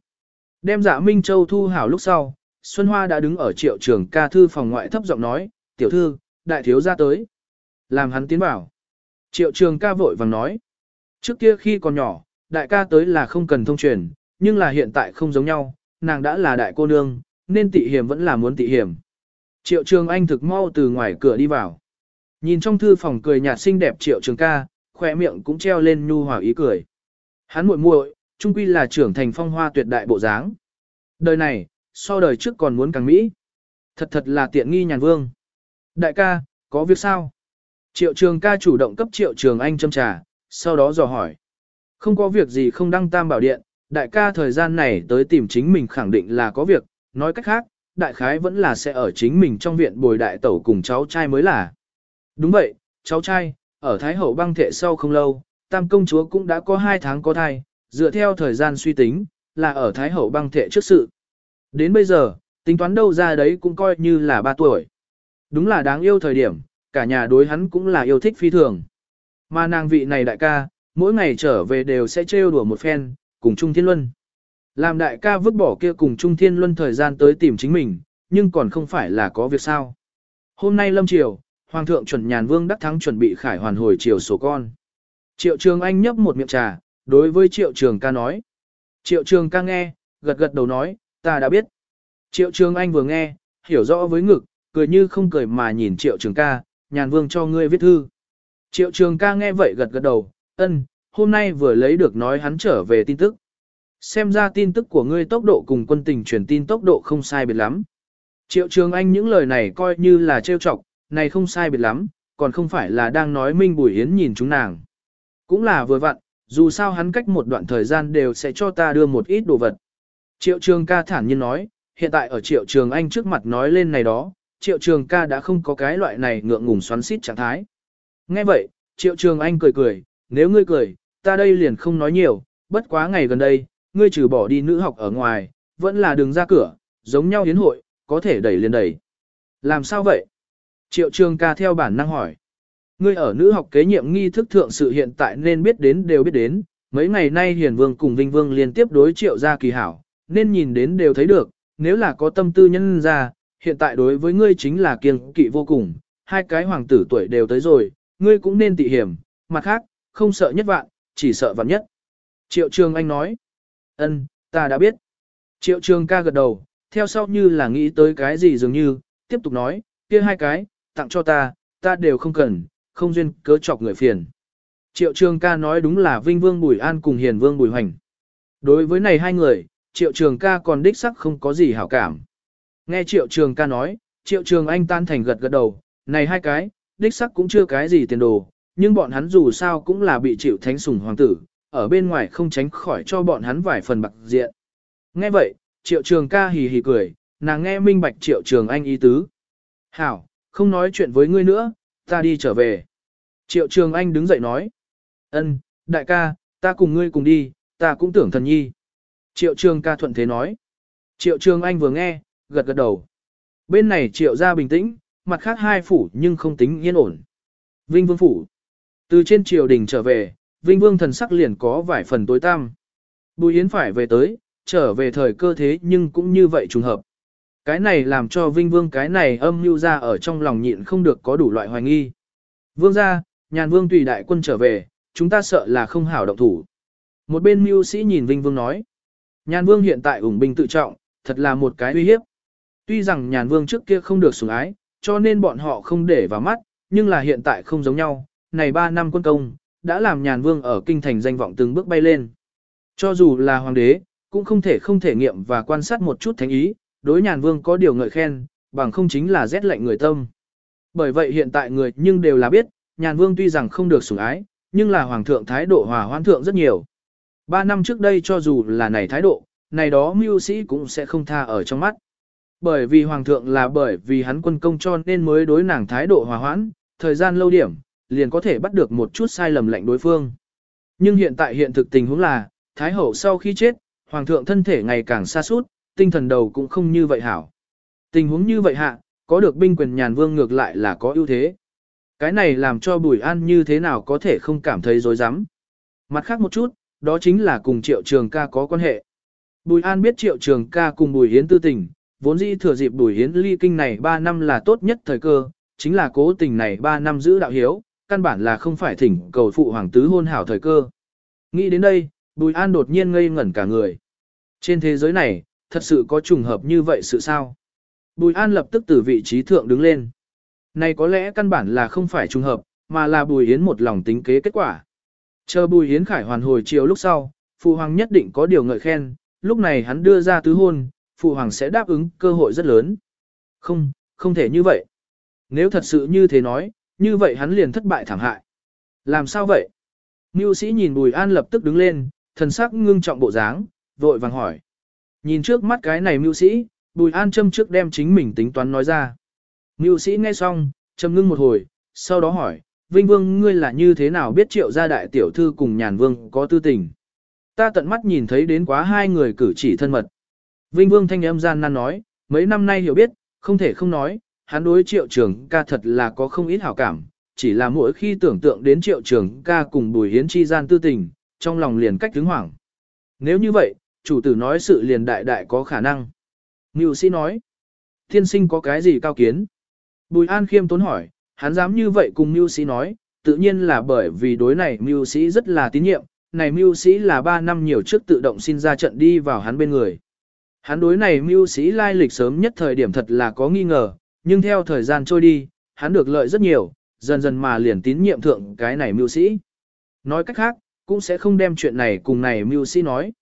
Đem dạ Minh Châu thu hảo lúc sau, Xuân Hoa đã đứng ở triệu trường ca thư phòng ngoại thấp giọng nói, tiểu thư, đại thiếu ra tới. Làm hắn tiến bảo. Triệu trường ca vội vàng nói. Trước kia khi còn nhỏ, đại ca tới là không cần thông truyền, nhưng là hiện tại không giống nhau, nàng đã là đại cô nương, nên tị hiểm vẫn là muốn tị hiểm. Triệu trường anh thực mau từ ngoài cửa đi vào. Nhìn trong thư phòng cười nhạt xinh đẹp triệu trường ca, khỏe miệng cũng treo lên nhu hòa ý cười. Hắn muội muội, trung quy là trưởng thành phong hoa tuyệt đại bộ dáng. Đời này, so đời trước còn muốn càng mỹ. Thật thật là tiện nghi nhàn vương. Đại ca, có việc sao? Triệu trường ca chủ động cấp triệu trường anh châm trà, sau đó dò hỏi. Không có việc gì không đăng tam bảo điện, đại ca thời gian này tới tìm chính mình khẳng định là có việc, nói cách khác, đại khái vẫn là sẽ ở chính mình trong viện bồi đại tẩu cùng cháu trai mới là. Đúng vậy, cháu trai, ở Thái Hậu băng thệ sau không lâu, tam công chúa cũng đã có hai tháng có thai, dựa theo thời gian suy tính, là ở Thái Hậu băng thệ trước sự. Đến bây giờ, tính toán đâu ra đấy cũng coi như là ba tuổi. Đúng là đáng yêu thời điểm, cả nhà đối hắn cũng là yêu thích phi thường. Mà nàng vị này đại ca, mỗi ngày trở về đều sẽ trêu đùa một phen, cùng Trung Thiên Luân. Làm đại ca vứt bỏ kia cùng Trung Thiên Luân thời gian tới tìm chính mình, nhưng còn không phải là có việc sao. Hôm nay lâm triều, Hoàng thượng chuẩn nhàn vương đắc thắng chuẩn bị khải hoàn hồi triều sổ con. Triệu trường anh nhấp một miệng trà, đối với triệu trường ca nói. Triệu trường ca nghe, gật gật đầu nói, ta đã biết. Triệu trường anh vừa nghe, hiểu rõ với ngực, cười như không cười mà nhìn triệu trường ca, nhàn vương cho ngươi viết thư. Triệu trường ca nghe vậy gật gật đầu, ân, hôm nay vừa lấy được nói hắn trở về tin tức. Xem ra tin tức của ngươi tốc độ cùng quân tình truyền tin tốc độ không sai biệt lắm. Triệu Trường Anh những lời này coi như là trêu chọc, này không sai biệt lắm, còn không phải là đang nói Minh Bùi Hiến nhìn chúng nàng. Cũng là vừa vặn, dù sao hắn cách một đoạn thời gian đều sẽ cho ta đưa một ít đồ vật. Triệu Trường ca thản nhiên nói, hiện tại ở Triệu Trường Anh trước mặt nói lên này đó, Triệu Trường ca đã không có cái loại này ngượng ngùng xoắn xít trạng thái. Nghe vậy, Triệu Trường Anh cười cười, nếu ngươi cười, ta đây liền không nói nhiều, bất quá ngày gần đây, ngươi trừ bỏ đi nữ học ở ngoài, vẫn là đường ra cửa, giống nhau hiến hội, có thể đẩy liền đẩy. Làm sao vậy? Triệu Trường ca theo bản năng hỏi. Ngươi ở nữ học kế nhiệm nghi thức thượng sự hiện tại nên biết đến đều biết đến, mấy ngày nay Hiền Vương cùng Vinh Vương liên tiếp đối triệu ra kỳ hảo, nên nhìn đến đều thấy được, nếu là có tâm tư nhân ra, hiện tại đối với ngươi chính là kiêng kỵ vô cùng, hai cái hoàng tử tuổi đều tới rồi, ngươi cũng nên tị hiểm, mặt khác, không sợ nhất vạn, chỉ sợ vạn nhất. Triệu Trường Anh nói, ân, ta đã biết. Triệu Trường ca gật đầu, theo sau như là nghĩ tới cái gì dường như, tiếp tục nói, kia hai cái, tặng cho ta, ta đều không cần, không duyên cớ chọc người phiền. Triệu Trường ca nói đúng là Vinh Vương Bùi An cùng Hiền Vương Bùi Hoành. Đối với này hai người, Triệu Trường ca còn đích sắc không có gì hảo cảm. Nghe Triệu Trường ca nói, Triệu Trường Anh tan thành gật gật đầu, này hai cái, đích sắc cũng chưa cái gì tiền đồ, nhưng bọn hắn dù sao cũng là bị chịu thánh sủng hoàng tử, ở bên ngoài không tránh khỏi cho bọn hắn vài phần bạc diện. Nghe vậy, Triệu Trường ca hì hì cười, nàng nghe minh bạch Triệu Trường Anh ý tứ. Hảo, không nói chuyện với ngươi nữa, ta đi trở về. Triệu Trường Anh đứng dậy nói. ân, đại ca, ta cùng ngươi cùng đi, ta cũng tưởng thần nhi. Triệu Trường ca thuận thế nói. Triệu Trường Anh vừa nghe, gật gật đầu. Bên này Triệu ra bình tĩnh, mặt khác hai phủ nhưng không tính yên ổn. Vinh Vương phủ. Từ trên triều đình trở về, Vinh Vương thần sắc liền có vài phần tối tăm. Bùi Yến phải về tới, trở về thời cơ thế nhưng cũng như vậy trùng hợp. Cái này làm cho Vinh Vương cái này âm mưu ra ở trong lòng nhịn không được có đủ loại hoài nghi. Vương ra, nhàn vương tùy đại quân trở về, chúng ta sợ là không hảo động thủ. Một bên mưu sĩ nhìn Vinh Vương nói. Nhàn vương hiện tại ủng binh tự trọng, thật là một cái uy hiếp. Tuy rằng nhàn vương trước kia không được sủng ái, cho nên bọn họ không để vào mắt, nhưng là hiện tại không giống nhau, này 3 năm quân công, đã làm nhàn vương ở kinh thành danh vọng từng bước bay lên. Cho dù là hoàng đế, cũng không thể không thể nghiệm và quan sát một chút thánh ý, đối nhàn vương có điều ngợi khen, bằng không chính là rét lạnh người tâm. Bởi vậy hiện tại người nhưng đều là biết, nhàn vương tuy rằng không được sủng ái, nhưng là hoàng thượng thái độ hòa hoãn thượng rất nhiều. Ba năm trước đây cho dù là này thái độ, này đó mưu sĩ cũng sẽ không tha ở trong mắt. Bởi vì hoàng thượng là bởi vì hắn quân công cho nên mới đối nàng thái độ hòa hoãn, thời gian lâu điểm, liền có thể bắt được một chút sai lầm lệnh đối phương. Nhưng hiện tại hiện thực tình huống là, thái hậu sau khi chết, hoàng thượng thân thể ngày càng xa suốt, tinh thần đầu cũng không như vậy hảo. Tình huống như vậy hạ, có được binh quyền nhàn vương ngược lại là có ưu thế. Cái này làm cho Bùi An như thế nào có thể không cảm thấy dối rắm Mặt khác một chút, đó chính là cùng Triệu Trường ca có quan hệ. Bùi An biết Triệu Trường ca cùng Bùi Hiến tư tình, vốn dĩ thừa dịp Bùi Hiến ly kinh này 3 năm là tốt nhất thời cơ, chính là cố tình này 3 năm giữ đạo hiếu, căn bản là không phải thỉnh cầu phụ hoàng tứ hôn hảo thời cơ. Nghĩ đến đây, Bùi An đột nhiên ngây ngẩn cả người. Trên thế giới này, thật sự có trùng hợp như vậy sự sao? Bùi An lập tức từ vị trí thượng đứng lên. Này có lẽ căn bản là không phải trùng hợp, mà là Bùi Hiến một lòng tính kế kết quả. Chờ Bùi Hiến khải hoàn hồi chiều lúc sau, Phụ Hoàng nhất định có điều ngợi khen, lúc này hắn đưa ra tứ hôn, Phụ Hoàng sẽ đáp ứng cơ hội rất lớn. Không, không thể như vậy. Nếu thật sự như thế nói, như vậy hắn liền thất bại thảm hại. Làm sao vậy? Ngưu sĩ nhìn Bùi An lập tức đứng lên, thần sắc ngưng trọng bộ dáng, vội vàng hỏi. Nhìn trước mắt cái này mưu sĩ, Bùi An châm trước đem chính mình tính toán nói ra. Mưu sĩ nghe xong, châm ngưng một hồi, sau đó hỏi, Vinh Vương ngươi là như thế nào biết triệu gia đại tiểu thư cùng nhàn vương có tư tình. Ta tận mắt nhìn thấy đến quá hai người cử chỉ thân mật. Vinh Vương thanh âm gian nan nói, mấy năm nay hiểu biết, không thể không nói, hắn đối triệu trường ca thật là có không ít hảo cảm, chỉ là mỗi khi tưởng tượng đến triệu trường ca cùng bùi hiến chi gian tư tình, trong lòng liền cách đứng hoảng. Nếu như vậy, chủ tử nói sự liền đại đại có khả năng. Ngưu sĩ nói, thiên sinh có cái gì cao kiến? Bùi An khiêm tốn hỏi, hắn dám như vậy cùng mưu sĩ nói, tự nhiên là bởi vì đối này mưu sĩ rất là tín nhiệm, này mưu sĩ là 3 năm nhiều trước tự động xin ra trận đi vào hắn bên người. Hắn đối này mưu sĩ lai lịch sớm nhất thời điểm thật là có nghi ngờ, nhưng theo thời gian trôi đi, hắn được lợi rất nhiều, dần dần mà liền tín nhiệm thượng cái này mưu sĩ. Nói cách khác, cũng sẽ không đem chuyện này cùng này mưu sĩ nói.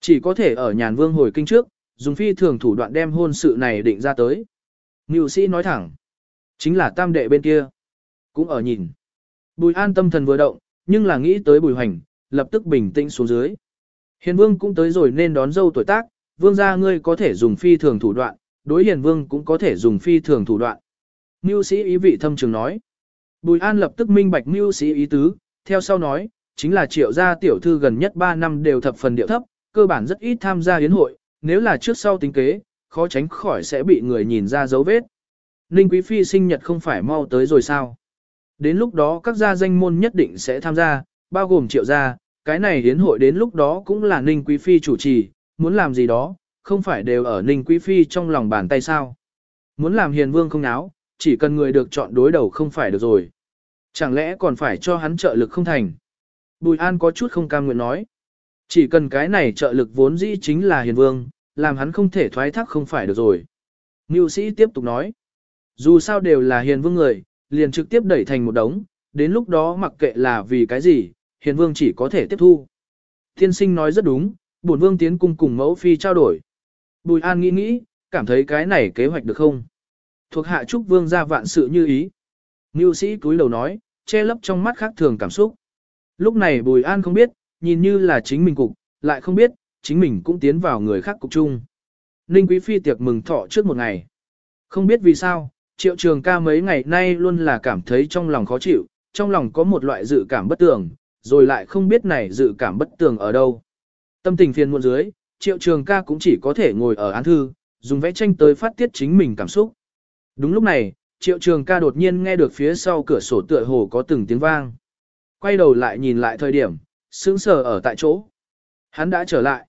Chỉ có thể ở nhàn vương hồi kinh trước, dùng phi thường thủ đoạn đem hôn sự này định ra tới. Mưu sĩ nói thẳng, chính là tam đệ bên kia, cũng ở nhìn. Bùi an tâm thần vừa động, nhưng là nghĩ tới bùi hoành, lập tức bình tĩnh xuống dưới. Hiền vương cũng tới rồi nên đón dâu tuổi tác, vương gia ngươi có thể dùng phi thường thủ đoạn, đối hiền vương cũng có thể dùng phi thường thủ đoạn. Mưu sĩ ý vị thâm trường nói. Bùi an lập tức minh bạch mưu sĩ ý tứ, theo sau nói, chính là triệu gia tiểu thư gần nhất 3 năm đều thập phần điệu thấp, cơ bản rất ít tham gia yến hội, nếu là trước sau tính kế, khó tránh khỏi sẽ bị người nhìn ra dấu vết. Ninh Quý Phi sinh nhật không phải mau tới rồi sao? Đến lúc đó các gia danh môn nhất định sẽ tham gia, bao gồm triệu gia, cái này hiến hội đến lúc đó cũng là Ninh Quý Phi chủ trì, muốn làm gì đó, không phải đều ở Ninh Quý Phi trong lòng bàn tay sao. Muốn làm hiền vương không náo, chỉ cần người được chọn đối đầu không phải được rồi. Chẳng lẽ còn phải cho hắn trợ lực không thành? Bùi An có chút không cam nguyện nói. Chỉ cần cái này trợ lực vốn dĩ chính là hiền vương, làm hắn không thể thoái thác không phải được rồi. Ngưu sĩ tiếp tục nói. Dù sao đều là hiền vương người, liền trực tiếp đẩy thành một đống, đến lúc đó mặc kệ là vì cái gì, hiền vương chỉ có thể tiếp thu. Thiên sinh nói rất đúng, bổn vương tiến cung cùng mẫu phi trao đổi. Bùi An nghĩ nghĩ, cảm thấy cái này kế hoạch được không? Thuộc hạ chúc vương ra vạn sự như ý. Ngưu sĩ cúi đầu nói, che lấp trong mắt khác thường cảm xúc. Lúc này Bùi An không biết, nhìn như là chính mình cục, lại không biết, chính mình cũng tiến vào người khác cục chung. Ninh Quý Phi tiệc mừng thọ trước một ngày. Không biết vì sao, triệu trường ca mấy ngày nay luôn là cảm thấy trong lòng khó chịu, trong lòng có một loại dự cảm bất tường, rồi lại không biết này dự cảm bất tường ở đâu. Tâm tình phiền muộn dưới, triệu trường ca cũng chỉ có thể ngồi ở án thư, dùng vẽ tranh tới phát tiết chính mình cảm xúc. Đúng lúc này, triệu trường ca đột nhiên nghe được phía sau cửa sổ tựa hồ có từng tiếng vang. Quay đầu lại nhìn lại thời điểm, sững sờ ở tại chỗ. Hắn đã trở lại.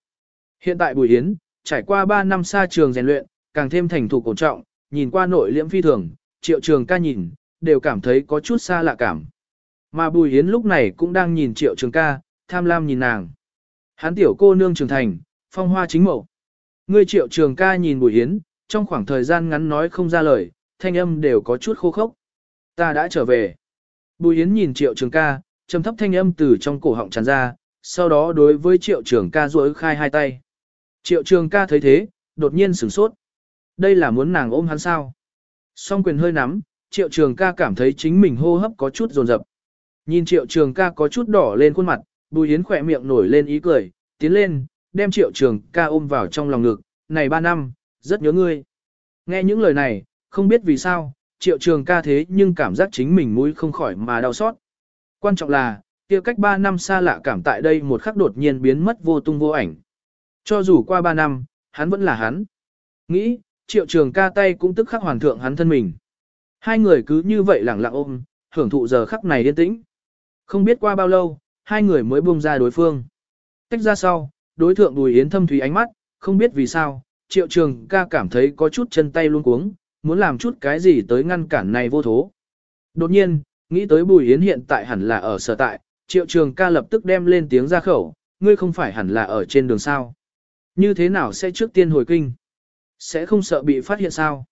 Hiện tại Bùi Yến, trải qua 3 năm xa trường rèn luyện, càng thêm thành thục cổ trọng, nhìn qua nội liễm phi thường, triệu trường ca nhìn, đều cảm thấy có chút xa lạ cảm. Mà Bùi Yến lúc này cũng đang nhìn triệu trường ca, tham lam nhìn nàng. Hắn tiểu cô nương trưởng thành, phong hoa chính mẫu. Ngươi triệu trường ca nhìn Bùi Yến, trong khoảng thời gian ngắn nói không ra lời, thanh âm đều có chút khô khốc. Ta đã trở về. Bùi Yến nhìn triệu trường ca, trầm thấp thanh âm từ trong cổ họng tràn ra, sau đó đối với triệu trường ca duỗi khai hai tay. Triệu trường ca thấy thế, đột nhiên sửng sốt. Đây là muốn nàng ôm hắn sao? Song quyền hơi nắm, triệu trường ca cảm thấy chính mình hô hấp có chút rồn rập. Nhìn triệu trường ca có chút đỏ lên khuôn mặt, bùi yến khỏe miệng nổi lên ý cười, tiến lên, đem triệu trường ca ôm vào trong lòng ngực, này ba năm, rất nhớ ngươi. Nghe những lời này, không biết vì sao, triệu trường ca thế nhưng cảm giác chính mình mũi không khỏi mà đau xót. Quan trọng là, kia cách 3 năm xa lạ cảm tại đây một khắc đột nhiên biến mất vô tung vô ảnh. Cho dù qua 3 năm, hắn vẫn là hắn. Nghĩ, triệu trường ca tay cũng tức khắc hoàn thượng hắn thân mình. Hai người cứ như vậy lẳng lặng ôm, hưởng thụ giờ khắc này yên tĩnh. Không biết qua bao lâu, hai người mới buông ra đối phương. Tách ra sau, đối thượng Bùi Yến thâm thúy ánh mắt, không biết vì sao, triệu trường ca cảm thấy có chút chân tay luôn cuống, muốn làm chút cái gì tới ngăn cản này vô thố. Đột nhiên, nghĩ tới Bùi Yến hiện tại hẳn là ở sở tại, triệu trường ca lập tức đem lên tiếng ra khẩu, ngươi không phải hẳn là ở trên đường sao. Như thế nào sẽ trước tiên hồi kinh? Sẽ không sợ bị phát hiện sao?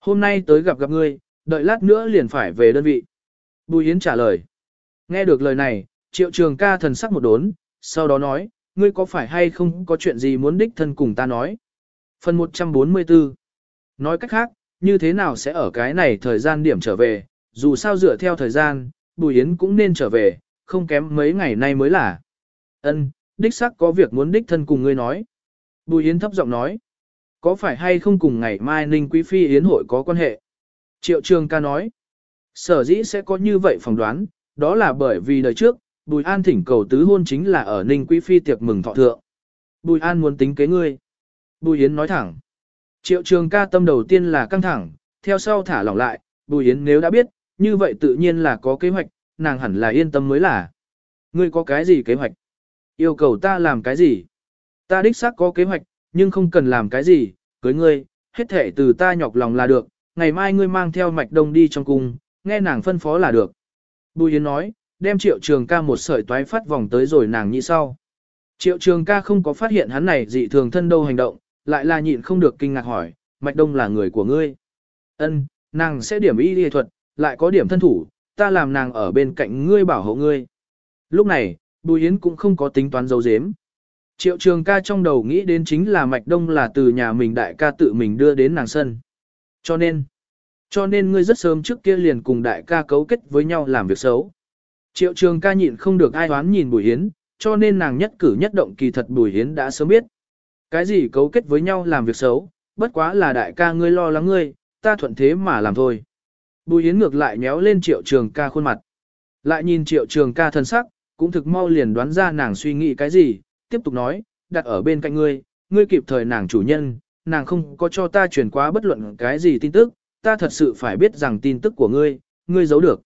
Hôm nay tới gặp gặp ngươi, đợi lát nữa liền phải về đơn vị. Bùi Yến trả lời. Nghe được lời này, triệu trường ca thần sắc một đốn, sau đó nói, ngươi có phải hay không có chuyện gì muốn đích thân cùng ta nói? Phần 144 Nói cách khác, như thế nào sẽ ở cái này thời gian điểm trở về, dù sao dựa theo thời gian, Bùi Yến cũng nên trở về, không kém mấy ngày nay mới là. Ân, đích xác có việc muốn đích thân cùng ngươi nói. Bùi Yến thấp giọng nói, có phải hay không cùng ngày mai Ninh Quý Phi Yến hội có quan hệ? Triệu Trường ca nói, sở dĩ sẽ có như vậy phỏng đoán, đó là bởi vì đời trước, Bùi An thỉnh cầu tứ hôn chính là ở Ninh Quý Phi tiệc mừng thọ thượng. Bùi An muốn tính kế ngươi. Bùi Yến nói thẳng. Triệu Trường ca tâm đầu tiên là căng thẳng, theo sau thả lỏng lại, Bùi Yến nếu đã biết, như vậy tự nhiên là có kế hoạch, nàng hẳn là yên tâm mới là. Ngươi có cái gì kế hoạch? Yêu cầu ta làm cái gì? Ta đích xác có kế hoạch, nhưng không cần làm cái gì, cưới ngươi, hết thể từ ta nhọc lòng là được, ngày mai ngươi mang theo mạch đông đi trong cung, nghe nàng phân phó là được. Bùi Yến nói, đem triệu trường ca một sợi toái phát vòng tới rồi nàng như sau. Triệu trường ca không có phát hiện hắn này dị thường thân đâu hành động, lại là nhịn không được kinh ngạc hỏi, mạch đông là người của ngươi. Ân, nàng sẽ điểm y y thuật, lại có điểm thân thủ, ta làm nàng ở bên cạnh ngươi bảo hộ ngươi. Lúc này, Bùi Yến cũng không có tính toán dấu dếm. Triệu trường ca trong đầu nghĩ đến chính là Mạch Đông là từ nhà mình đại ca tự mình đưa đến nàng sân. Cho nên, cho nên ngươi rất sớm trước kia liền cùng đại ca cấu kết với nhau làm việc xấu. Triệu trường ca nhịn không được ai đoán nhìn Bùi Hiến, cho nên nàng nhất cử nhất động kỳ thật Bùi Hiến đã sớm biết. Cái gì cấu kết với nhau làm việc xấu, bất quá là đại ca ngươi lo lắng ngươi, ta thuận thế mà làm thôi. Bùi Hiến ngược lại nhéo lên triệu trường ca khuôn mặt. Lại nhìn triệu trường ca thân sắc, cũng thực mau liền đoán ra nàng suy nghĩ cái gì, tiếp tục nói, đặt ở bên cạnh ngươi, ngươi kịp thời nàng chủ nhân, nàng không có cho ta truyền quá bất luận cái gì tin tức, ta thật sự phải biết rằng tin tức của ngươi, ngươi giấu được.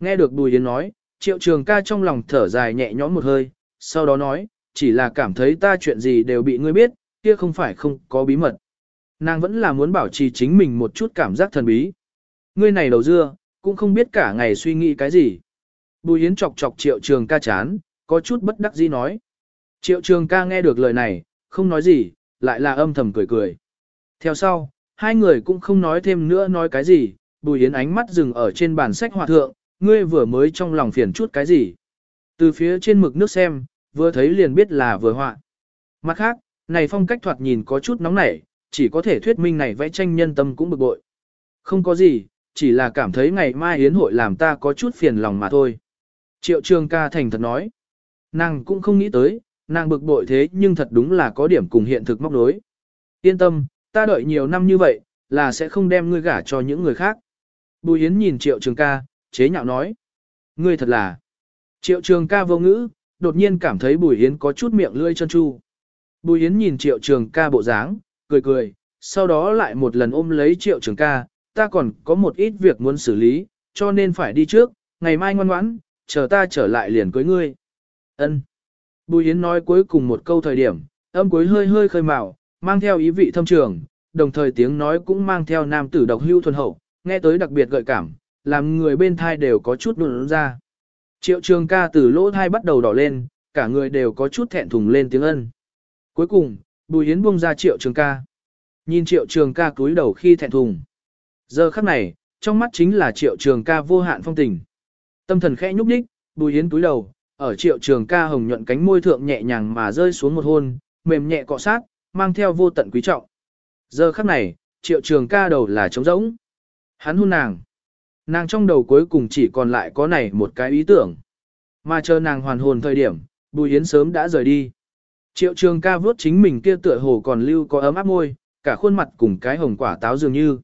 Nghe được Bùi Yến nói, triệu trường ca trong lòng thở dài nhẹ nhõm một hơi, sau đó nói, chỉ là cảm thấy ta chuyện gì đều bị ngươi biết, kia không phải không có bí mật. Nàng vẫn là muốn bảo trì chính mình một chút cảm giác thần bí. Ngươi này đầu dưa, cũng không biết cả ngày suy nghĩ cái gì. Bùi Yến chọc chọc triệu trường ca chán, có chút bất đắc dĩ nói. Triệu trường ca nghe được lời này, không nói gì, lại là âm thầm cười cười. Theo sau, hai người cũng không nói thêm nữa nói cái gì, Bùi Yến ánh mắt dừng ở trên bản sách hòa thượng, ngươi vừa mới trong lòng phiền chút cái gì. Từ phía trên mực nước xem, vừa thấy liền biết là vừa họa. Mặt khác, này phong cách thoạt nhìn có chút nóng nảy, chỉ có thể thuyết minh này vẽ tranh nhân tâm cũng bực bội. Không có gì, chỉ là cảm thấy ngày mai yến hội làm ta có chút phiền lòng mà thôi. Triệu trường ca thành thật nói. Nàng cũng không nghĩ tới, nàng bực bội thế nhưng thật đúng là có điểm cùng hiện thực móc đối. Yên tâm, ta đợi nhiều năm như vậy, là sẽ không đem ngươi gả cho những người khác. Bùi Yến nhìn triệu trường ca, chế nhạo nói. Ngươi thật là. Triệu trường ca vô ngữ, đột nhiên cảm thấy Bùi Yến có chút miệng lưỡi chân chu. Bùi Yến nhìn triệu trường ca bộ dáng, cười cười, sau đó lại một lần ôm lấy triệu trường ca, ta còn có một ít việc muốn xử lý, cho nên phải đi trước, ngày mai ngoan ngoãn, chờ ta trở lại liền cưới ngươi. Ân. Bùi Yến nói cuối cùng một câu thời điểm, âm cuối hơi hơi khơi mào, mang theo ý vị thâm trường, đồng thời tiếng nói cũng mang theo nam tử độc hưu thuần hậu, nghe tới đặc biệt gợi cảm, làm người bên thai đều có chút nụn ra. Triệu trường ca từ lỗ thai bắt đầu đỏ lên, cả người đều có chút thẹn thùng lên tiếng ân. Cuối cùng, Bùi Yến buông ra triệu trường ca. Nhìn triệu trường ca cúi đầu khi thẹn thùng. Giờ khắc này, trong mắt chính là triệu trường ca vô hạn phong tình. Tâm thần khẽ nhúc nhích, Bùi Yến cúi đầu, ở triệu trường ca hồng nhuận cánh môi thượng nhẹ nhàng mà rơi xuống một hôn, mềm nhẹ cọ sát, mang theo vô tận quý trọng. Giờ khắc này, triệu trường ca đầu là trống rỗng. Hắn hôn nàng. Nàng trong đầu cuối cùng chỉ còn lại có này một cái ý tưởng. Mà chờ nàng hoàn hồn thời điểm, Bùi Yến sớm đã rời đi. Triệu trường ca vớt chính mình kia tựa hồ còn lưu có ấm áp môi, cả khuôn mặt cùng cái hồng quả táo dường như.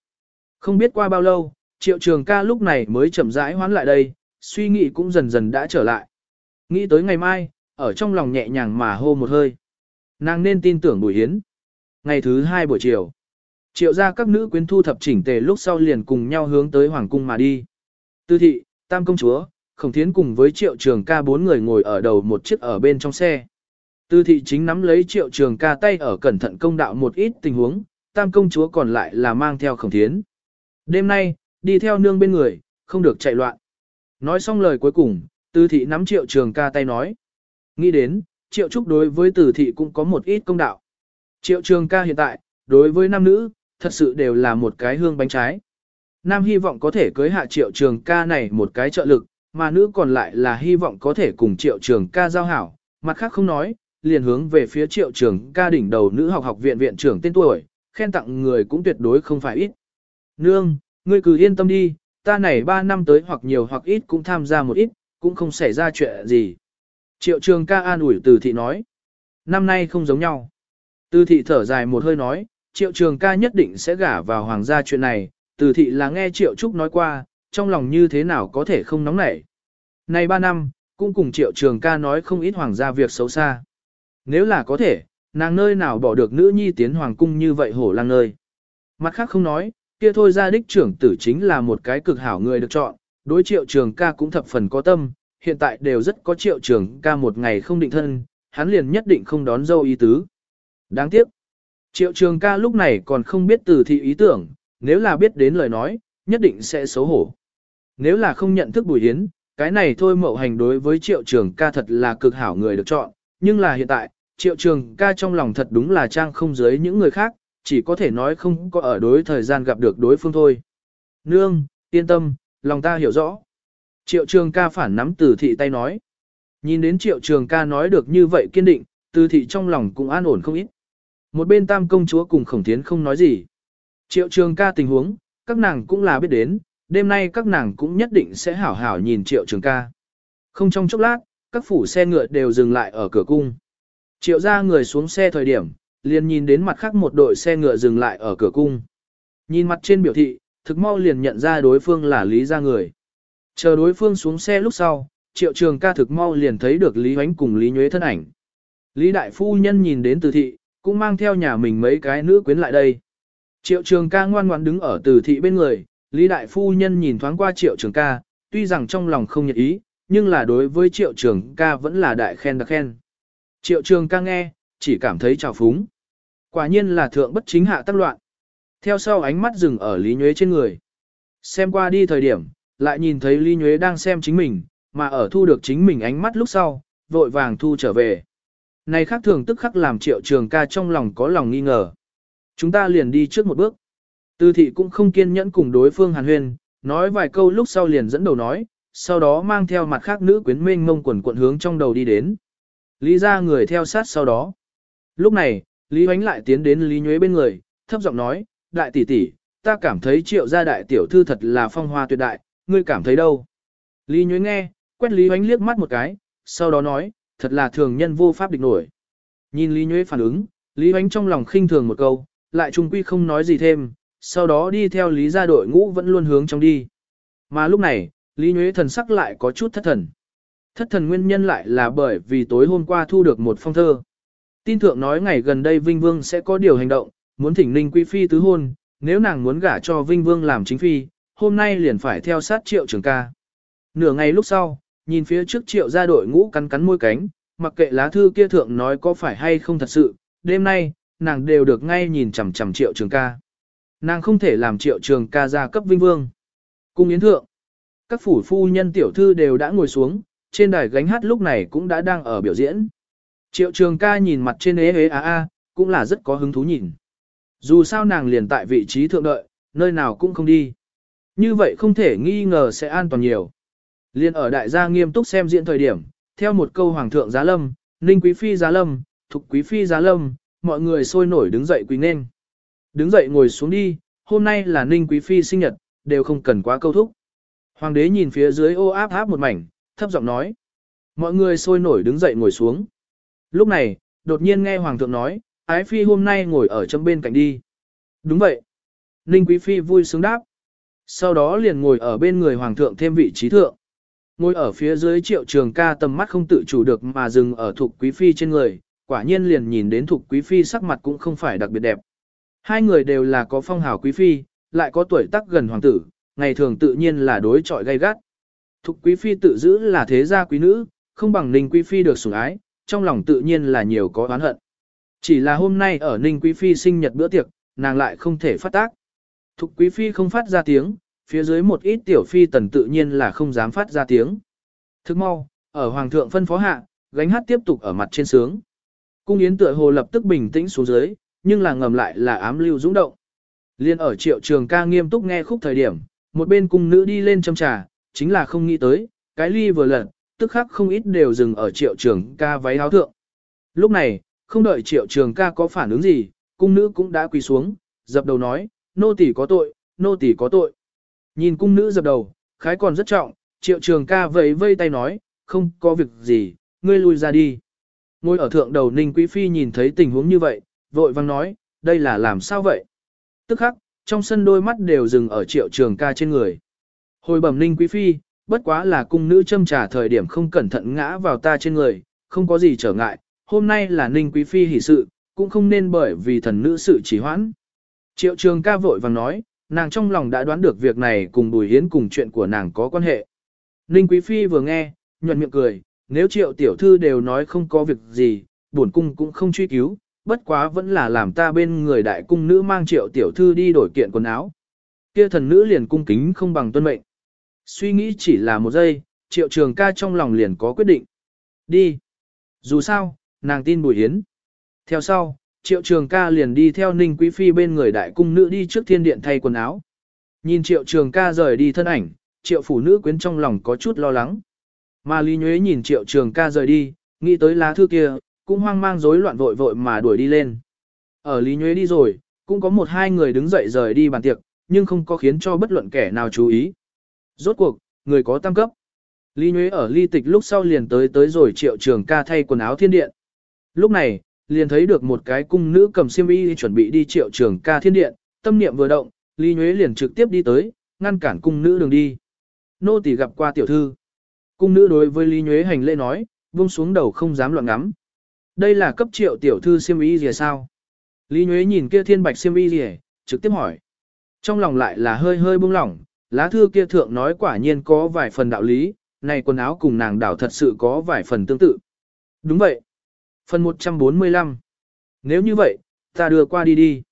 Không biết qua bao lâu, triệu trường ca lúc này mới chậm rãi hoán lại đây, suy nghĩ cũng dần dần đã trở lại. Nghĩ tới ngày mai, ở trong lòng nhẹ nhàng mà hô một hơi. Nàng nên tin tưởng Bùi Yến. Ngày thứ hai buổi chiều, triệu ra các nữ quyến thu thập chỉnh tề lúc sau liền cùng nhau hướng tới Hoàng Cung mà đi. Tư thị, Tam Công Chúa, Khổng Thiến cùng với triệu trường ca bốn người ngồi ở đầu một chiếc ở bên trong xe. Tư thị chính nắm lấy triệu trường ca tay ở cẩn thận công đạo một ít tình huống, Tam Công Chúa còn lại là mang theo Khổng Thiến. Đêm nay, đi theo nương bên người, không được chạy loạn. Nói xong lời cuối cùng, Tư thị nắm triệu trường ca tay nói. Nghĩ đến, triệu trúc đối với tử thị cũng có một ít công đạo. Triệu trường ca hiện tại, đối với nam nữ, thật sự đều là một cái hương bánh trái. Nam hy vọng có thể cưới hạ triệu trường ca này một cái trợ lực, mà nữ còn lại là hy vọng có thể cùng triệu trường ca giao hảo. Mặt khác không nói, liền hướng về phía triệu trường ca đỉnh đầu nữ học học viện viện trưởng tên tuổi, khen tặng người cũng tuyệt đối không phải ít. Nương, ngươi cứ yên tâm đi, ta này 3 năm tới hoặc nhiều hoặc ít cũng tham gia một ít, cũng không xảy ra chuyện gì. Triệu trường ca an ủi từ thị nói. Năm nay không giống nhau. Từ thị thở dài một hơi nói, triệu trường ca nhất định sẽ gả vào hoàng gia chuyện này, từ thị là nghe triệu trúc nói qua, trong lòng như thế nào có thể không nóng nảy. Này ba năm, cũng cùng triệu trường ca nói không ít hoàng gia việc xấu xa. Nếu là có thể, nàng nơi nào bỏ được nữ nhi tiến hoàng cung như vậy hổ lang nơi. Mặt khác không nói, kia thôi ra đích trưởng tử chính là một cái cực hảo người được chọn, đối triệu trường ca cũng thập phần có tâm, hiện tại đều rất có triệu trường ca một ngày không định thân, hắn liền nhất định không đón dâu ý tứ. Đáng tiếc, triệu trường ca lúc này còn không biết từ thị ý tưởng, nếu là biết đến lời nói, nhất định sẽ xấu hổ. Nếu là không nhận thức bùi hiến, cái này thôi mậu hành đối với triệu trường ca thật là cực hảo người được chọn, nhưng là hiện tại, triệu trường ca trong lòng thật đúng là trang không dưới những người khác, chỉ có thể nói không có ở đối thời gian gặp được đối phương thôi. Nương, yên tâm, lòng ta hiểu rõ. Triệu trường ca phản nắm từ thị tay nói. Nhìn đến triệu trường ca nói được như vậy kiên định, từ thị trong lòng cũng an ổn không ít. Một bên tam công chúa cùng khổng tiến không nói gì. Triệu trường ca tình huống, các nàng cũng là biết đến, đêm nay các nàng cũng nhất định sẽ hảo hảo nhìn triệu trường ca. Không trong chốc lát, các phủ xe ngựa đều dừng lại ở cửa cung. Triệu ra người xuống xe thời điểm, liền nhìn đến mặt khác một đội xe ngựa dừng lại ở cửa cung. Nhìn mặt trên biểu thị, thực mau liền nhận ra đối phương là Lý gia người. Chờ đối phương xuống xe lúc sau, triệu trường ca thực mau liền thấy được Lý Huánh cùng Lý Nhuế thân ảnh. Lý Đại Phu Nhân nhìn đến từ thị, cũng mang theo nhà mình mấy cái nữ quyến lại đây. Triệu trường ca ngoan ngoãn đứng ở từ thị bên người, Lý Đại Phu Nhân nhìn thoáng qua triệu trường ca, tuy rằng trong lòng không nhật ý, nhưng là đối với triệu trường ca vẫn là đại khen đặc khen. Triệu trường ca nghe, chỉ cảm thấy trào phúng. Quả nhiên là thượng bất chính hạ tác loạn. Theo sau ánh mắt dừng ở Lý Nhuế trên người. Xem qua đi thời điểm, lại nhìn thấy Lý Nhuế đang xem chính mình, mà ở thu được chính mình ánh mắt lúc sau, vội vàng thu trở về. Này khác thường tức khắc làm triệu trường ca trong lòng có lòng nghi ngờ. Chúng ta liền đi trước một bước. Tư thị cũng không kiên nhẫn cùng đối phương hàn huyên, nói vài câu lúc sau liền dẫn đầu nói, sau đó mang theo mặt khác nữ quyến mênh mông quần quận hướng trong đầu đi đến. Lý ra người theo sát sau đó. Lúc này, Lý Huánh lại tiến đến Lý Nhuế bên người, thấp giọng nói, đại tỷ tỷ, ta cảm thấy triệu gia đại tiểu thư thật là phong hoa tuyệt đại, ngươi cảm thấy đâu? Lý Nhuế nghe, quét Lý Huánh liếc mắt một cái, sau đó nói, thật là thường nhân vô pháp địch nổi. Nhìn Lý Nhuế phản ứng, Lý Hoánh trong lòng khinh thường một câu, lại trung quy không nói gì thêm, sau đó đi theo Lý gia đội ngũ vẫn luôn hướng trong đi. Mà lúc này, Lý Nhuế thần sắc lại có chút thất thần. Thất thần nguyên nhân lại là bởi vì tối hôm qua thu được một phong thơ. Tin thượng nói ngày gần đây Vinh Vương sẽ có điều hành động, muốn thỉnh Ninh Quý Phi tứ hôn, nếu nàng muốn gả cho Vinh Vương làm chính phi, hôm nay liền phải theo sát triệu trường ca. Nửa ngày lúc sau, nhìn phía trước triệu ra đội ngũ cắn cắn môi cánh, mặc kệ lá thư kia thượng nói có phải hay không thật sự, đêm nay, nàng đều được ngay nhìn chằm chằm triệu trường ca. Nàng không thể làm triệu trường ca ra cấp Vinh Vương. Cung yến thượng, các phủ phu nhân tiểu thư đều đã ngồi xuống, trên đài gánh hát lúc này cũng đã đang ở biểu diễn. Triệu trường ca nhìn mặt trên ế ế a a, cũng là rất có hứng thú nhìn. Dù sao nàng liền tại vị trí thượng đợi, nơi nào cũng không đi. Như vậy không thể nghi ngờ sẽ an toàn nhiều. Liên ở đại gia nghiêm túc xem diễn thời điểm, theo một câu hoàng thượng giá lâm, ninh quý phi giá lâm, thục quý phi giá lâm, mọi người sôi nổi đứng dậy quý nên. Đứng dậy ngồi xuống đi, hôm nay là ninh quý phi sinh nhật, đều không cần quá câu thúc. Hoàng đế nhìn phía dưới ô áp áp một mảnh, thấp giọng nói. Mọi người sôi nổi đứng dậy ngồi xuống. Lúc này, đột nhiên nghe Hoàng thượng nói, Ái Phi hôm nay ngồi ở trong bên cạnh đi. Đúng vậy. Ninh Quý Phi vui sướng đáp. Sau đó liền ngồi ở bên người Hoàng thượng thêm vị trí thượng. Ngồi ở phía dưới triệu trường ca tầm mắt không tự chủ được mà dừng ở Thục Quý Phi trên người, quả nhiên liền nhìn đến Thục Quý Phi sắc mặt cũng không phải đặc biệt đẹp. Hai người đều là có phong hào Quý Phi, lại có tuổi tác gần Hoàng tử, ngày thường tự nhiên là đối chọi gay gắt. Thục Quý Phi tự giữ là thế gia quý nữ, không bằng Ninh Quý Phi được sủng ái, trong lòng tự nhiên là nhiều có oán hận. Chỉ là hôm nay ở Ninh Quý Phi sinh nhật bữa tiệc, nàng lại không thể phát tác. Thục Quý Phi không phát ra tiếng, phía dưới một ít tiểu phi tần tự nhiên là không dám phát ra tiếng. Thức mau, ở Hoàng thượng phân phó hạ, gánh hát tiếp tục ở mặt trên sướng. Cung yến tựa hồ lập tức bình tĩnh xuống dưới, nhưng là ngầm lại là ám lưu dũng động. Liên ở triệu trường ca nghiêm túc nghe khúc thời điểm, một bên cung nữ đi lên châm trà, chính là không nghĩ tới, cái ly vừa lật, tức khắc không ít đều dừng ở triệu trường ca váy áo thượng. Lúc này, không đợi triệu trường ca có phản ứng gì, cung nữ cũng đã quỳ xuống, dập đầu nói, nô tỳ có tội, nô tỳ có tội. Nhìn cung nữ dập đầu, khái còn rất trọng, triệu trường ca vẫy vây tay nói, không có việc gì, ngươi lui ra đi. Ngồi ở thượng đầu Ninh Quý Phi nhìn thấy tình huống như vậy, vội vang nói, đây là làm sao vậy? Tức khắc, trong sân đôi mắt đều dừng ở triệu trường ca trên người. Hồi bẩm Ninh Quý Phi, bất quá là cung nữ châm trà thời điểm không cẩn thận ngã vào ta trên người, không có gì trở ngại, hôm nay là Ninh Quý Phi hỷ sự, cũng không nên bởi vì thần nữ sự chỉ hoãn. Triệu trường ca vội vàng nói, nàng trong lòng đã đoán được việc này cùng Bùi Hiến cùng chuyện của nàng có quan hệ. Ninh Quý Phi vừa nghe, nhuận miệng cười, nếu triệu tiểu thư đều nói không có việc gì, bổn cung cũng không truy cứu, bất quá vẫn là làm ta bên người đại cung nữ mang triệu tiểu thư đi đổi kiện quần áo. Kia thần nữ liền cung kính không bằng tuân mệnh. Suy nghĩ chỉ là một giây, triệu trường ca trong lòng liền có quyết định. Đi. Dù sao, nàng tin Bùi Hiến. Theo sau, triệu trường ca liền đi theo Ninh Quý Phi bên người đại cung nữ đi trước thiên điện thay quần áo. Nhìn triệu trường ca rời đi thân ảnh, triệu phủ nữ quyến trong lòng có chút lo lắng. Mà Lý Nhuế nhìn triệu trường ca rời đi, nghĩ tới lá thư kia, cũng hoang mang rối loạn vội vội mà đuổi đi lên. Ở Lý Nhuế đi rồi, cũng có một hai người đứng dậy rời đi bàn tiệc, nhưng không có khiến cho bất luận kẻ nào chú ý. Rốt cuộc, người có tam cấp. Lý Nhuế ở ly tịch lúc sau liền tới tới rồi triệu trường ca thay quần áo thiên điện. Lúc này, liền thấy được một cái cung nữ cầm xiêm y chuẩn bị đi triệu trường ca thiên điện, tâm niệm vừa động, Lý Nhuế liền trực tiếp đi tới, ngăn cản cung nữ đường đi. Nô tỳ gặp qua tiểu thư. Cung nữ đối với Lý Nhuế hành lễ nói, buông xuống đầu không dám loạn ngắm. Đây là cấp triệu tiểu thư xiêm y gì sao? Lý Nhuế nhìn kia thiên bạch xiêm y gì, trực tiếp hỏi. Trong lòng lại là hơi hơi buông lỏng, lá thư kia thượng nói quả nhiên có vài phần đạo lý, này quần áo cùng nàng đảo thật sự có vài phần tương tự. Đúng vậy. Phần 145. Nếu như vậy, ta đưa qua đi đi.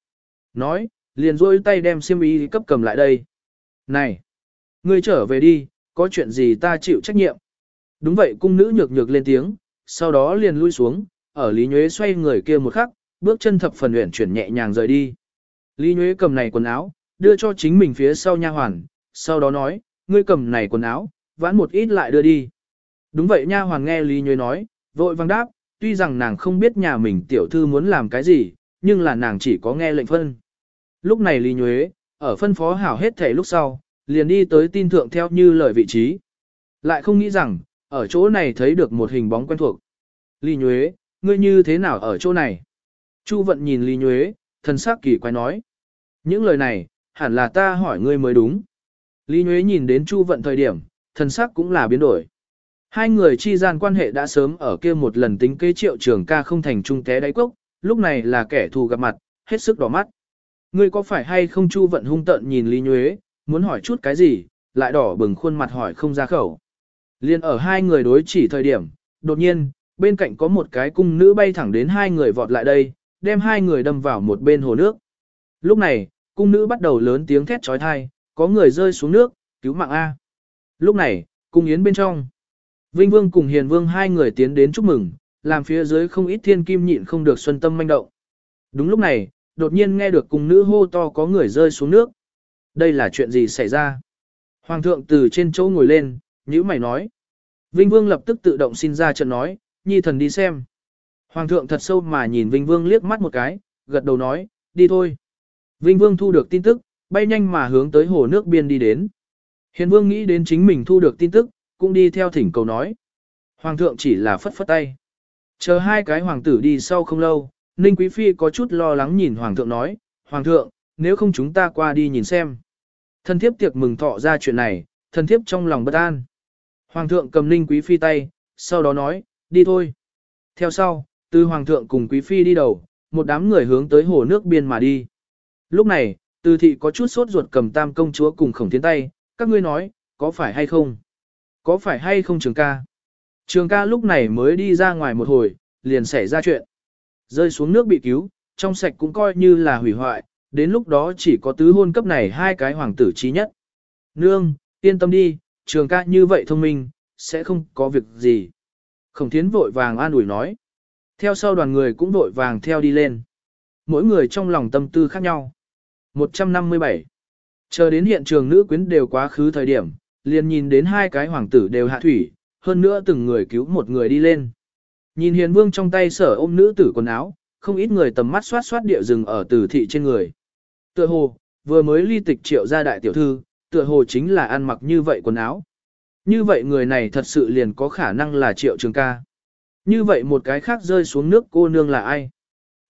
Nói, liền rôi tay đem xiêm y cấp cầm lại đây. Này, ngươi trở về đi, có chuyện gì ta chịu trách nhiệm. Đúng vậy cung nữ nhược nhược lên tiếng, sau đó liền lui xuống, ở Lý Nhuế xoay người kia một khắc, bước chân thập phần uyển chuyển nhẹ nhàng rời đi. Lý Nhuế cầm này quần áo, đưa cho chính mình phía sau nha hoàn, sau đó nói, ngươi cầm này quần áo, vãn một ít lại đưa đi. Đúng vậy nha hoàn nghe Lý Nhuế nói, vội vàng đáp, tuy rằng nàng không biết nhà mình tiểu thư muốn làm cái gì, nhưng là nàng chỉ có nghe lệnh phân. Lúc này Lý Nhuế, ở phân phó hảo hết thể lúc sau, liền đi tới tin thượng theo như lời vị trí. Lại không nghĩ rằng, ở chỗ này thấy được một hình bóng quen thuộc. Lý Nhuế, ngươi như thế nào ở chỗ này? Chu vận nhìn Lý Nhuế, thần sắc kỳ quái nói. Những lời này, hẳn là ta hỏi ngươi mới đúng. Lý Nhuế nhìn đến Chu vận thời điểm, thần sắc cũng là biến đổi. Hai người chi gian quan hệ đã sớm ở kia một lần tính kế triệu trường ca không thành trung té đáy cốc, lúc này là kẻ thù gặp mặt, hết sức đỏ mắt. Ngươi có phải hay không Chu vận hung tận nhìn Lý Nhuế, muốn hỏi chút cái gì, lại đỏ bừng khuôn mặt hỏi không ra khẩu. Liên ở hai người đối chỉ thời điểm, đột nhiên, bên cạnh có một cái cung nữ bay thẳng đến hai người vọt lại đây, đem hai người đâm vào một bên hồ nước. Lúc này, cung nữ bắt đầu lớn tiếng thét trói thai, có người rơi xuống nước, cứu mạng A. Lúc này, cung yến bên trong. Vinh Vương cùng Hiền Vương hai người tiến đến chúc mừng, làm phía dưới không ít thiên kim nhịn không được xuân tâm manh động. Đúng lúc này, đột nhiên nghe được cùng nữ hô to có người rơi xuống nước. Đây là chuyện gì xảy ra? Hoàng thượng từ trên chỗ ngồi lên, nhữ mày nói. Vinh Vương lập tức tự động xin ra trận nói, nhi thần đi xem. Hoàng thượng thật sâu mà nhìn Vinh Vương liếc mắt một cái, gật đầu nói, đi thôi. Vinh Vương thu được tin tức, bay nhanh mà hướng tới hồ nước biên đi đến. Hiền Vương nghĩ đến chính mình thu được tin tức, cũng đi theo thỉnh cầu nói. Hoàng thượng chỉ là phất phất tay. Chờ hai cái hoàng tử đi sau không lâu, Ninh Quý Phi có chút lo lắng nhìn Hoàng thượng nói, Hoàng thượng, nếu không chúng ta qua đi nhìn xem. Thân thiếp tiệc mừng thọ ra chuyện này, thân thiếp trong lòng bất an. Hoàng thượng cầm Ninh Quý Phi tay, sau đó nói, đi thôi. Theo sau, từ Hoàng thượng cùng Quý Phi đi đầu, một đám người hướng tới hồ nước biên mà đi. Lúc này, từ thị có chút sốt ruột cầm tam công chúa cùng khổng tiến tay, các ngươi nói, có phải hay không? Có phải hay không trường ca? Trường ca lúc này mới đi ra ngoài một hồi, liền xảy ra chuyện. Rơi xuống nước bị cứu, trong sạch cũng coi như là hủy hoại, đến lúc đó chỉ có tứ hôn cấp này hai cái hoàng tử trí nhất. Nương, yên tâm đi, trường ca như vậy thông minh, sẽ không có việc gì. Khổng thiến vội vàng an ủi nói. Theo sau đoàn người cũng vội vàng theo đi lên. Mỗi người trong lòng tâm tư khác nhau. 157. Chờ đến hiện trường nữ quyến đều quá khứ thời điểm, liền nhìn đến hai cái hoàng tử đều hạ thủy, hơn nữa từng người cứu một người đi lên. Nhìn hiền vương trong tay sở ôm nữ tử quần áo, không ít người tầm mắt xoát xoát địa rừng ở tử thị trên người. Tựa hồ, vừa mới ly tịch triệu ra đại tiểu thư, tựa hồ chính là ăn mặc như vậy quần áo. Như vậy người này thật sự liền có khả năng là triệu trường ca. Như vậy một cái khác rơi xuống nước cô nương là ai?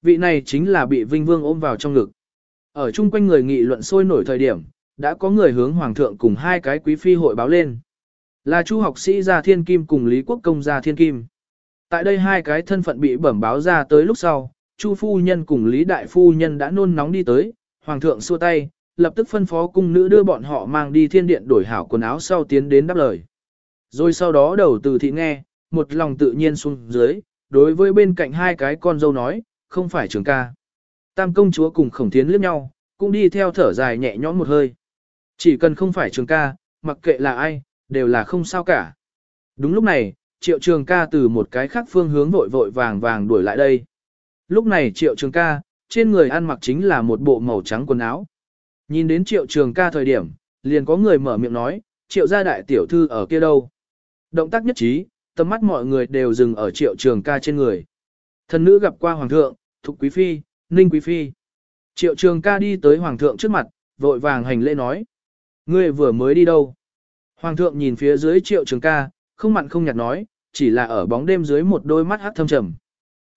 Vị này chính là bị Vinh Vương ôm vào trong ngực. Ở chung quanh người nghị luận sôi nổi thời điểm, đã có người hướng Hoàng thượng cùng hai cái quý phi hội báo lên. Là chu học sĩ Gia Thiên Kim cùng Lý Quốc Công Gia Thiên Kim. Tại đây hai cái thân phận bị bẩm báo ra tới lúc sau, Chu phu nhân cùng Lý đại phu nhân đã nôn nóng đi tới, hoàng thượng xua tay, lập tức phân phó cung nữ đưa bọn họ mang đi thiên điện đổi hảo quần áo sau tiến đến đáp lời. Rồi sau đó đầu từ thị nghe, một lòng tự nhiên xuống dưới, đối với bên cạnh hai cái con dâu nói, không phải trường ca. Tam công chúa cùng khổng thiến liếc nhau, cũng đi theo thở dài nhẹ nhõm một hơi. Chỉ cần không phải trường ca, mặc kệ là ai, đều là không sao cả. Đúng lúc này, triệu trường ca từ một cái khác phương hướng vội vội vàng vàng đuổi lại đây. Lúc này triệu trường ca, trên người ăn mặc chính là một bộ màu trắng quần áo. Nhìn đến triệu trường ca thời điểm, liền có người mở miệng nói, triệu gia đại tiểu thư ở kia đâu. Động tác nhất trí, tầm mắt mọi người đều dừng ở triệu trường ca trên người. Thần nữ gặp qua hoàng thượng, thục quý phi, ninh quý phi. Triệu trường ca đi tới hoàng thượng trước mặt, vội vàng hành lễ nói. Ngươi vừa mới đi đâu? Hoàng thượng nhìn phía dưới triệu trường ca, không mặn không nhạt nói, chỉ là ở bóng đêm dưới một đôi mắt hát thâm trầm.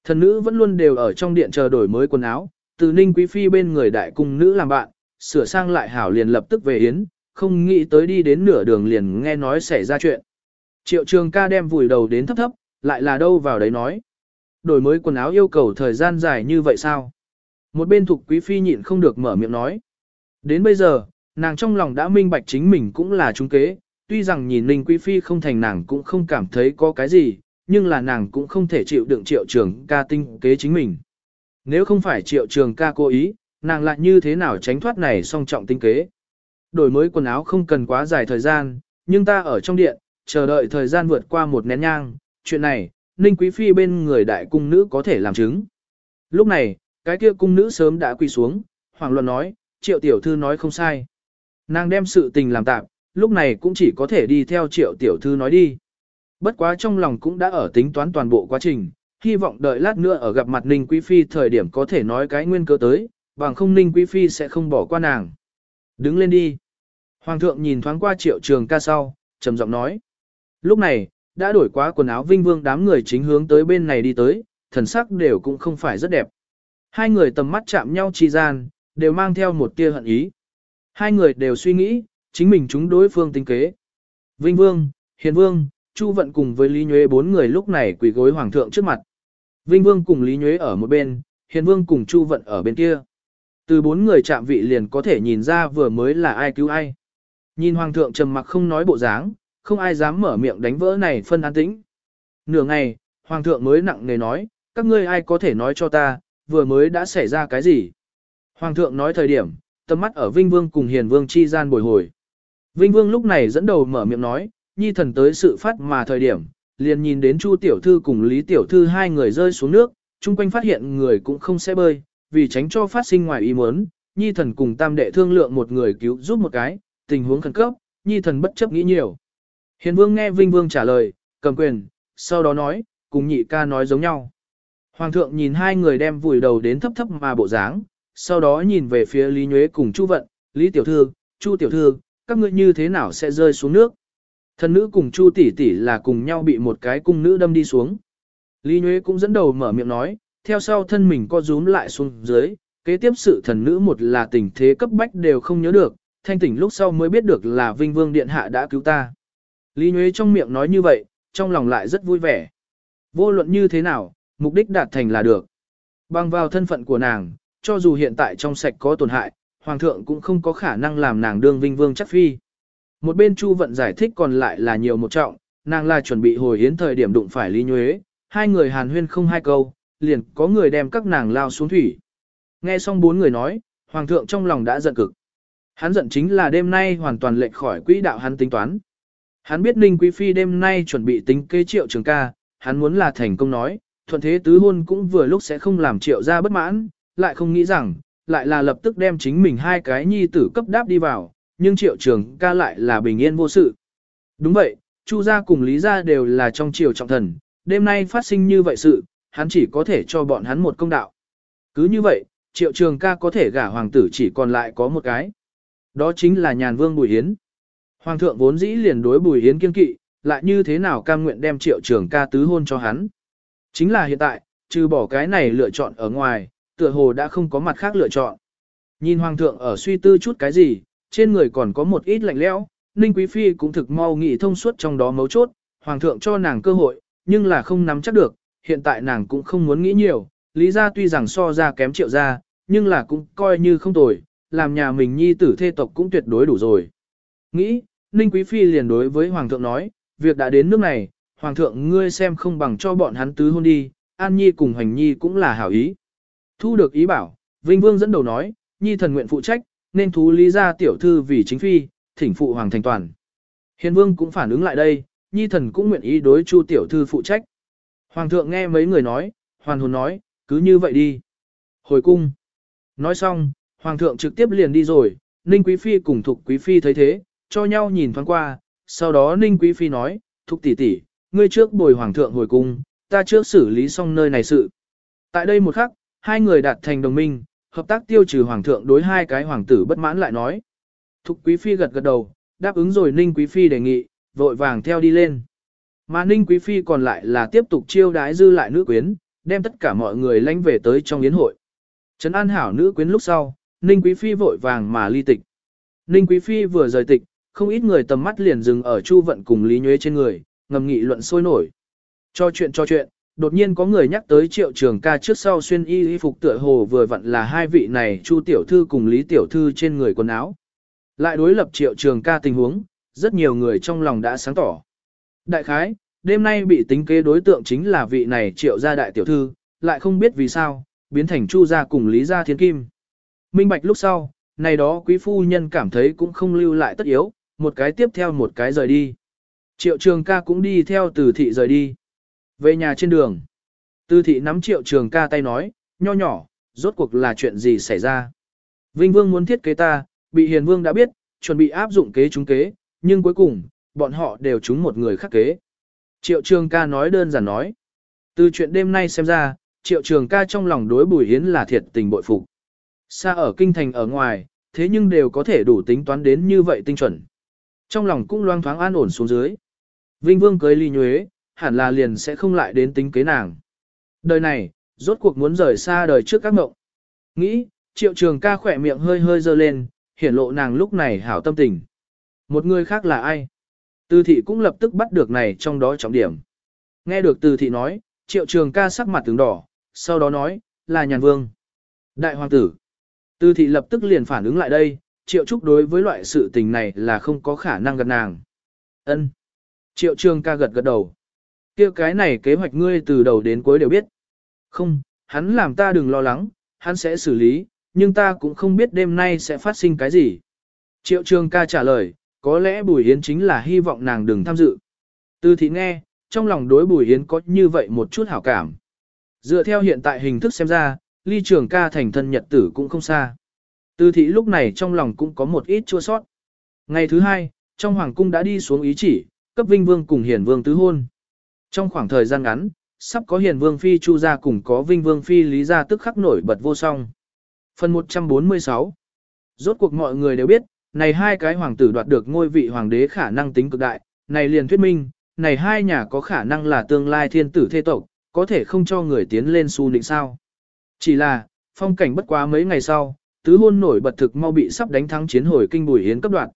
Thần nữ vẫn luôn đều ở trong điện chờ đổi mới quần áo, từ ninh quý phi bên người đại cung nữ làm bạn, sửa sang lại hảo liền lập tức về yến, không nghĩ tới đi đến nửa đường liền nghe nói xảy ra chuyện. Triệu trường ca đem vùi đầu đến thấp thấp, lại là đâu vào đấy nói. Đổi mới quần áo yêu cầu thời gian dài như vậy sao? Một bên thuộc quý phi nhịn không được mở miệng nói. Đến bây giờ, nàng trong lòng đã minh bạch chính mình cũng là trung kế, tuy rằng nhìn Ninh Quý Phi không thành nàng cũng không cảm thấy có cái gì, nhưng là nàng cũng không thể chịu đựng triệu trường ca tinh kế chính mình. Nếu không phải triệu trường ca cố ý, nàng lại như thế nào tránh thoát này song trọng tinh kế. Đổi mới quần áo không cần quá dài thời gian, nhưng ta ở trong điện, chờ đợi thời gian vượt qua một nén nhang, chuyện này, Ninh Quý Phi bên người đại cung nữ có thể làm chứng. Lúc này, cái kia cung nữ sớm đã quỳ xuống, hoàng luận nói, triệu tiểu thư nói không sai. Nàng đem sự tình làm tạm, lúc này cũng chỉ có thể đi theo triệu tiểu thư nói đi. Bất quá trong lòng cũng đã ở tính toán toàn bộ quá trình, hy vọng đợi lát nữa ở gặp mặt Ninh Quý Phi thời điểm có thể nói cái nguyên cơ tới, bằng không Ninh Quý Phi sẽ không bỏ qua nàng. Đứng lên đi. Hoàng thượng nhìn thoáng qua triệu trường ca sau, trầm giọng nói. Lúc này, đã đổi quá quần áo vinh vương đám người chính hướng tới bên này đi tới, thần sắc đều cũng không phải rất đẹp. Hai người tầm mắt chạm nhau chi gian, đều mang theo một tia hận ý. Hai người đều suy nghĩ, chính mình chúng đối phương tính kế. Vinh Vương, Hiền Vương, Chu Vận cùng với Lý Nhuế bốn người lúc này quỳ gối Hoàng thượng trước mặt. Vinh Vương cùng Lý Nhuế ở một bên, Hiền Vương cùng Chu Vận ở bên kia. Từ bốn người chạm vị liền có thể nhìn ra vừa mới là ai cứu ai. Nhìn Hoàng thượng trầm mặc không nói bộ dáng, không ai dám mở miệng đánh vỡ này phân an tĩnh. Nửa ngày, Hoàng thượng mới nặng nề nói, các ngươi ai có thể nói cho ta, vừa mới đã xảy ra cái gì. Hoàng thượng nói thời điểm, tầm mắt ở Vinh Vương cùng Hiền Vương chi gian bồi hồi. Vinh Vương lúc này dẫn đầu mở miệng nói, nhi thần tới sự phát mà thời điểm, liền nhìn đến Chu tiểu thư cùng Lý tiểu thư hai người rơi xuống nước, chung quanh phát hiện người cũng không sẽ bơi, vì tránh cho phát sinh ngoài ý muốn, nhi thần cùng tam đệ thương lượng một người cứu giúp một cái, tình huống khẩn cấp, nhi thần bất chấp nghĩ nhiều. Hiền Vương nghe Vinh Vương trả lời, cầm quyền, sau đó nói, cùng nhị ca nói giống nhau. Hoàng thượng nhìn hai người đem vùi đầu đến thấp thấp mà bộ dáng, sau đó nhìn về phía Lý Nhuế cùng Chu Vận, Lý Tiểu Thư, Chu Tiểu Thư, các ngươi như thế nào sẽ rơi xuống nước? Thần nữ cùng Chu tỷ tỷ là cùng nhau bị một cái cung nữ đâm đi xuống. Lý Nhuế cũng dẫn đầu mở miệng nói, theo sau thân mình co rúm lại xuống dưới, kế tiếp sự thần nữ một là tình thế cấp bách đều không nhớ được, thanh tỉnh lúc sau mới biết được là Vinh Vương Điện Hạ đã cứu ta. Lý Nhuế trong miệng nói như vậy, trong lòng lại rất vui vẻ. Vô luận như thế nào, mục đích đạt thành là được. Bằng vào thân phận của nàng, cho dù hiện tại trong sạch có tổn hại, hoàng thượng cũng không có khả năng làm nàng đương vinh vương chắc phi. Một bên Chu Vận giải thích còn lại là nhiều một trọng, nàng là chuẩn bị hồi hiến thời điểm đụng phải Lý Nhuế, hai người hàn huyên không hai câu, liền có người đem các nàng lao xuống thủy. Nghe xong bốn người nói, hoàng thượng trong lòng đã giận cực. Hắn giận chính là đêm nay hoàn toàn lệch khỏi quỹ đạo hắn tính toán. Hắn biết Ninh Quý Phi đêm nay chuẩn bị tính kế triệu trường ca, hắn muốn là thành công nói, thuận thế tứ hôn cũng vừa lúc sẽ không làm triệu ra bất mãn, lại không nghĩ rằng, lại là lập tức đem chính mình hai cái nhi tử cấp đáp đi vào, nhưng triệu trường ca lại là bình yên vô sự. Đúng vậy, Chu gia cùng Lý gia đều là trong triều trọng thần, đêm nay phát sinh như vậy sự, hắn chỉ có thể cho bọn hắn một công đạo. Cứ như vậy, triệu trường ca có thể gả hoàng tử chỉ còn lại có một cái. Đó chính là nhàn vương Bùi Hiến. Hoàng thượng vốn dĩ liền đối Bùi Hiến kiên kỵ, lại như thế nào cam nguyện đem triệu trường ca tứ hôn cho hắn. Chính là hiện tại, trừ bỏ cái này lựa chọn ở ngoài, tựa hồ đã không có mặt khác lựa chọn. Nhìn hoàng thượng ở suy tư chút cái gì, trên người còn có một ít lạnh lẽo, Ninh Quý Phi cũng thực mau nghĩ thông suốt trong đó mấu chốt, hoàng thượng cho nàng cơ hội, nhưng là không nắm chắc được, hiện tại nàng cũng không muốn nghĩ nhiều, lý ra tuy rằng so ra kém triệu ra, nhưng là cũng coi như không tồi, làm nhà mình nhi tử thê tộc cũng tuyệt đối đủ rồi. Nghĩ, Ninh Quý Phi liền đối với hoàng thượng nói, việc đã đến nước này, hoàng thượng ngươi xem không bằng cho bọn hắn tứ hôn đi, An Nhi cùng Hành Nhi cũng là hảo ý. Thu được ý bảo, Vinh Vương dẫn đầu nói, Nhi thần nguyện phụ trách, nên thú lý ra tiểu thư vì chính phi, thỉnh phụ hoàng thành toàn. Hiền Vương cũng phản ứng lại đây, Nhi thần cũng nguyện ý đối Chu tiểu thư phụ trách. Hoàng thượng nghe mấy người nói, hoàn hồn nói, cứ như vậy đi. Hồi cung. Nói xong, Hoàng thượng trực tiếp liền đi rồi, Ninh Quý Phi cùng Thục Quý Phi thấy thế, cho nhau nhìn thoáng qua, sau đó Ninh Quý Phi nói, Thục tỷ tỷ, ngươi trước bồi hoàng thượng hồi cung, ta trước xử lý xong nơi này sự. Tại đây một khắc, hai người đạt thành đồng minh, hợp tác tiêu trừ hoàng thượng đối hai cái hoàng tử bất mãn lại nói. Thục quý phi gật gật đầu, đáp ứng rồi Ninh quý phi đề nghị, vội vàng theo đi lên. Mà Ninh quý phi còn lại là tiếp tục chiêu đái dư lại nữ quyến, đem tất cả mọi người lánh về tới trong yến hội. Trấn an hảo nữ quyến lúc sau, Ninh quý phi vội vàng mà ly tịch. Ninh quý phi vừa rời tịch, không ít người tầm mắt liền dừng ở Chu vận cùng Lý Nhuế trên người, ngầm nghị luận sôi nổi. Cho chuyện cho chuyện, đột nhiên có người nhắc tới triệu trường ca trước sau xuyên y y phục tựa hồ vừa vặn là hai vị này Chu tiểu thư cùng Lý tiểu thư trên người quần áo. Lại đối lập triệu trường ca tình huống, rất nhiều người trong lòng đã sáng tỏ. Đại khái, đêm nay bị tính kế đối tượng chính là vị này triệu gia đại tiểu thư, lại không biết vì sao, biến thành Chu gia cùng Lý gia thiên kim. Minh bạch lúc sau, này đó quý phu nhân cảm thấy cũng không lưu lại tất yếu, một cái tiếp theo một cái rời đi. Triệu trường ca cũng đi theo từ thị rời đi. Về nhà trên đường, tư thị nắm triệu trường ca tay nói, nho nhỏ, rốt cuộc là chuyện gì xảy ra. Vinh Vương muốn thiết kế ta, bị Hiền Vương đã biết, chuẩn bị áp dụng kế chúng kế, nhưng cuối cùng, bọn họ đều trúng một người khác kế. Triệu trường ca nói đơn giản nói. Từ chuyện đêm nay xem ra, triệu trường ca trong lòng đối Bùi Hiến là thiệt tình bội phục. Xa ở kinh thành ở ngoài, thế nhưng đều có thể đủ tính toán đến như vậy tinh chuẩn. Trong lòng cũng loang thoáng an ổn xuống dưới. Vinh Vương cưới ly nhuế, hẳn là liền sẽ không lại đến tính kế nàng. Đời này, rốt cuộc muốn rời xa đời trước các mộng. Nghĩ, triệu trường ca khỏe miệng hơi hơi dơ lên, hiển lộ nàng lúc này hảo tâm tình. Một người khác là ai? Từ thị cũng lập tức bắt được này trong đó trọng điểm. Nghe được từ thị nói, triệu trường ca sắc mặt tướng đỏ, sau đó nói, là nhàn vương. Đại hoàng tử. Từ thị lập tức liền phản ứng lại đây, triệu trúc đối với loại sự tình này là không có khả năng gật nàng. ân Triệu trường ca gật gật đầu kia cái này kế hoạch ngươi từ đầu đến cuối đều biết. Không, hắn làm ta đừng lo lắng, hắn sẽ xử lý, nhưng ta cũng không biết đêm nay sẽ phát sinh cái gì. Triệu trường ca trả lời, có lẽ Bùi Yến chính là hy vọng nàng đừng tham dự. Từ thị nghe, trong lòng đối Bùi Yến có như vậy một chút hảo cảm. Dựa theo hiện tại hình thức xem ra, ly trường ca thành thân nhật tử cũng không xa. Từ thị lúc này trong lòng cũng có một ít chua sót. Ngày thứ hai, trong hoàng cung đã đi xuống ý chỉ, cấp vinh vương cùng hiền vương tứ hôn. Trong khoảng thời gian ngắn, sắp có hiền vương phi chu gia cùng có vinh vương phi lý gia tức khắc nổi bật vô song. Phần 146 Rốt cuộc mọi người đều biết, này hai cái hoàng tử đoạt được ngôi vị hoàng đế khả năng tính cực đại, này liền thuyết minh, này hai nhà có khả năng là tương lai thiên tử thế tộc, có thể không cho người tiến lên su định sao. Chỉ là, phong cảnh bất quá mấy ngày sau, tứ hôn nổi bật thực mau bị sắp đánh thắng chiến hồi kinh bùi hiến cấp đoạn.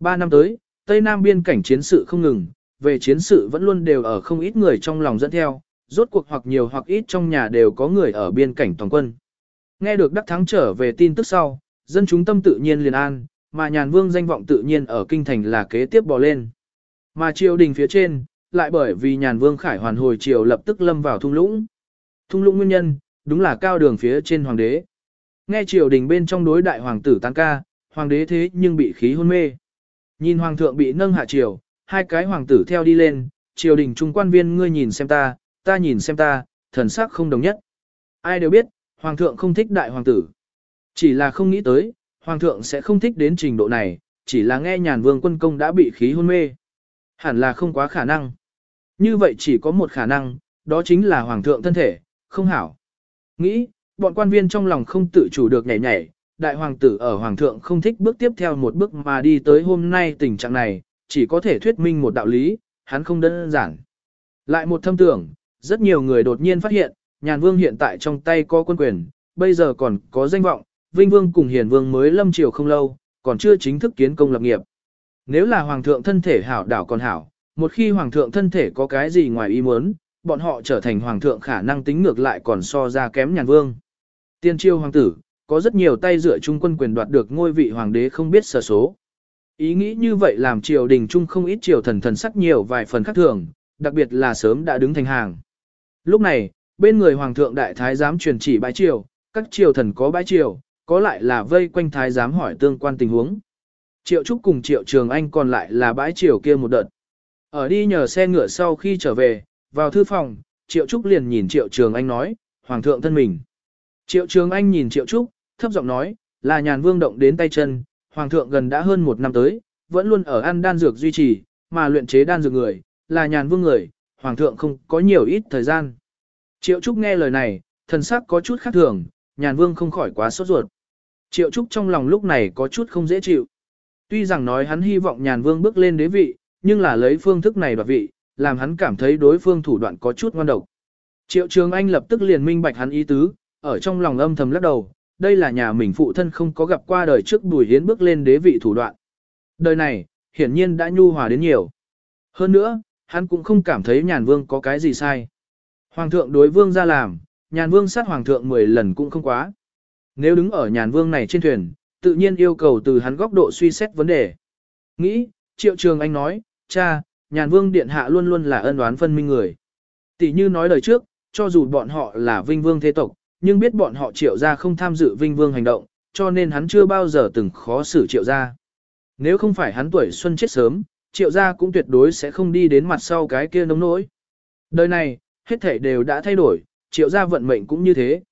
Ba năm tới, Tây Nam biên cảnh chiến sự không ngừng, về chiến sự vẫn luôn đều ở không ít người trong lòng dẫn theo, rốt cuộc hoặc nhiều hoặc ít trong nhà đều có người ở biên cảnh toàn quân. Nghe được đắc thắng trở về tin tức sau, dân chúng tâm tự nhiên liền an, mà nhàn vương danh vọng tự nhiên ở kinh thành là kế tiếp bò lên. Mà triều đình phía trên, lại bởi vì nhàn vương khải hoàn hồi triều lập tức lâm vào thung lũng. Thung lũng nguyên nhân, đúng là cao đường phía trên hoàng đế. Nghe triều đình bên trong đối đại hoàng tử tán ca, hoàng đế thế nhưng bị khí hôn mê. Nhìn hoàng thượng bị nâng hạ triều, hai cái hoàng tử theo đi lên, triều đình trung quan viên ngươi nhìn xem ta, ta nhìn xem ta, thần sắc không đồng nhất. Ai đều biết, hoàng thượng không thích đại hoàng tử. Chỉ là không nghĩ tới, hoàng thượng sẽ không thích đến trình độ này, chỉ là nghe nhàn vương quân công đã bị khí hôn mê. Hẳn là không quá khả năng. Như vậy chỉ có một khả năng, đó chính là hoàng thượng thân thể, không hảo. Nghĩ, bọn quan viên trong lòng không tự chủ được nhảy nhảy, đại hoàng tử ở hoàng thượng không thích bước tiếp theo một bước mà đi tới hôm nay tình trạng này, chỉ có thể thuyết minh một đạo lý, hắn không đơn giản. Lại một thâm tưởng, rất nhiều người đột nhiên phát hiện, nhàn vương hiện tại trong tay có quân quyền, bây giờ còn có danh vọng, vinh vương cùng hiền vương mới lâm triều không lâu, còn chưa chính thức kiến công lập nghiệp. Nếu là hoàng thượng thân thể hảo đảo còn hảo, một khi hoàng thượng thân thể có cái gì ngoài ý muốn, bọn họ trở thành hoàng thượng khả năng tính ngược lại còn so ra kém nhàn vương. Tiên triều hoàng tử, có rất nhiều tay dựa trung quân quyền đoạt được ngôi vị hoàng đế không biết sở số. Ý nghĩ như vậy làm triều đình trung không ít triều thần thần sắc nhiều vài phần khác thường, đặc biệt là sớm đã đứng thành hàng. Lúc này, bên người hoàng thượng đại thái giám truyền chỉ bãi triều, các triều thần có bãi triều, có lại là vây quanh thái giám hỏi tương quan tình huống. Triệu Trúc cùng Triệu Trường Anh còn lại là bãi triều kia một đợt. Ở đi nhờ xe ngựa sau khi trở về, vào thư phòng, Triệu Trúc liền nhìn Triệu Trường Anh nói, Hoàng thượng thân mình. Triệu Trường Anh nhìn Triệu Trúc, thấp giọng nói, là nhàn vương động đến tay chân, Hoàng thượng gần đã hơn một năm tới, vẫn luôn ở ăn đan dược duy trì, mà luyện chế đan dược người, là nhàn vương người, hoàng thượng không có nhiều ít thời gian. Triệu Trúc nghe lời này, thần sắc có chút khác thường, nhàn vương không khỏi quá sốt ruột. Triệu Trúc trong lòng lúc này có chút không dễ chịu. Tuy rằng nói hắn hy vọng nhàn vương bước lên đế vị, nhưng là lấy phương thức này đoạt vị, làm hắn cảm thấy đối phương thủ đoạn có chút ngoan độc. Triệu Trường Anh lập tức liền minh bạch hắn ý tứ, ở trong lòng âm thầm lắc đầu, đây là nhà mình phụ thân không có gặp qua đời trước Bùi Hiến bước lên đế vị thủ đoạn. Đời này, hiển nhiên đã nhu hòa đến nhiều. Hơn nữa, hắn cũng không cảm thấy nhàn vương có cái gì sai. Hoàng thượng đối vương ra làm, nhàn vương sát hoàng thượng 10 lần cũng không quá. Nếu đứng ở nhàn vương này trên thuyền, tự nhiên yêu cầu từ hắn góc độ suy xét vấn đề. Nghĩ, triệu trường anh nói, cha, nhàn vương điện hạ luôn luôn là ân oán phân minh người. Tỷ như nói lời trước, cho dù bọn họ là vinh vương thế tộc, nhưng biết bọn họ triệu ra không tham dự vinh vương hành động, cho nên hắn chưa bao giờ từng khó xử triệu ra. Nếu không phải hắn tuổi xuân chết sớm, triệu gia cũng tuyệt đối sẽ không đi đến mặt sau cái kia nông nỗi. Đời này, hết thể đều đã thay đổi, triệu gia vận mệnh cũng như thế.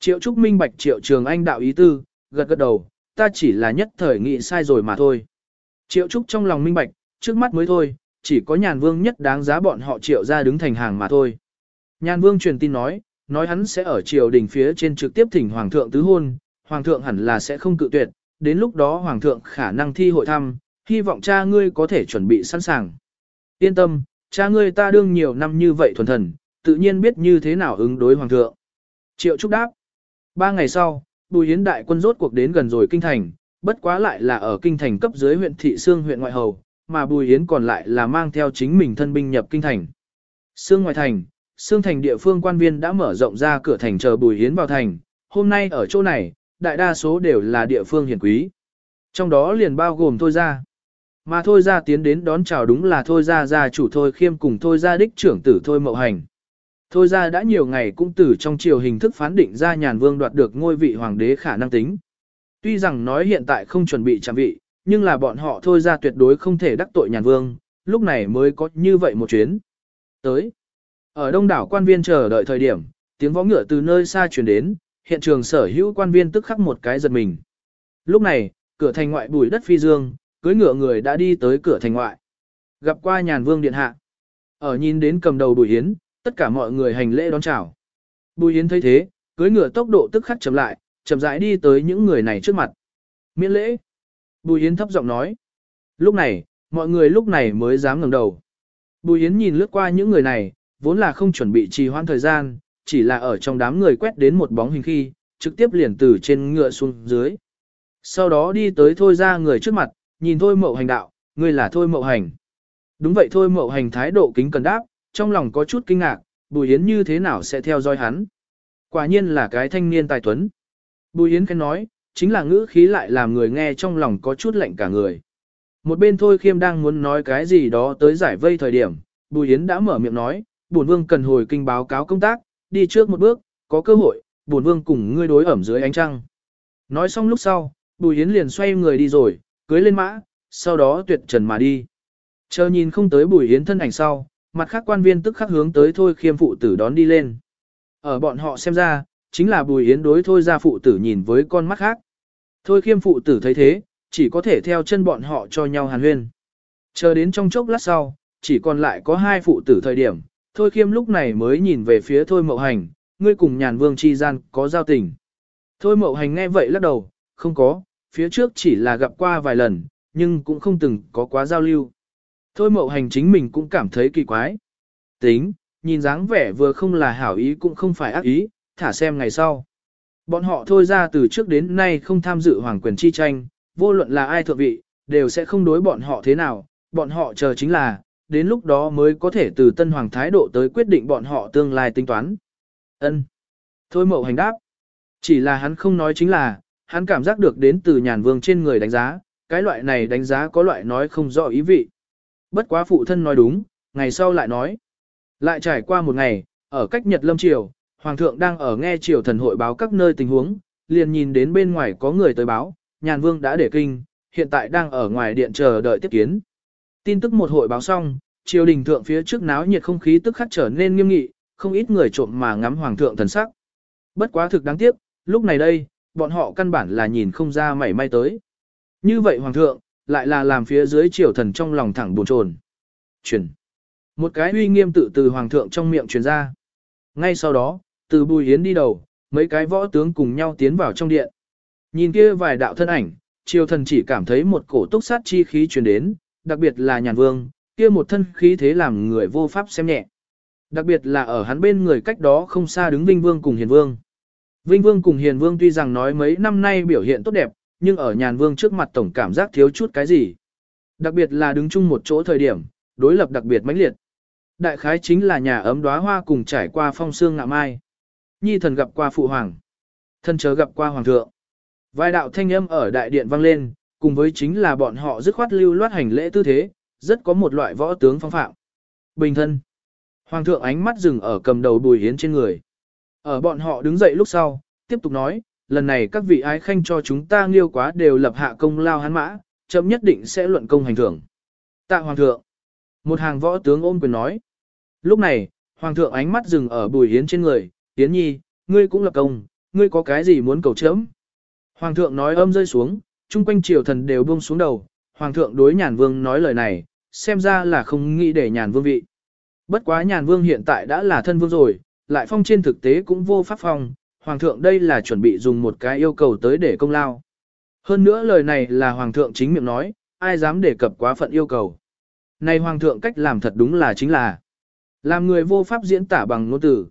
Triệu Trúc minh bạch triệu trường anh đạo ý tư, gật gật đầu, ta chỉ là nhất thời nghĩ sai rồi mà thôi. Triệu Trúc trong lòng minh bạch, trước mắt mới thôi, chỉ có nhàn vương nhất đáng giá bọn họ triệu gia đứng thành hàng mà thôi. Nhàn vương truyền tin nói, nói hắn sẽ ở triều đình phía trên trực tiếp thỉnh hoàng thượng tứ hôn, hoàng thượng hẳn là sẽ không cự tuyệt, đến lúc đó hoàng thượng khả năng thi hội thăm, hy vọng cha ngươi có thể chuẩn bị sẵn sàng. Yên tâm, cha ngươi ta đương nhiều năm như vậy thuần thần, tự nhiên biết như thế nào ứng đối hoàng thượng. Triệu Trúc đáp. Ba ngày sau, Bùi Yến đại quân rốt cuộc đến gần rồi kinh thành, bất quá lại là ở kinh thành cấp dưới huyện thị Sương huyện ngoại hầu, mà Bùi Yến còn lại là mang theo chính mình thân binh nhập kinh thành. Sương ngoại thành, Sương thành địa phương quan viên đã mở rộng ra cửa thành chờ Bùi Hiến vào thành, hôm nay ở chỗ này, đại đa số đều là địa phương hiển quý. Trong đó liền bao gồm Thôi Gia. Mà Thôi Gia tiến đến đón chào đúng là Thôi Gia gia chủ Thôi Khiêm cùng Thôi Gia đích trưởng tử Thôi Mậu Hành. Thôi Gia đã nhiều ngày cũng từ trong triều hình thức phán định ra nhàn vương đoạt được ngôi vị hoàng đế khả năng tính. Tuy rằng nói hiện tại không chuẩn bị chạm vị, nhưng là bọn họ Thôi Gia tuyệt đối không thể đắc tội nhàn vương, lúc này mới có như vậy một chuyến. Tới. Ở đông đảo quan viên chờ đợi thời điểm, tiếng võ ngựa từ nơi xa truyền đến, hiện trường sở hữu quan viên tức khắc một cái giật mình. Lúc này, cửa thành ngoại bùi đất phi dương, cưới ngựa người đã đi tới cửa thành ngoại. Gặp qua nhàn vương điện hạ. Ở nhìn đến cầm đầu bùi hiến, tất cả mọi người hành lễ đón chào. Bùi hiến thấy thế, cưới ngựa tốc độ tức khắc chậm lại, chậm rãi đi tới những người này trước mặt. Miễn lễ. Bùi hiến thấp giọng nói. Lúc này, mọi người lúc này mới dám ngẩng đầu. Bùi hiến nhìn lướt qua những người này, vốn là không chuẩn bị trì hoãn thời gian, chỉ là ở trong đám người quét đến một bóng hình khi, trực tiếp liền từ trên ngựa xuống dưới. Sau đó đi tới thôi ra người trước mặt, nhìn thôi mậu hành đạo, ngươi là thôi mậu hành. Đúng vậy thôi mậu hành thái độ kính cần đáp, trong lòng có chút kinh ngạc, Bùi Yến như thế nào sẽ theo dõi hắn. Quả nhiên là cái thanh niên tài tuấn. Bùi Yến khen nói, chính là ngữ khí lại làm người nghe trong lòng có chút lạnh cả người. Một bên thôi khiêm đang muốn nói cái gì đó tới giải vây thời điểm, Bùi Yến đã mở miệng nói, bổn vương cần hồi kinh báo cáo công tác, đi trước một bước, có cơ hội, bổn vương cùng ngươi đối ẩm dưới ánh trăng. Nói xong lúc sau, Bùi Yến liền xoay người đi rồi, cưới lên mã, sau đó tuyệt trần mà đi. Chờ nhìn không tới Bùi Yến thân ảnh sau, mặt khác quan viên tức khắc hướng tới thôi khiêm phụ tử đón đi lên. Ở bọn họ xem ra, chính là Bùi Yến đối thôi ra phụ tử nhìn với con mắt khác. Thôi khiêm phụ tử thấy thế, chỉ có thể theo chân bọn họ cho nhau hàn huyên. Chờ đến trong chốc lát sau, chỉ còn lại có hai phụ tử thời điểm, Thôi khiêm lúc này mới nhìn về phía Thôi Mậu Hành, ngươi cùng nhàn vương chi gian có giao tình. Thôi Mậu Hành nghe vậy lắc đầu, không có, phía trước chỉ là gặp qua vài lần, nhưng cũng không từng có quá giao lưu. Thôi Mậu Hành chính mình cũng cảm thấy kỳ quái. Tính, nhìn dáng vẻ vừa không là hảo ý cũng không phải ác ý, thả xem ngày sau. Bọn họ thôi ra từ trước đến nay không tham dự hoàng quyền chi tranh, vô luận là ai thượng vị, đều sẽ không đối bọn họ thế nào, bọn họ chờ chính là, đến lúc đó mới có thể từ tân hoàng thái độ tới quyết định bọn họ tương lai tính toán. Ân. Thôi mậu hành đáp. Chỉ là hắn không nói chính là, hắn cảm giác được đến từ nhàn vương trên người đánh giá, cái loại này đánh giá có loại nói không rõ ý vị. Bất quá phụ thân nói đúng, ngày sau lại nói. Lại trải qua một ngày, ở cách Nhật Lâm Triều, Hoàng thượng đang ở nghe triều thần hội báo các nơi tình huống, liền nhìn đến bên ngoài có người tới báo, nhàn vương đã để kinh, hiện tại đang ở ngoài điện chờ đợi tiếp kiến. Tin tức một hội báo xong, triều đình thượng phía trước náo nhiệt không khí tức khắc trở nên nghiêm nghị, không ít người trộm mà ngắm hoàng thượng thần sắc. Bất quá thực đáng tiếc, lúc này đây, bọn họ căn bản là nhìn không ra mảy may tới. Như vậy hoàng thượng, lại là làm phía dưới triều thần trong lòng thẳng buồn chồn. Chuyển. Một cái uy nghiêm tự từ hoàng thượng trong miệng truyền ra. Ngay sau đó, từ bùi hiến đi đầu, mấy cái võ tướng cùng nhau tiến vào trong điện. Nhìn kia vài đạo thân ảnh, triều thần chỉ cảm thấy một cổ túc sát chi khí truyền đến, đặc biệt là nhàn vương, kia một thân khí thế làm người vô pháp xem nhẹ. Đặc biệt là ở hắn bên người cách đó không xa đứng Vinh Vương cùng Hiền Vương. Vinh Vương cùng Hiền Vương tuy rằng nói mấy năm nay biểu hiện tốt đẹp, nhưng ở nhàn vương trước mặt tổng cảm giác thiếu chút cái gì. Đặc biệt là đứng chung một chỗ thời điểm, đối lập đặc biệt mãnh liệt. Đại khái chính là nhà ấm đóa hoa cùng trải qua phong sương ngạ mai. Nhi thần gặp qua phụ hoàng. Thân chớ gặp qua hoàng thượng. Vài đạo thanh âm ở đại điện vang lên, cùng với chính là bọn họ dứt khoát lưu loát hành lễ tư thế, rất có một loại võ tướng phong phạm. Bình thân. Hoàng thượng ánh mắt dừng ở cầm đầu bùi hiến trên người. Ở bọn họ đứng dậy lúc sau, tiếp tục nói, lần này các vị ái khanh cho chúng ta nghiêu quá đều lập hạ công lao hắn mã, chậm nhất định sẽ luận công hành thưởng. Tạ hoàng thượng. Một hàng võ tướng ôm quyền nói. Lúc này, hoàng thượng ánh mắt dừng ở bùi hiến trên người, hiến nhi, ngươi cũng lập công, ngươi có cái gì muốn cầu chấm. Hoàng thượng nói âm rơi xuống, chung quanh triều thần đều buông xuống đầu, hoàng thượng đối nhàn vương nói lời này, xem ra là không nghĩ để nhàn vương vị. Bất quá nhàn vương hiện tại đã là thân vương rồi, lại phong trên thực tế cũng vô pháp phong, hoàng thượng đây là chuẩn bị dùng một cái yêu cầu tới để công lao. Hơn nữa lời này là hoàng thượng chính miệng nói, ai dám đề cập quá phận yêu cầu. Này hoàng thượng cách làm thật đúng là chính là làm người vô pháp diễn tả bằng ngôn từ.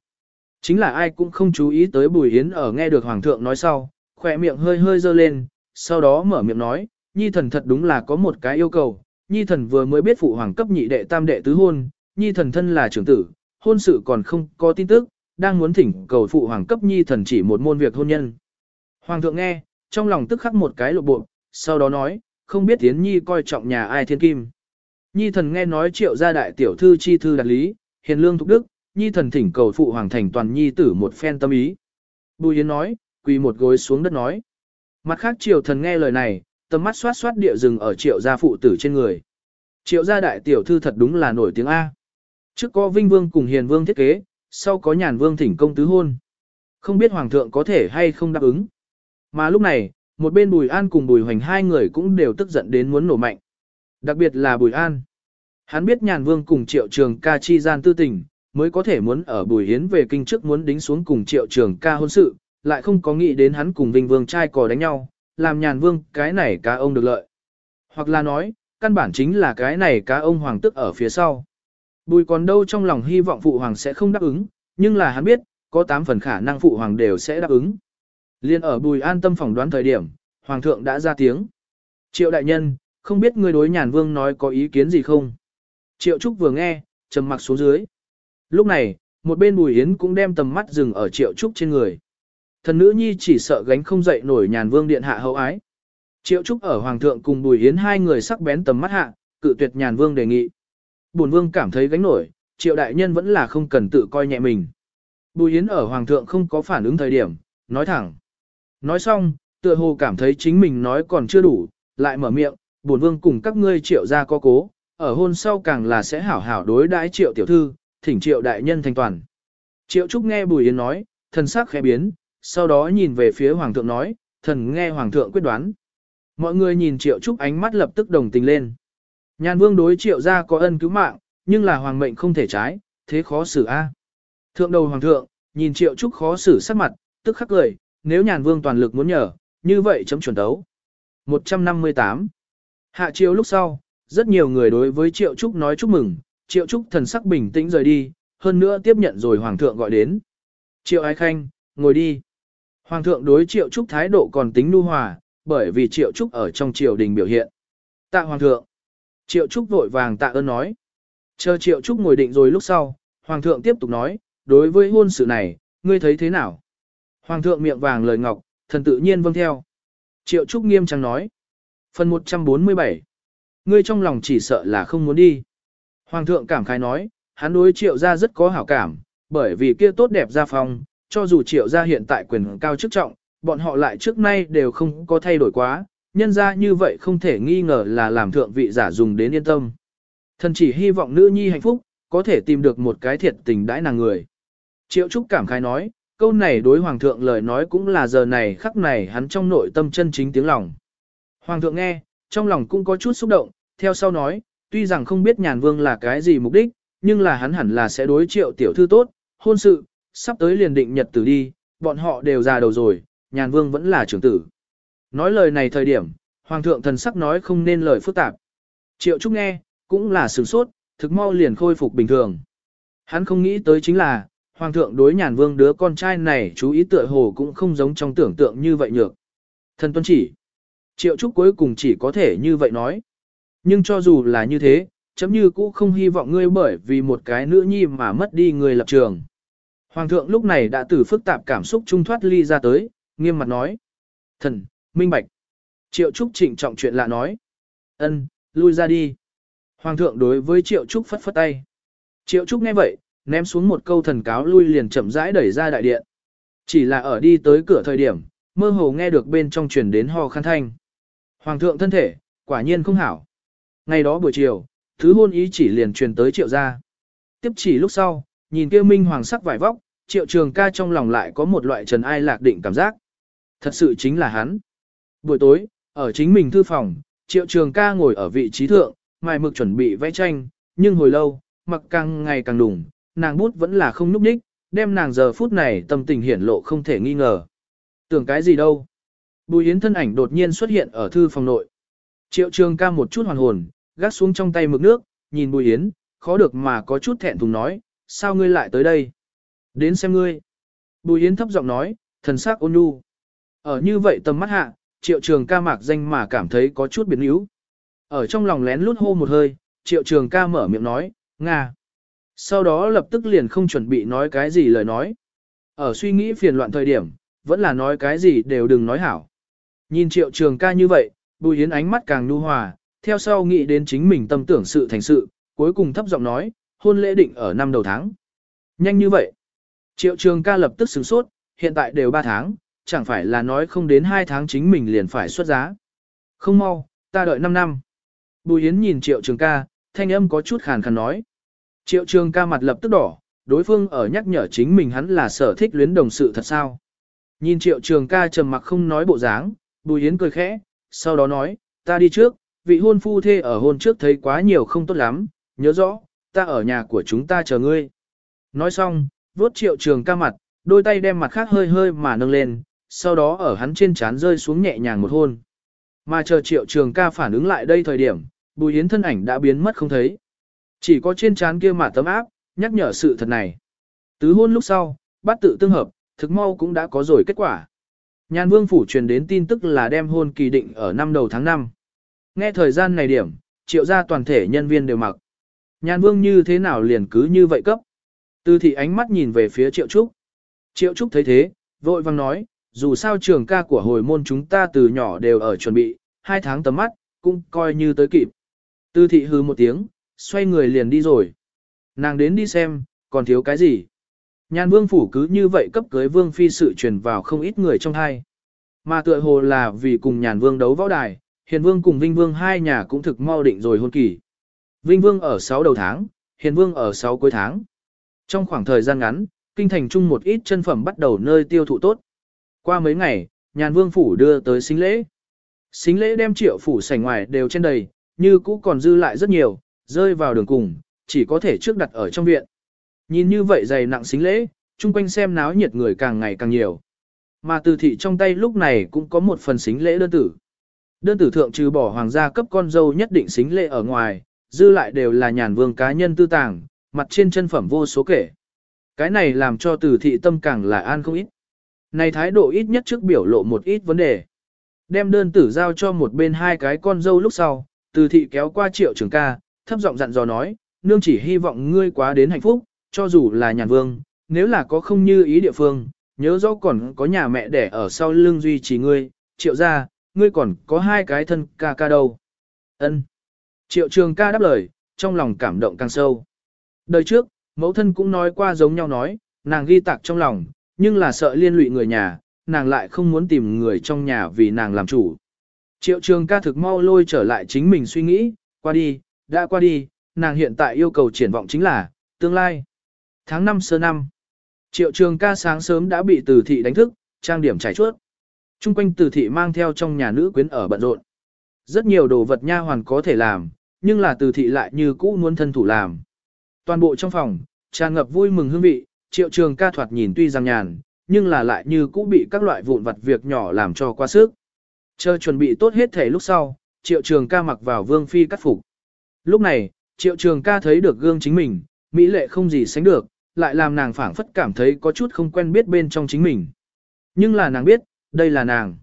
Chính là ai cũng không chú ý tới Bùi Yến ở nghe được hoàng thượng nói sau, khỏe miệng hơi hơi dơ lên, sau đó mở miệng nói, nhi thần thật đúng là có một cái yêu cầu, nhi thần vừa mới biết phụ hoàng cấp nhị đệ tam đệ tứ hôn, nhi thần thân là trưởng tử, hôn sự còn không có tin tức, đang muốn thỉnh cầu phụ hoàng cấp nhi thần chỉ một môn việc hôn nhân. Hoàng thượng nghe, trong lòng tức khắc một cái lộ bộ, sau đó nói, không biết tiến nhi coi trọng nhà ai thiên kim. Nhi thần nghe nói triệu gia đại tiểu thư chi thư đặt lý, hiền lương thục đức, nhi thần thỉnh cầu phụ hoàng thành toàn nhi tử một phen tâm ý. Bùi Yến nói, quỳ một gối xuống đất nói. Mặt khác triều thần nghe lời này, tầm mắt xoát xoát địa rừng ở triệu gia phụ tử trên người. Triệu gia đại tiểu thư thật đúng là nổi tiếng A. Trước có Vinh Vương cùng Hiền Vương thiết kế, sau có Nhàn Vương thỉnh công tứ hôn. Không biết Hoàng thượng có thể hay không đáp ứng. Mà lúc này, một bên Bùi An cùng Bùi Hoành hai người cũng đều tức giận đến muốn nổ mạnh. Đặc biệt là Bùi An. Hắn biết Nhàn Vương cùng Triệu Trường ca chi gian tư tình, mới có thể muốn ở Bùi Hiến về kinh trước muốn đính xuống cùng Triệu Trường ca hôn sự, lại không có nghĩ đến hắn cùng Vinh Vương trai cò đánh nhau, làm Nhàn Vương cái này cá ông được lợi. Hoặc là nói, căn bản chính là cái này cá ông hoàng tức ở phía sau. Bùi còn đâu trong lòng hy vọng phụ hoàng sẽ không đáp ứng, nhưng là hắn biết, có 8 phần khả năng phụ hoàng đều sẽ đáp ứng. Liên ở bùi an tâm phỏng đoán thời điểm, hoàng thượng đã ra tiếng. Triệu đại nhân, không biết ngươi đối nhàn vương nói có ý kiến gì không? Triệu Trúc vừa nghe, trầm mặc xuống dưới. Lúc này, một bên bùi yến cũng đem tầm mắt dừng ở Triệu Trúc trên người. Thần nữ nhi chỉ sợ gánh không dậy nổi nhàn vương điện hạ hậu ái. Triệu Trúc ở hoàng thượng cùng bùi yến hai người sắc bén tầm mắt hạ, cự tuyệt nhàn vương đề nghị. Bổn vương cảm thấy gánh nổi, triệu đại nhân vẫn là không cần tự coi nhẹ mình. Bùi Yến ở hoàng thượng không có phản ứng thời điểm, nói thẳng. Nói xong, tựa hồ cảm thấy chính mình nói còn chưa đủ, lại mở miệng, bổn vương cùng các ngươi triệu gia có cố, ở hôn sau càng là sẽ hảo hảo đối đãi triệu tiểu thư, thỉnh triệu đại nhân thành toàn. Triệu Trúc nghe Bùi Yến nói, thần sắc khẽ biến, sau đó nhìn về phía hoàng thượng nói, thần nghe hoàng thượng quyết đoán. Mọi người nhìn Triệu Trúc ánh mắt lập tức đồng tình lên. Nhàn vương đối triệu ra có ân cứu mạng, nhưng là hoàng mệnh không thể trái, thế khó xử a. Thượng đầu hoàng thượng, nhìn triệu trúc khó xử sắc mặt, tức khắc cười, nếu nhàn vương toàn lực muốn nhờ, như vậy chấm chuẩn đấu. 158. Hạ triều lúc sau, rất nhiều người đối với triệu trúc nói chúc mừng, triệu trúc thần sắc bình tĩnh rời đi, hơn nữa tiếp nhận rồi hoàng thượng gọi đến. Triệu ái khanh, ngồi đi. Hoàng thượng đối triệu trúc thái độ còn tính nu hòa, bởi vì triệu trúc ở trong triều đình biểu hiện. Tạ hoàng thượng. Triệu Trúc vội vàng tạ ơn nói. Chờ Triệu Trúc ngồi định rồi lúc sau, Hoàng thượng tiếp tục nói, đối với hôn sự này, ngươi thấy thế nào? Hoàng thượng miệng vàng lời ngọc, thần tự nhiên vâng theo. Triệu Trúc nghiêm trang nói. Phần 147. Ngươi trong lòng chỉ sợ là không muốn đi. Hoàng thượng cảm khái nói, hắn đối triệu ra rất có hảo cảm, bởi vì kia tốt đẹp gia phong, cho dù triệu gia hiện tại quyền cao chức trọng, bọn họ lại trước nay đều không có thay đổi quá, nhân ra như vậy không thể nghi ngờ là làm thượng vị giả dùng đến yên tâm. Thần chỉ hy vọng nữ nhi hạnh phúc, có thể tìm được một cái thiệt tình đãi nàng người. Triệu Trúc cảm khai nói, câu này đối Hoàng thượng lời nói cũng là giờ này khắc này hắn trong nội tâm chân chính tiếng lòng. Hoàng thượng nghe, trong lòng cũng có chút xúc động, theo sau nói, tuy rằng không biết nhàn vương là cái gì mục đích, nhưng là hắn hẳn là sẽ đối triệu tiểu thư tốt, hôn sự, sắp tới liền định nhật tử đi, bọn họ đều già đầu rồi, nhàn vương vẫn là trưởng tử. Nói lời này thời điểm, hoàng thượng thần sắc nói không nên lời phức tạp. Triệu Trúc nghe, cũng là sửng sốt, thực mau liền khôi phục bình thường. Hắn không nghĩ tới chính là, hoàng thượng đối nhàn vương đứa con trai này chú ý tựa hồ cũng không giống trong tưởng tượng như vậy nhược. Thần tuân chỉ. Triệu Trúc cuối cùng chỉ có thể như vậy nói. Nhưng cho dù là như thế, chấm như cũ không hy vọng ngươi bởi vì một cái nữ nhi mà mất đi người lập trường. Hoàng thượng lúc này đã từ phức tạp cảm xúc trung thoát ly ra tới, nghiêm mặt nói. Thần, minh bạch. Triệu Trúc trịnh trọng chuyện lạ nói. ân, lui ra đi. Hoàng thượng đối với Triệu Trúc phất phất tay. Triệu Trúc nghe vậy, ném xuống một câu thần cáo lui liền chậm rãi đẩy ra đại điện. Chỉ là ở đi tới cửa thời điểm, mơ hồ nghe được bên trong truyền đến ho khăn thanh. Hoàng thượng thân thể, quả nhiên không hảo. Ngày đó buổi chiều, thứ hôn ý chỉ liền truyền tới triệu gia. Tiếp chỉ lúc sau, nhìn kia minh hoàng sắc vải vóc, triệu trường ca trong lòng lại có một loại trần ai lạc định cảm giác. Thật sự chính là hắn. Buổi tối, ở chính mình thư phòng, triệu trường ca ngồi ở vị trí thượng, mài mực chuẩn bị vẽ tranh, nhưng hồi lâu, mặc càng ngày càng đủng, nàng bút vẫn là không núp đích, đem nàng giờ phút này tâm tình hiển lộ không thể nghi ngờ. Tưởng cái gì đâu. Bùi Yến thân ảnh đột nhiên xuất hiện ở thư phòng nội. Triệu trường ca một chút hoàn hồn, gác xuống trong tay mực nước, nhìn Bùi Yến, khó được mà có chút thẹn thùng nói, sao ngươi lại tới đây? Đến xem ngươi. Bùi Yến thấp giọng nói, thần sắc ôn nhu. Ở như vậy tầm mắt hạ, triệu trường ca mạc danh mà cảm thấy có chút biến yếu. Ở trong lòng lén lút hô một hơi, triệu trường ca mở miệng nói, Nga. Sau đó lập tức liền không chuẩn bị nói cái gì lời nói. Ở suy nghĩ phiền loạn thời điểm, vẫn là nói cái gì đều đừng nói hảo. Nhìn triệu trường ca như vậy, bùi yến ánh mắt càng nhu hòa, theo sau nghĩ đến chính mình tâm tưởng sự thành sự, cuối cùng thấp giọng nói, hôn lễ định ở năm đầu tháng. Nhanh như vậy. Triệu trường ca lập tức sửng sốt, hiện tại đều 3 tháng, chẳng phải là nói không đến 2 tháng chính mình liền phải xuất giá. Không mau, ta đợi 5 năm. Bùi Yến nhìn triệu trường ca, thanh âm có chút khàn khàn nói. Triệu trường ca mặt lập tức đỏ, đối phương ở nhắc nhở chính mình hắn là sở thích luyến đồng sự thật sao. Nhìn triệu trường ca trầm mặc không nói bộ dáng, Bùi Yến cười khẽ, sau đó nói, ta đi trước, vị hôn phu thê ở hôn trước thấy quá nhiều không tốt lắm, nhớ rõ, ta ở nhà của chúng ta chờ ngươi. Nói xong, vuốt triệu trường ca mặt, đôi tay đem mặt khác hơi hơi mà nâng lên, sau đó ở hắn trên trán rơi xuống nhẹ nhàng một hôn. Mà chờ triệu trường ca phản ứng lại đây thời điểm, Bùi Yến thân ảnh đã biến mất không thấy. Chỉ có trên trán kia mà tấm áp, nhắc nhở sự thật này. Tứ hôn lúc sau, bắt tự tương hợp, thực mau cũng đã có rồi kết quả. Nhàn vương phủ truyền đến tin tức là đem hôn kỳ định ở năm đầu tháng 5. Nghe thời gian này điểm, triệu gia toàn thể nhân viên đều mặc. Nhàn vương như thế nào liền cứ như vậy cấp. Tư thị ánh mắt nhìn về phía triệu trúc. Triệu trúc thấy thế, vội vang nói, dù sao trường ca của hồi môn chúng ta từ nhỏ đều ở chuẩn bị, hai tháng tầm mắt, cũng coi như tới kịp. Tư thị hư một tiếng, xoay người liền đi rồi. Nàng đến đi xem, còn thiếu cái gì? Nhan vương phủ cứ như vậy cấp cưới vương phi sự truyền vào không ít người trong hai. Mà tựa hồ là vì cùng nhàn vương đấu võ đài, hiền vương cùng vinh vương hai nhà cũng thực mau định rồi hôn kỳ. Vinh vương ở 6 đầu tháng, hiền vương ở 6 cuối tháng. Trong khoảng thời gian ngắn, kinh thành chung một ít chân phẩm bắt đầu nơi tiêu thụ tốt. Qua mấy ngày, nhàn vương phủ đưa tới xính lễ. Xính lễ đem triệu phủ sảnh ngoài đều trên đầy, như cũ còn dư lại rất nhiều, rơi vào đường cùng, chỉ có thể trước đặt ở trong viện. Nhìn như vậy dày nặng xính lễ, chung quanh xem náo nhiệt người càng ngày càng nhiều. Mà từ thị trong tay lúc này cũng có một phần xính lễ đơn tử. Đơn tử thượng trừ bỏ hoàng gia cấp con dâu nhất định xính lễ ở ngoài, dư lại đều là nhàn vương cá nhân tư tàng, mặt trên chân phẩm vô số kể. Cái này làm cho từ thị tâm càng là an không ít. Này thái độ ít nhất trước biểu lộ một ít vấn đề. Đem đơn tử giao cho một bên hai cái con dâu lúc sau, từ thị kéo qua triệu trường ca, thấp giọng dặn dò nói, nương chỉ hy vọng ngươi quá đến hạnh phúc, cho dù là nhàn vương, nếu là có không như ý địa phương, nhớ rõ còn có nhà mẹ đẻ ở sau lưng duy trì ngươi, triệu ra, ngươi còn có hai cái thân ca ca đâu. ân Triệu trường ca đáp lời, trong lòng cảm động càng sâu. Đời trước, mẫu thân cũng nói qua giống nhau nói, nàng ghi tạc trong lòng, nhưng là sợ liên lụy người nhà, nàng lại không muốn tìm người trong nhà vì nàng làm chủ. Triệu trường ca thực mau lôi trở lại chính mình suy nghĩ, qua đi, đã qua đi, nàng hiện tại yêu cầu triển vọng chính là, tương lai. Tháng 5 sơ năm, triệu trường ca sáng sớm đã bị từ thị đánh thức, trang điểm trải chuốt. Trung quanh từ thị mang theo trong nhà nữ quyến ở bận rộn. Rất nhiều đồ vật nha hoàn có thể làm, nhưng là từ thị lại như cũ muốn thân thủ làm. Toàn bộ trong phòng, tràn ngập vui mừng hương vị, triệu trường ca thoạt nhìn tuy rằng nhàn, nhưng là lại như cũ bị các loại vụn vặt việc nhỏ làm cho quá sức. Chờ chuẩn bị tốt hết thể lúc sau, triệu trường ca mặc vào vương phi cắt phục. Lúc này, triệu trường ca thấy được gương chính mình, mỹ lệ không gì sánh được, lại làm nàng phảng phất cảm thấy có chút không quen biết bên trong chính mình. Nhưng là nàng biết, đây là nàng.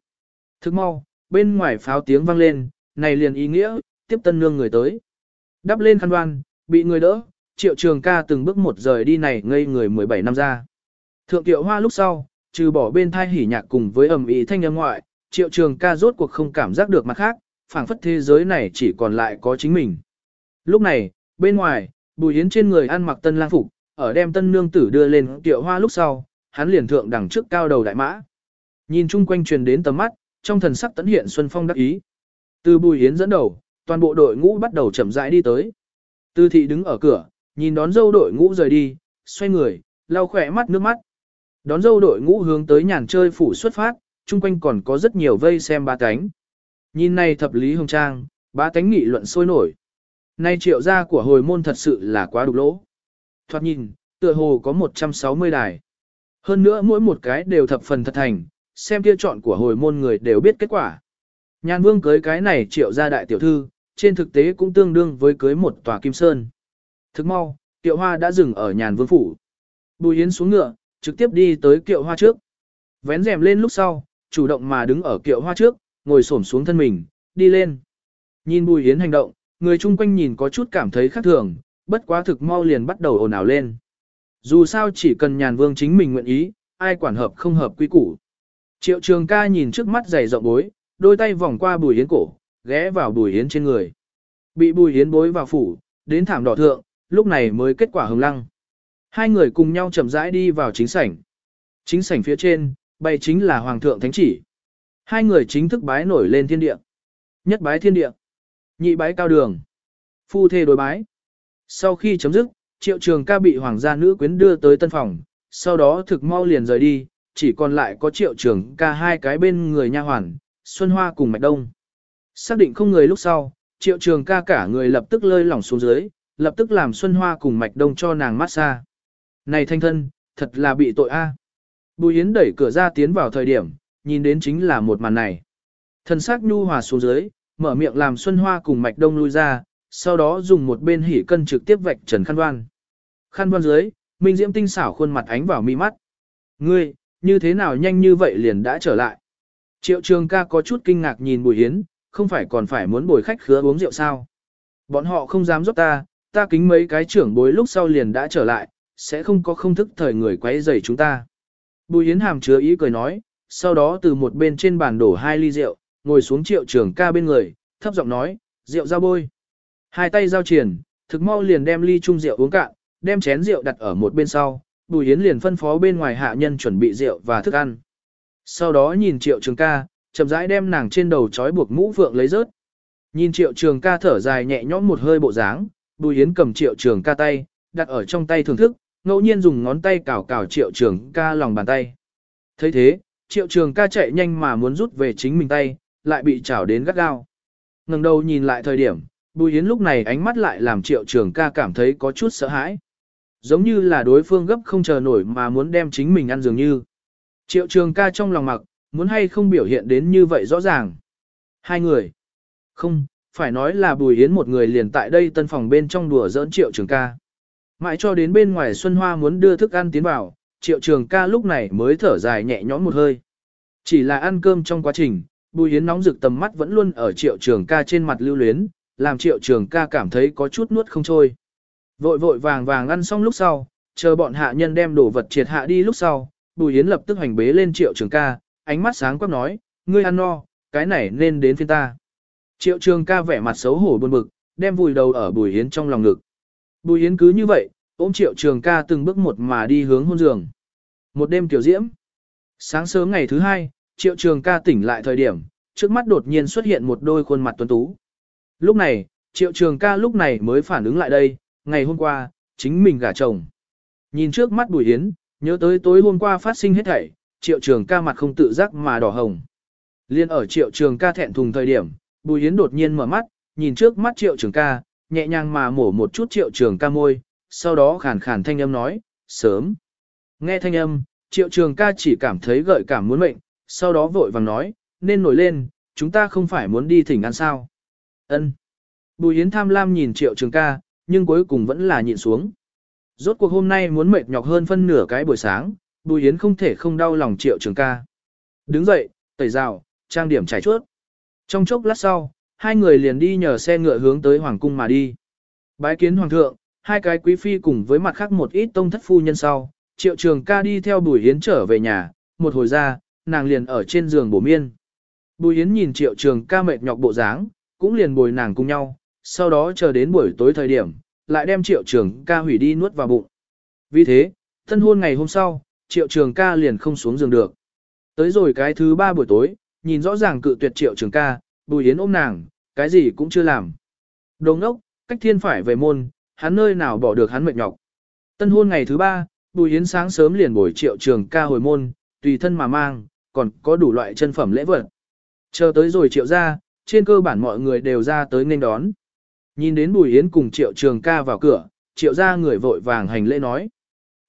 Thức mau, bên ngoài pháo tiếng vang lên, này liền ý nghĩa, tiếp tân nương người tới. Đắp lên khăn đoan, bị người đỡ, triệu trường ca từng bước một rời đi này ngây người 17 năm ra. Thượng tiệu hoa lúc sau, trừ bỏ bên thai hỉ nhạc cùng với ẩm ý thanh âm ngoại, triệu trường ca rốt cuộc không cảm giác được mặt khác, phảng phất thế giới này chỉ còn lại có chính mình. Lúc này, bên ngoài, bùi yến trên người ăn mặc tân lang phục, ở đem tân nương tử đưa lên tiệu hoa lúc sau, hắn liền thượng đằng trước cao đầu đại mã. Nhìn chung quanh truyền đến tầm mắt, trong thần sắc tấn hiện xuân phong đắc ý. Từ bùi yến dẫn đầu, toàn bộ đội ngũ bắt đầu chậm rãi đi tới. Tư thị đứng ở cửa, nhìn đón dâu đội ngũ rời đi, xoay người, lau khỏe mắt nước mắt. Đón dâu đội ngũ hướng tới nhàn chơi phủ xuất phát, chung quanh còn có rất nhiều vây xem ba cánh. Nhìn này thập lý hồng trang, ba cánh nghị luận sôi nổi. Nay triệu gia của hồi môn thật sự là quá đục lỗ. Thoạt nhìn, tựa hồ có 160 đài. Hơn nữa mỗi một cái đều thập phần thật thành, xem kia chọn của hồi môn người đều biết kết quả. Nhàn vương cưới cái này triệu gia đại tiểu thư, trên thực tế cũng tương đương với cưới một tòa kim sơn. Thức mau, kiệu hoa đã dừng ở nhàn vương phủ. Bùi Yến xuống ngựa, trực tiếp đi tới kiệu hoa trước. Vén rèm lên lúc sau, chủ động mà đứng ở kiệu hoa trước, ngồi xổm xuống thân mình, đi lên. Nhìn Bùi Yến hành động, người chung quanh nhìn có chút cảm thấy khác thường, bất quá thực mau liền bắt đầu ồn ào lên. Dù sao chỉ cần nhàn vương chính mình nguyện ý, ai quản hợp không hợp quy củ. Triệu trường ca nhìn trước mắt dày rộng bối, đôi tay vòng qua Bùi Yến cổ, ghé vào Bùi Yến trên người. Bị Bùi Yến bối vào phủ, đến thảm đỏ thượng, lúc này mới kết quả hồng lăng. Hai người cùng nhau chậm rãi đi vào chính sảnh. Chính sảnh phía trên, bày chính là Hoàng thượng Thánh chỉ. Hai người chính thức bái nổi lên thiên địa. Nhất bái thiên địa. Nhị bái cao đường. Phu thê đối bái. Sau khi chấm dứt, triệu trường ca bị hoàng gia nữ quyến đưa tới tân phòng, sau đó thực mau liền rời đi, chỉ còn lại có triệu trường ca hai cái bên người nha hoàn, Xuân Hoa cùng Mạch Đông. Xác định không người lúc sau, triệu trường ca cả người lập tức lơi lỏng xuống dưới, lập tức làm Xuân Hoa cùng Mạch Đông cho nàng massage. Này thanh thân, thật là bị tội a. Bùi Yến đẩy cửa ra tiến vào thời điểm, nhìn đến chính là một màn này. Thần sắc nhu hòa xuống dưới, mở miệng làm Xuân Hoa cùng Mạch Đông lui ra, sau đó dùng một bên hỉ cân trực tiếp vạch trần khăn đoan. Khăn đoan dưới, Minh Diễm tinh xảo khuôn mặt ánh vào mi mắt. Ngươi, như thế nào nhanh như vậy liền đã trở lại. Triệu trường ca có chút kinh ngạc nhìn Bùi Hiến, không phải còn phải muốn bồi khách khứa uống rượu sao. Bọn họ không dám giúp ta, ta kính mấy cái trưởng bối lúc sau liền đã trở lại, sẽ không có không thức thời người quấy rầy chúng ta. Bùi Hiến hàm chứa ý cười nói, sau đó từ một bên trên bàn đổ hai ly rượu, ngồi xuống triệu trưởng ca bên người, thấp giọng nói, rượu ra bôi. Hai tay giao triển, thực mau liền đem ly chung rượu uống cạn, đem chén rượu đặt ở một bên sau, Bùi Yến liền phân phó bên ngoài hạ nhân chuẩn bị rượu và thức ăn. Sau đó nhìn Triệu Trường ca, chậm rãi đem nàng trên đầu trói buộc mũ phượng lấy rớt. Nhìn Triệu Trường ca thở dài nhẹ nhõm một hơi bộ dáng, Bùi Yến cầm Triệu Trường ca tay, đặt ở trong tay thưởng thức, ngẫu nhiên dùng ngón tay cào cào Triệu Trường ca lòng bàn tay. thấy thế, Triệu Trường ca chạy nhanh mà muốn rút về chính mình tay, lại bị chảo đến gắt gao. ngẩng đầu nhìn lại thời điểm, Bùi Yến lúc này ánh mắt lại làm Triệu Trường ca cảm thấy có chút sợ hãi. Giống như là đối phương gấp không chờ nổi mà muốn đem chính mình ăn dường như. Triệu Trường ca trong lòng mặc, muốn hay không biểu hiện đến như vậy rõ ràng. Hai người. Không, phải nói là Bùi Yến một người liền tại đây tân phòng bên trong đùa giỡn Triệu Trường ca. Mãi cho đến bên ngoài Xuân Hoa muốn đưa thức ăn tiến vào, Triệu Trường ca lúc này mới thở dài nhẹ nhõm một hơi. Chỉ là ăn cơm trong quá trình, Bùi Yến nóng rực tầm mắt vẫn luôn ở Triệu Trường ca trên mặt lưu luyến, làm triệu trường ca cảm thấy có chút nuốt không trôi. Vội vội vàng vàng ăn xong lúc sau, chờ bọn hạ nhân đem đồ vật triệt hạ đi lúc sau, Bùi Yến lập tức hành bế lên triệu trường ca, ánh mắt sáng quắc nói, ngươi ăn no, cái này nên đến phiên ta. Triệu trường ca vẻ mặt xấu hổ buồn bực, đem vùi đầu ở Bùi Yến trong lòng ngực. Bùi Yến cứ như vậy, ôm triệu trường ca từng bước một mà đi hướng hôn giường. Một đêm tiểu diễm. Sáng sớm ngày thứ hai, triệu trường ca tỉnh lại thời điểm, trước mắt đột nhiên xuất hiện một đôi khuôn mặt tuấn tú. Lúc này, triệu trường ca lúc này mới phản ứng lại đây, ngày hôm qua, chính mình gả chồng. Nhìn trước mắt Bùi Yến, nhớ tới tối hôm qua phát sinh hết thảy, triệu trường ca mặt không tự giác mà đỏ hồng. Liên ở triệu trường ca thẹn thùng thời điểm, Bùi Yến đột nhiên mở mắt, nhìn trước mắt triệu trường ca, nhẹ nhàng mà mổ một chút triệu trường ca môi, sau đó khàn khàn thanh âm nói, sớm. Nghe thanh âm, triệu trường ca chỉ cảm thấy gợi cảm muốn mệnh, sau đó vội vàng nói, nên nổi lên, chúng ta không phải muốn đi thỉnh ăn sao. ân Bùi Yến tham lam nhìn triệu trường ca, nhưng cuối cùng vẫn là nhịn xuống. Rốt cuộc hôm nay muốn mệt nhọc hơn phân nửa cái buổi sáng, Bùi Yến không thể không đau lòng triệu trường ca. Đứng dậy, tẩy rào, trang điểm trải chuốt. Trong chốc lát sau, hai người liền đi nhờ xe ngựa hướng tới Hoàng cung mà đi. Bái kiến Hoàng thượng, hai cái quý phi cùng với mặt khác một ít tông thất phu nhân sau, triệu trường ca đi theo Bùi hiến trở về nhà, một hồi ra, nàng liền ở trên giường bổ miên. Bùi hiến nhìn triệu trường ca mệt nhọc bộ dáng, cũng liền bồi nàng cùng nhau, sau đó chờ đến buổi tối thời điểm, lại đem triệu trường ca hủy đi nuốt vào bụng. Vì thế, thân hôn ngày hôm sau, triệu trường ca liền không xuống giường được. Tới rồi cái thứ ba buổi tối, nhìn rõ ràng cự tuyệt triệu trường ca, bùi yến ôm nàng, cái gì cũng chưa làm. Đồng ốc, cách thiên phải về môn, hắn nơi nào bỏ được hắn mệt nhọc. Tân hôn ngày thứ ba, bùi yến sáng sớm liền bồi triệu trường ca hồi môn, tùy thân mà mang, còn có đủ loại chân phẩm lễ vật. Chờ tới rồi triệu ra, trên cơ bản mọi người đều ra tới nên đón. Nhìn đến Bùi Yến cùng Triệu Trường ca vào cửa, Triệu ra người vội vàng hành lễ nói.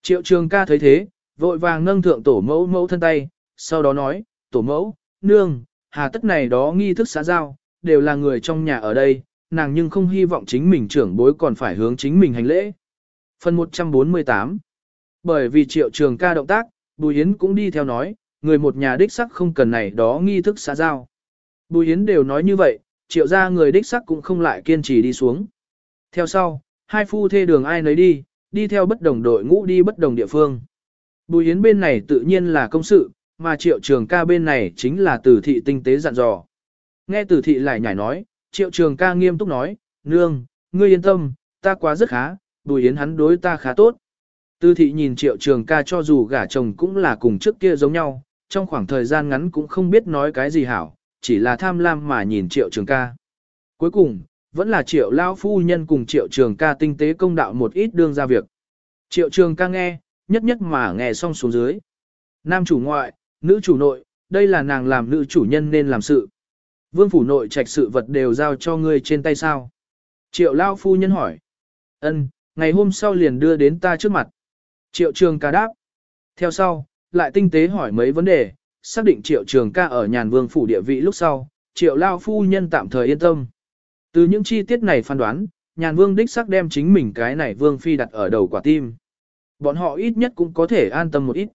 Triệu Trường ca thấy thế, vội vàng nâng thượng tổ mẫu mẫu thân tay, sau đó nói, tổ mẫu, nương, hà tất này đó nghi thức xã giao, đều là người trong nhà ở đây, nàng nhưng không hy vọng chính mình trưởng bối còn phải hướng chính mình hành lễ. Phần 148 Bởi vì Triệu Trường ca động tác, Bùi Yến cũng đi theo nói, người một nhà đích sắc không cần này đó nghi thức xã giao. Bùi Yến đều nói như vậy, triệu ra người đích sắc cũng không lại kiên trì đi xuống. Theo sau, hai phu thê đường ai nấy đi, đi theo bất đồng đội ngũ đi bất đồng địa phương. Bùi Yến bên này tự nhiên là công sự, mà triệu trường ca bên này chính là tử thị tinh tế dặn dò. Nghe tử thị lại nhảy nói, triệu trường ca nghiêm túc nói, nương, ngươi yên tâm, ta quá rất khá, bùi Yến hắn đối ta khá tốt. Tư thị nhìn triệu trường ca cho dù gả chồng cũng là cùng trước kia giống nhau, trong khoảng thời gian ngắn cũng không biết nói cái gì hảo, chỉ là tham lam mà nhìn triệu trường ca. Cuối cùng, vẫn là triệu lao phu nhân cùng triệu trường ca tinh tế công đạo một ít đương ra việc. Triệu trường ca nghe, nhất nhất mà nghe xong xuống dưới. Nam chủ ngoại, nữ chủ nội, đây là nàng làm nữ chủ nhân nên làm sự. Vương phủ nội trạch sự vật đều giao cho ngươi trên tay sao. Triệu lao phu nhân hỏi. ân ngày hôm sau liền đưa đến ta trước mặt. Triệu trường ca đáp. Theo sau, lại tinh tế hỏi mấy vấn đề, xác định triệu trường ca ở nhàn vương phủ địa vị lúc sau, triệu lao phu nhân tạm thời yên tâm. Từ những chi tiết này phán đoán, nhàn vương đích xác đem chính mình cái này vương phi đặt ở đầu quả tim. Bọn họ ít nhất cũng có thể an tâm một ít.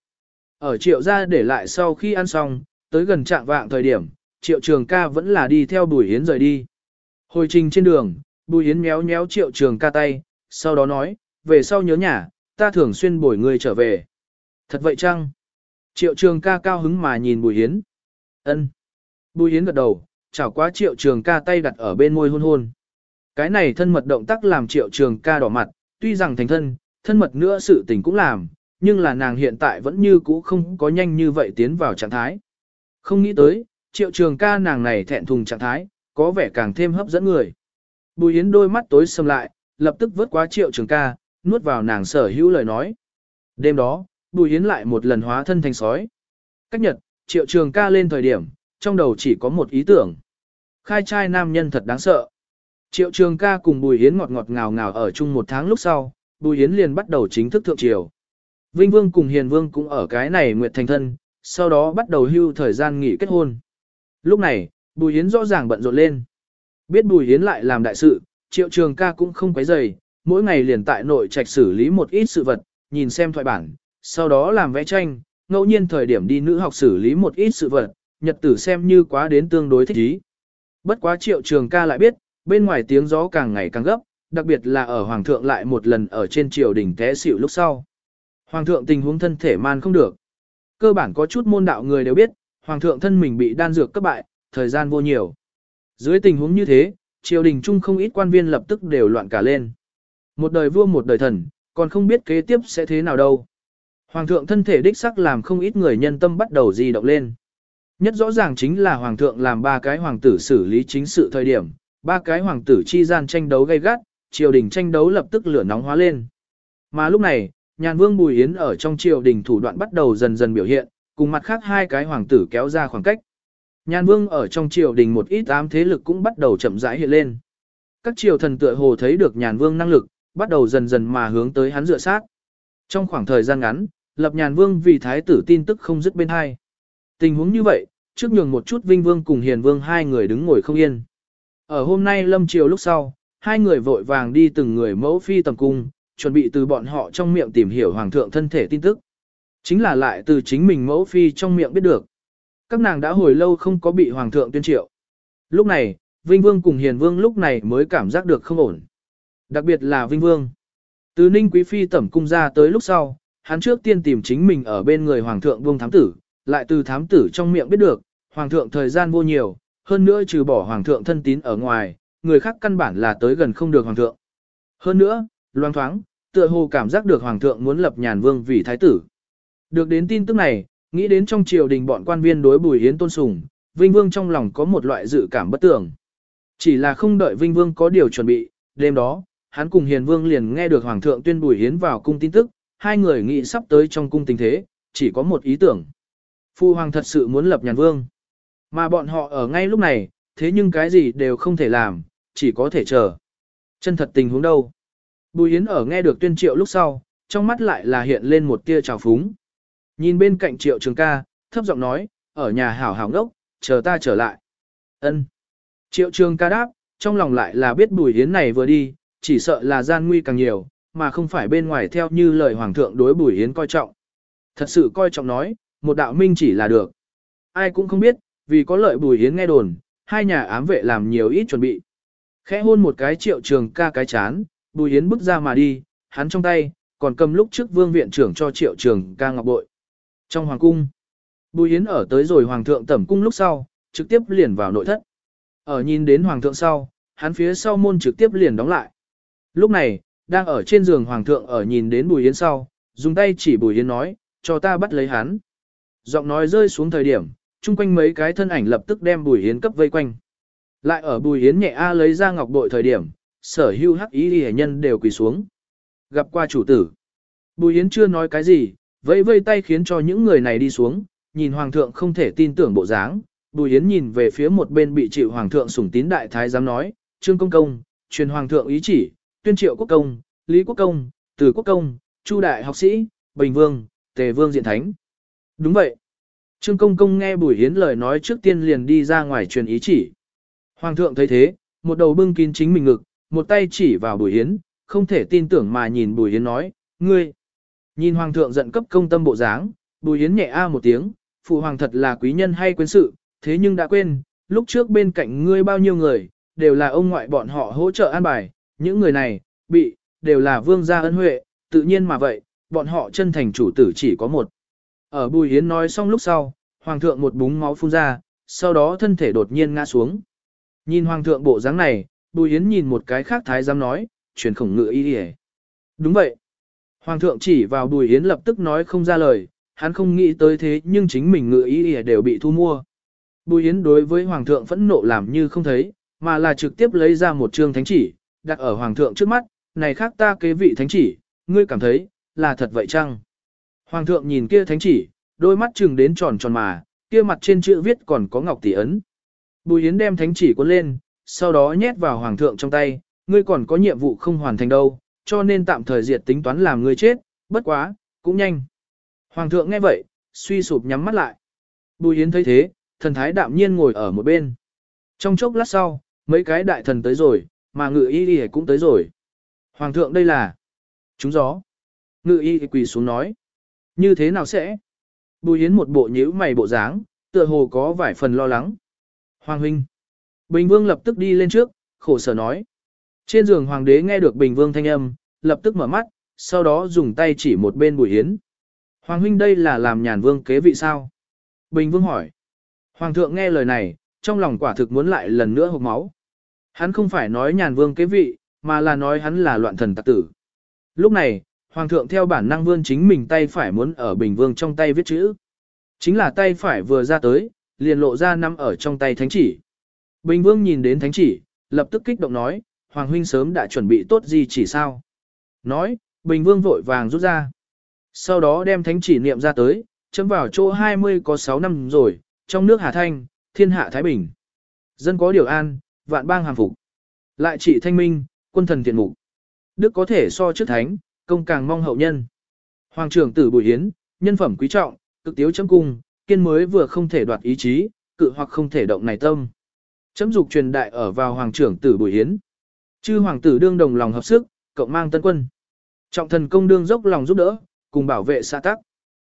Ở triệu gia để lại sau khi ăn xong, tới gần trạng vạng thời điểm, triệu trường ca vẫn là đi theo bùi hiến rời đi. Hồi trình trên đường, bùi hiến méo méo triệu trường ca tay, sau đó nói, về sau nhớ nhà, ta thường xuyên bồi người trở về. Thật vậy chăng? Triệu trường ca cao hứng mà nhìn Bùi Hiến. ân Bùi Hiến gật đầu, chảo quá triệu trường ca tay đặt ở bên môi hôn hôn. Cái này thân mật động tác làm triệu trường ca đỏ mặt, tuy rằng thành thân, thân mật nữa sự tình cũng làm, nhưng là nàng hiện tại vẫn như cũ không có nhanh như vậy tiến vào trạng thái. Không nghĩ tới, triệu trường ca nàng này thẹn thùng trạng thái, có vẻ càng thêm hấp dẫn người. Bùi yến đôi mắt tối sầm lại, lập tức vớt quá triệu trường ca, nuốt vào nàng sở hữu lời nói. Đêm đó, Bùi Yến lại một lần hóa thân thành sói. Cách nhật, triệu trường ca lên thời điểm, trong đầu chỉ có một ý tưởng. Khai trai nam nhân thật đáng sợ. Triệu trường ca cùng Bùi Yến ngọt ngọt ngào ngào ở chung một tháng lúc sau, Bùi Yến liền bắt đầu chính thức thượng triều. Vinh Vương cùng Hiền Vương cũng ở cái này nguyệt thành thân, sau đó bắt đầu hưu thời gian nghỉ kết hôn. Lúc này, Bùi Yến rõ ràng bận rộn lên. Biết Bùi Yến lại làm đại sự, Triệu Trường ca cũng không quấy dày, mỗi ngày liền tại nội trạch xử lý một ít sự vật, nhìn xem thoại bản, sau đó làm vẽ tranh, ngẫu nhiên thời điểm đi nữ học xử lý một ít sự vật, nhật tử xem như quá đến tương đối thích ý. Bất quá triệu trường ca lại biết, bên ngoài tiếng gió càng ngày càng gấp, đặc biệt là ở Hoàng thượng lại một lần ở trên triều đỉnh té xỉu lúc sau. Hoàng thượng tình huống thân thể man không được. Cơ bản có chút môn đạo người đều biết, Hoàng thượng thân mình bị đan dược cấp bại, thời gian vô nhiều. Dưới tình huống như thế, triều đình chung không ít quan viên lập tức đều loạn cả lên. Một đời vua một đời thần, còn không biết kế tiếp sẽ thế nào đâu. Hoàng thượng thân thể đích sắc làm không ít người nhân tâm bắt đầu di động lên. Nhất rõ ràng chính là hoàng thượng làm ba cái hoàng tử xử lý chính sự thời điểm, ba cái hoàng tử chi gian tranh đấu gay gắt, triều đình tranh đấu lập tức lửa nóng hóa lên. Mà lúc này, nhàn vương Bùi Yến ở trong triều đình thủ đoạn bắt đầu dần dần biểu hiện, cùng mặt khác hai cái hoàng tử kéo ra khoảng cách. Nhàn vương ở trong triều đình một ít ám thế lực cũng bắt đầu chậm rãi hiện lên. Các triều thần tựa hồ thấy được nhàn vương năng lực, bắt đầu dần dần mà hướng tới hắn dựa sát. Trong khoảng thời gian ngắn, Lập Nhàn Vương vì thái tử tin tức không dứt bên hai. Tình huống như vậy, trước nhường một chút Vinh Vương cùng Hiền Vương hai người đứng ngồi không yên. Ở hôm nay lâm triều lúc sau, hai người vội vàng đi từng người mẫu phi tầm cung, chuẩn bị từ bọn họ trong miệng tìm hiểu hoàng thượng thân thể tin tức. Chính là lại từ chính mình mẫu phi trong miệng biết được. Các nàng đã hồi lâu không có bị hoàng thượng tuyên triệu. Lúc này, Vinh Vương cùng Hiền Vương lúc này mới cảm giác được không ổn. Đặc biệt là Vinh Vương. Từ Ninh Quý Phi tẩm cung ra tới lúc sau, hắn trước tiên tìm chính mình ở bên người Hoàng thượng Vương Thám Tử, lại từ Thám Tử trong miệng biết được, Hoàng thượng thời gian vô nhiều, hơn nữa trừ bỏ Hoàng thượng thân tín ở ngoài, người khác căn bản là tới gần không được Hoàng thượng. Hơn nữa, loang thoáng, tựa hồ cảm giác được Hoàng thượng muốn lập nhàn vương vì Thái tử. Được đến tin tức này, nghĩ đến trong triều đình bọn quan viên đối Bùi Hiến tôn sùng, Vinh Vương trong lòng có một loại dự cảm bất tưởng. Chỉ là không đợi Vinh Vương có điều chuẩn bị, đêm đó, hắn cùng Hiền Vương liền nghe được Hoàng thượng tuyên Bùi Hiến vào cung tin tức, hai người nghĩ sắp tới trong cung tình thế, chỉ có một ý tưởng. Phu Hoàng thật sự muốn lập nhàn vương. Mà bọn họ ở ngay lúc này, thế nhưng cái gì đều không thể làm, chỉ có thể chờ. Chân thật tình huống đâu? Bùi Yến ở nghe được tuyên triệu lúc sau, trong mắt lại là hiện lên một tia trào phúng. Nhìn bên cạnh triệu trường ca, thấp giọng nói, ở nhà hảo hảo ngốc, chờ ta trở lại. Ân. Triệu trường ca đáp, trong lòng lại là biết bùi Yến này vừa đi, chỉ sợ là gian nguy càng nhiều, mà không phải bên ngoài theo như lời hoàng thượng đối bùi Yến coi trọng. Thật sự coi trọng nói, một đạo minh chỉ là được. Ai cũng không biết, vì có lợi bùi Yến nghe đồn, hai nhà ám vệ làm nhiều ít chuẩn bị. Khẽ hôn một cái triệu trường ca cái chán, Bùi Yến bước ra mà đi, hắn trong tay, còn cầm lúc trước vương viện trưởng cho triệu trường ca ngọc bội. Trong hoàng cung, Bùi Yến ở tới rồi hoàng thượng tẩm cung lúc sau, trực tiếp liền vào nội thất. Ở nhìn đến hoàng thượng sau, hắn phía sau môn trực tiếp liền đóng lại. Lúc này, đang ở trên giường hoàng thượng ở nhìn đến Bùi Yến sau, dùng tay chỉ Bùi Yến nói, cho ta bắt lấy hắn. Giọng nói rơi xuống thời điểm, chung quanh mấy cái thân ảnh lập tức đem Bùi Yến cấp vây quanh. Lại ở Bùi Yến nhẹ A lấy ra ngọc bội thời điểm, sở hưu hắc ý hệ nhân đều quỳ xuống. Gặp qua chủ tử. Bùi Yến chưa nói cái gì, vẫy vây tay khiến cho những người này đi xuống, nhìn hoàng thượng không thể tin tưởng bộ dáng. Bùi Yến nhìn về phía một bên bị chịu hoàng thượng sủng tín đại thái giám nói, Trương Công Công, truyền hoàng thượng ý chỉ, tuyên triệu quốc công, Lý quốc công, Từ quốc công, Chu đại học sĩ, Bình vương, Tề vương diện thánh. Đúng vậy. Trương Công Công nghe Bùi Yến lời nói trước tiên liền đi ra ngoài truyền ý chỉ. Hoàng thượng thấy thế, một đầu bưng kín chính mình ngực, một tay chỉ vào Bùi Yến, không thể tin tưởng mà nhìn Bùi Yến nói, ngươi. Nhìn Hoàng thượng giận cấp công tâm bộ dáng, Bùi Yến nhẹ a một tiếng, phụ hoàng thật là quý nhân hay quên sự, thế nhưng đã quên, lúc trước bên cạnh ngươi bao nhiêu người, đều là ông ngoại bọn họ hỗ trợ an bài, những người này, bị, đều là vương gia ân huệ, tự nhiên mà vậy, bọn họ chân thành chủ tử chỉ có một. Ở Bùi Yến nói xong lúc sau, Hoàng thượng một búng máu phun ra, sau đó thân thể đột nhiên ngã xuống. Nhìn Hoàng thượng bộ dáng này, Bùi Yến nhìn một cái khác thái giám nói, truyền khổng ngự y đi Đúng vậy. Hoàng thượng chỉ vào Bùi Yến lập tức nói không ra lời, hắn không nghĩ tới thế nhưng chính mình ngự y đều bị thu mua. Bùi Yến đối với Hoàng thượng phẫn nộ làm như không thấy, mà là trực tiếp lấy ra một chương thánh chỉ, đặt ở Hoàng thượng trước mắt, này khác ta kế vị thánh chỉ, ngươi cảm thấy, là thật vậy chăng? Hoàng thượng nhìn kia thánh chỉ, đôi mắt chừng đến tròn tròn mà, kia mặt trên chữ viết còn có ngọc tỷ ấn. Bùi Yến đem thánh chỉ cuốn lên, sau đó nhét vào hoàng thượng trong tay, ngươi còn có nhiệm vụ không hoàn thành đâu, cho nên tạm thời diệt tính toán làm ngươi chết, bất quá, cũng nhanh. Hoàng thượng nghe vậy, suy sụp nhắm mắt lại. Bùi Yến thấy thế, thần thái đạm nhiên ngồi ở một bên. Trong chốc lát sau, mấy cái đại thần tới rồi, mà ngự y y cũng tới rồi. Hoàng thượng đây là chúng gió. Ngự y quỳ xuống nói. Như thế nào sẽ? Bùi Yến một bộ nhíu mày bộ dáng, tựa hồ có vài phần lo lắng. Hoàng huynh. Bình Vương lập tức đi lên trước, khổ sở nói. Trên giường hoàng đế nghe được Bình Vương thanh âm, lập tức mở mắt, sau đó dùng tay chỉ một bên Bùi Hiến. Hoàng huynh đây là làm nhàn vương kế vị sao? Bình Vương hỏi. Hoàng thượng nghe lời này, trong lòng quả thực muốn lại lần nữa hộc máu. Hắn không phải nói nhàn vương kế vị, mà là nói hắn là loạn thần tặc tử. Lúc này, Hoàng thượng theo bản năng vươn chính mình tay phải muốn ở Bình Vương trong tay viết chữ. Chính là tay phải vừa ra tới, liền lộ ra nắm ở trong tay thánh chỉ. Bình Vương nhìn đến thánh chỉ, lập tức kích động nói, Hoàng huynh sớm đã chuẩn bị tốt gì chỉ sao. Nói, Bình Vương vội vàng rút ra. Sau đó đem thánh chỉ niệm ra tới, chấm vào chỗ 20 có 6 năm rồi, trong nước Hà Thanh, thiên hạ Thái Bình. Dân có điều an, vạn bang hàm phục. Lại trị thanh minh, quân thần thiện mục. đức có thể so trước thánh, công càng mong hậu nhân. Hoàng trưởng tử Bùi Hiến, nhân phẩm quý trọng, cực tiếu chấm cung, kiên mới vừa không thể đoạt ý chí, cự hoặc không thể động này tâm. Chấm dục truyền đại ở vào hoàng trưởng tử Bùi Hiến. Chư hoàng tử đương đồng lòng hợp sức, cộng mang tân quân. Trọng thần công đương dốc lòng giúp đỡ, cùng bảo vệ xã tắc.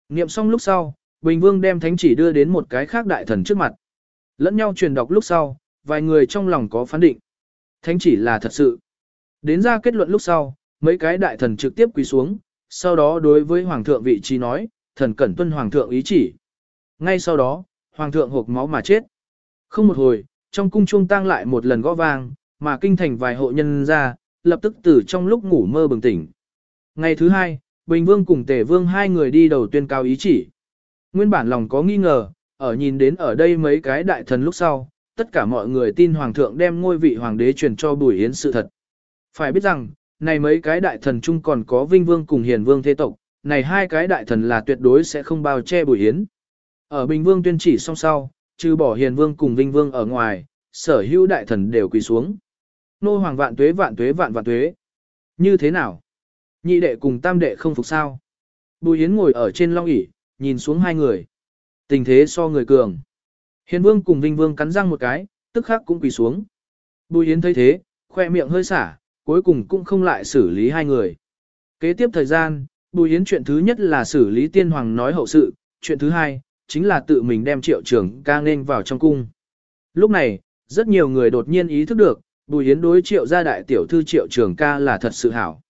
Niệm xong lúc sau, Bình Vương đem thánh chỉ đưa đến một cái khác đại thần trước mặt. Lẫn nhau truyền đọc lúc sau, vài người trong lòng có phán định. Thánh chỉ là thật sự. Đến ra kết luận lúc sau, mấy cái đại thần trực tiếp quỳ xuống, sau đó đối với hoàng thượng vị trí nói, thần cẩn tuân hoàng thượng ý chỉ. Ngay sau đó, hoàng thượng hộp máu mà chết. Không một hồi, trong cung trung tang lại một lần gõ vang, mà kinh thành vài hộ nhân ra, lập tức từ trong lúc ngủ mơ bừng tỉnh. Ngày thứ hai, Bình Vương cùng Tề Vương hai người đi đầu tuyên cao ý chỉ. Nguyên bản lòng có nghi ngờ, ở nhìn đến ở đây mấy cái đại thần lúc sau, tất cả mọi người tin Hoàng thượng đem ngôi vị Hoàng đế truyền cho Bùi Yến sự thật. Phải biết rằng, này mấy cái đại thần chung còn có Vinh Vương cùng Hiền Vương thế tộc, này hai cái đại thần là tuyệt đối sẽ không bao che Bùi Yến. Ở Bình Vương tuyên chỉ xong sau, trừ bỏ Hiền Vương cùng Vinh Vương ở ngoài, sở hữu đại thần đều quỳ xuống. Nô hoàng vạn tuế vạn tuế vạn vạn tuế. Như thế nào? Nhị đệ cùng tam đệ không phục sao? Bùi Yến ngồi ở trên long ỷ nhìn xuống hai người. Tình thế so người cường. Hiền Vương cùng Vinh Vương cắn răng một cái, tức khắc cũng quỳ xuống. Bùi Yến thấy thế, khoe miệng hơi xả, cuối cùng cũng không lại xử lý hai người. Kế tiếp thời gian, Bùi Yến chuyện thứ nhất là xử lý tiên hoàng nói hậu sự, chuyện thứ hai, chính là tự mình đem triệu trưởng ca nên vào trong cung. Lúc này, rất nhiều người đột nhiên ý thức được, Bùi Yến đối triệu gia đại tiểu thư triệu trường ca là thật sự hảo.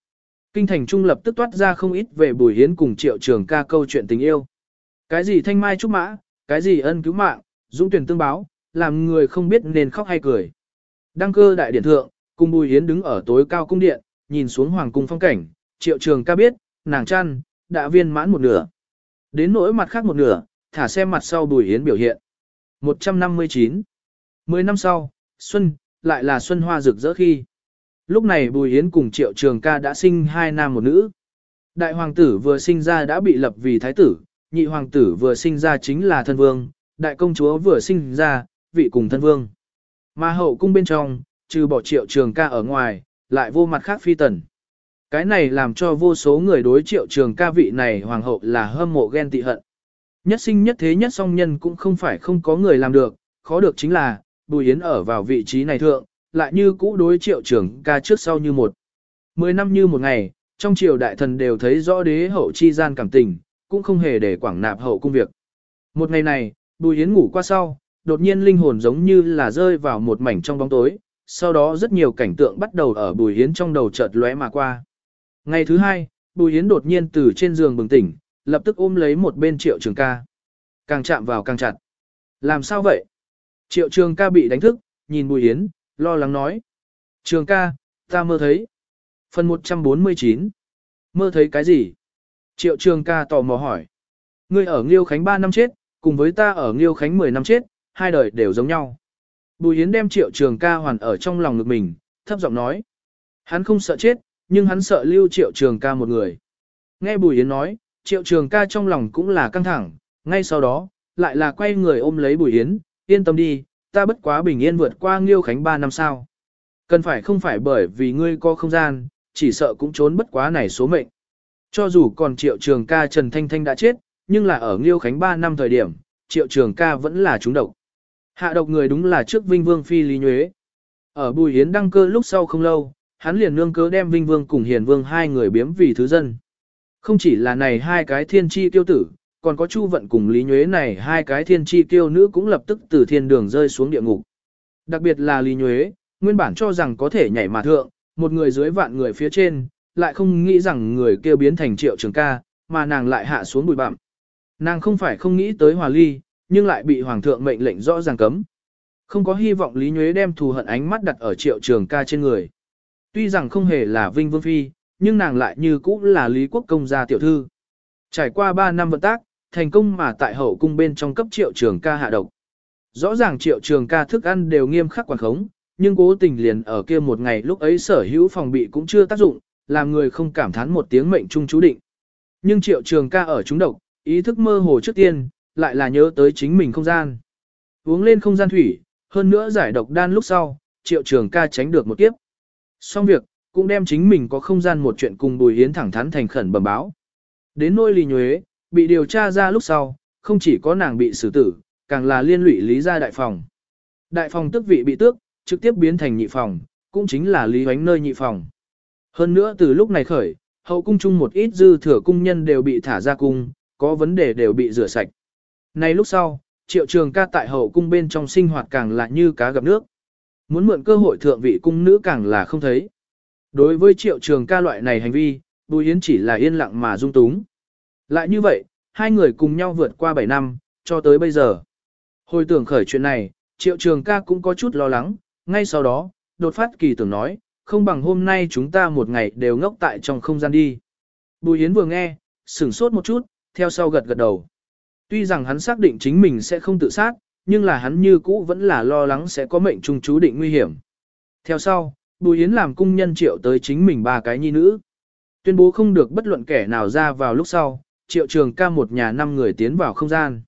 Kinh thành trung lập tức toát ra không ít về Bùi Yến cùng triệu trường ca câu chuyện tình yêu. Cái gì thanh mai trúc mã, cái gì ân cứu mạng, dũng tuyển tương báo, làm người không biết nên khóc hay cười. Đăng cơ đại điển thượng, cùng Bùi Yến đứng ở tối cao cung điện, nhìn xuống hoàng cung phong cảnh, triệu trường ca biết, nàng chăn, đã viên mãn một nửa. Đến nỗi mặt khác một nửa, thả xem mặt sau Bùi Yến biểu hiện. 159 Mười năm sau, Xuân, lại là Xuân Hoa rực rỡ khi. Lúc này Bùi Yến cùng Triệu Trường ca đã sinh hai nam một nữ. Đại hoàng tử vừa sinh ra đã bị lập vì thái tử, nhị hoàng tử vừa sinh ra chính là thân vương, đại công chúa vừa sinh ra, vị cùng thân vương. Mà hậu cung bên trong, trừ bỏ Triệu Trường ca ở ngoài, lại vô mặt khác phi tần. Cái này làm cho vô số người đối Triệu Trường ca vị này hoàng hậu là hâm mộ ghen tị hận. Nhất sinh nhất thế nhất song nhân cũng không phải không có người làm được, khó được chính là, Bùi Yến ở vào vị trí này thượng, lại như cũ đối triệu trưởng ca trước sau như một. Mười năm như một ngày, trong triều đại thần đều thấy rõ đế hậu chi gian cảm tình, cũng không hề để quảng nạp hậu công việc. Một ngày này, Bùi Yến ngủ qua sau, đột nhiên linh hồn giống như là rơi vào một mảnh trong bóng tối, sau đó rất nhiều cảnh tượng bắt đầu ở Bùi Yến trong đầu chợt lóe mà qua. Ngày thứ hai, Bùi Yến đột nhiên từ trên giường bừng tỉnh, lập tức ôm lấy một bên triệu trường ca. Càng chạm vào càng chặt. Làm sao vậy? Triệu trường ca bị đánh thức, nhìn Bùi Yến, lo lắng nói. Trường ca, ta mơ thấy. Phần 149. Mơ thấy cái gì? Triệu trường ca tò mò hỏi. Ngươi ở Nghiêu Khánh 3 năm chết, cùng với ta ở Nghiêu Khánh 10 năm chết, hai đời đều giống nhau. Bùi Yến đem triệu trường ca hoàn ở trong lòng ngực mình, thấp giọng nói. Hắn không sợ chết, nhưng hắn sợ lưu triệu trường ca một người. Nghe Bùi Yến nói, triệu trường ca trong lòng cũng là căng thẳng, ngay sau đó, lại là quay người ôm lấy Bùi Yến, yên tâm đi, ta bất quá bình yên vượt qua Nghiêu Khánh 3 năm sao. Cần phải không phải bởi vì ngươi có không gian, chỉ sợ cũng trốn bất quá này số mệnh. Cho dù còn triệu trường ca Trần Thanh Thanh đã chết, nhưng là ở Nghiêu Khánh 3 năm thời điểm, triệu trường ca vẫn là trúng độc. Hạ độc người đúng là trước Vinh Vương Phi Lý Nhuế. Ở Bùi Yến đăng cơ lúc sau không lâu, hắn liền nương cớ đem Vinh Vương cùng Hiền Vương hai người biếm vì thứ dân. Không chỉ là này hai cái thiên chi tiêu tử, còn có Chu Vận cùng Lý Nhuế này hai cái thiên chi tiêu nữ cũng lập tức từ thiên đường rơi xuống địa ngục. Đặc biệt là Lý Nhuế, nguyên bản cho rằng có thể nhảy mà thượng, một người dưới vạn người phía trên, lại không nghĩ rằng người kêu biến thành triệu trường ca, mà nàng lại hạ xuống bụi bặm. Nàng không phải không nghĩ tới hòa ly, nhưng lại bị hoàng thượng mệnh lệnh rõ ràng cấm. Không có hy vọng Lý Nhuế đem thù hận ánh mắt đặt ở triệu trường ca trên người. Tuy rằng không hề là Vinh Vương Phi, nhưng nàng lại như cũ là Lý Quốc Công gia tiểu thư. Trải qua 3 năm vận tác, thành công mà tại hậu cung bên trong cấp triệu trường ca hạ độc. Rõ ràng triệu trường ca thức ăn đều nghiêm khắc quản khống, nhưng cố tình liền ở kia một ngày lúc ấy sở hữu phòng bị cũng chưa tác dụng, làm người không cảm thán một tiếng mệnh trung chú định. Nhưng triệu trường ca ở trúng độc, ý thức mơ hồ trước tiên, lại là nhớ tới chính mình không gian. Uống lên không gian thủy, hơn nữa giải độc đan lúc sau, triệu trường ca tránh được một kiếp. Xong việc, cũng đem chính mình có không gian một chuyện cùng Bùi Yến thẳng thắn thành khẩn bẩm báo. Đến nôi Lý Nhuế, bị điều tra ra lúc sau, không chỉ có nàng bị xử tử, càng là liên lụy lý gia đại phòng. Đại phòng tức vị bị tước, trực tiếp biến thành nhị phòng, cũng chính là lý hoánh nơi nhị phòng. Hơn nữa từ lúc này khởi, hậu cung chung một ít dư thừa cung nhân đều bị thả ra cung, có vấn đề đều bị rửa sạch. nay lúc sau, triệu trường ca tại hậu cung bên trong sinh hoạt càng là như cá gặp nước. Muốn mượn cơ hội thượng vị cung nữ càng là không thấy. Đối với triệu trường ca loại này hành vi, Bùi Yến chỉ là yên lặng mà dung túng. Lại như vậy, hai người cùng nhau vượt qua 7 năm, cho tới bây giờ. Hồi tưởng khởi chuyện này, triệu trường ca cũng có chút lo lắng, ngay sau đó, đột phát kỳ tưởng nói, không bằng hôm nay chúng ta một ngày đều ngốc tại trong không gian đi. Bùi Yến vừa nghe, sửng sốt một chút, theo sau gật gật đầu. Tuy rằng hắn xác định chính mình sẽ không tự sát, nhưng là hắn như cũ vẫn là lo lắng sẽ có mệnh trung chú định nguy hiểm. Theo sau, Bùi Yến làm cung nhân triệu tới chính mình ba cái nhi nữ. Tuyên bố không được bất luận kẻ nào ra vào lúc sau, triệu trường ca một nhà năm người tiến vào không gian.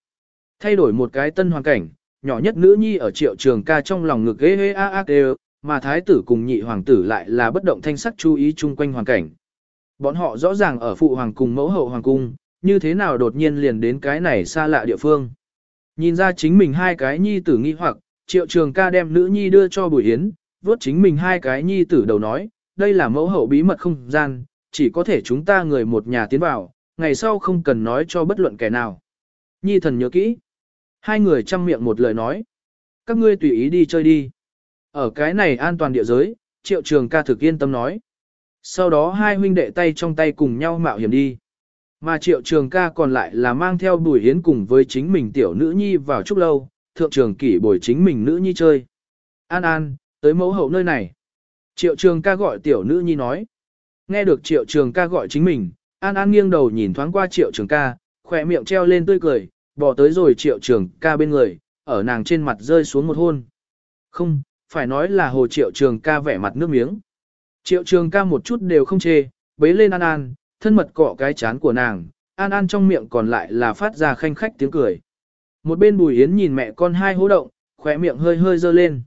Thay đổi một cái tân hoàn cảnh, nhỏ nhất nữ nhi ở triệu trường ca trong lòng ngực ghê ghê a a đều, mà thái tử cùng nhị hoàng tử lại là bất động thanh sắc chú ý chung quanh hoàn cảnh. Bọn họ rõ ràng ở phụ hoàng cùng mẫu hậu hoàng cung, như thế nào đột nhiên liền đến cái này xa lạ địa phương. Nhìn ra chính mình hai cái nhi tử nghi hoặc, triệu trường ca đem nữ nhi đưa cho Bùi Yến, vuốt chính mình hai cái nhi tử đầu nói, đây là mẫu hậu bí mật không gian, chỉ có thể chúng ta người một nhà tiến vào, ngày sau không cần nói cho bất luận kẻ nào. Nhi thần nhớ kỹ. Hai người chăm miệng một lời nói. Các ngươi tùy ý đi chơi đi. Ở cái này an toàn địa giới, triệu trường ca thực yên tâm nói. Sau đó hai huynh đệ tay trong tay cùng nhau mạo hiểm đi. Mà triệu trường ca còn lại là mang theo bùi hiến cùng với chính mình tiểu nữ nhi vào chúc lâu, thượng trường kỷ bồi chính mình nữ nhi chơi. An an, tới mẫu hậu nơi này. Triệu trường ca gọi tiểu nữ nhi nói. Nghe được triệu trường ca gọi chính mình, an an nghiêng đầu nhìn thoáng qua triệu trường ca, khỏe miệng treo lên tươi cười, bỏ tới rồi triệu trường ca bên người, ở nàng trên mặt rơi xuống một hôn. Không, phải nói là hồ triệu trường ca vẻ mặt nước miếng. Triệu trường ca một chút đều không chê, bế lên an an, thân mật cọ cái chán của nàng, an an trong miệng còn lại là phát ra khanh khách tiếng cười. Một bên bùi yến nhìn mẹ con hai hố động, khỏe miệng hơi hơi dơ lên.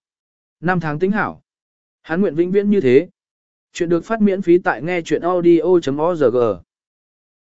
Năm tháng tính hảo. Hắn nguyện vĩnh viễn như thế. Chuyện được phát miễn phí tại nghe chuyện audio.org.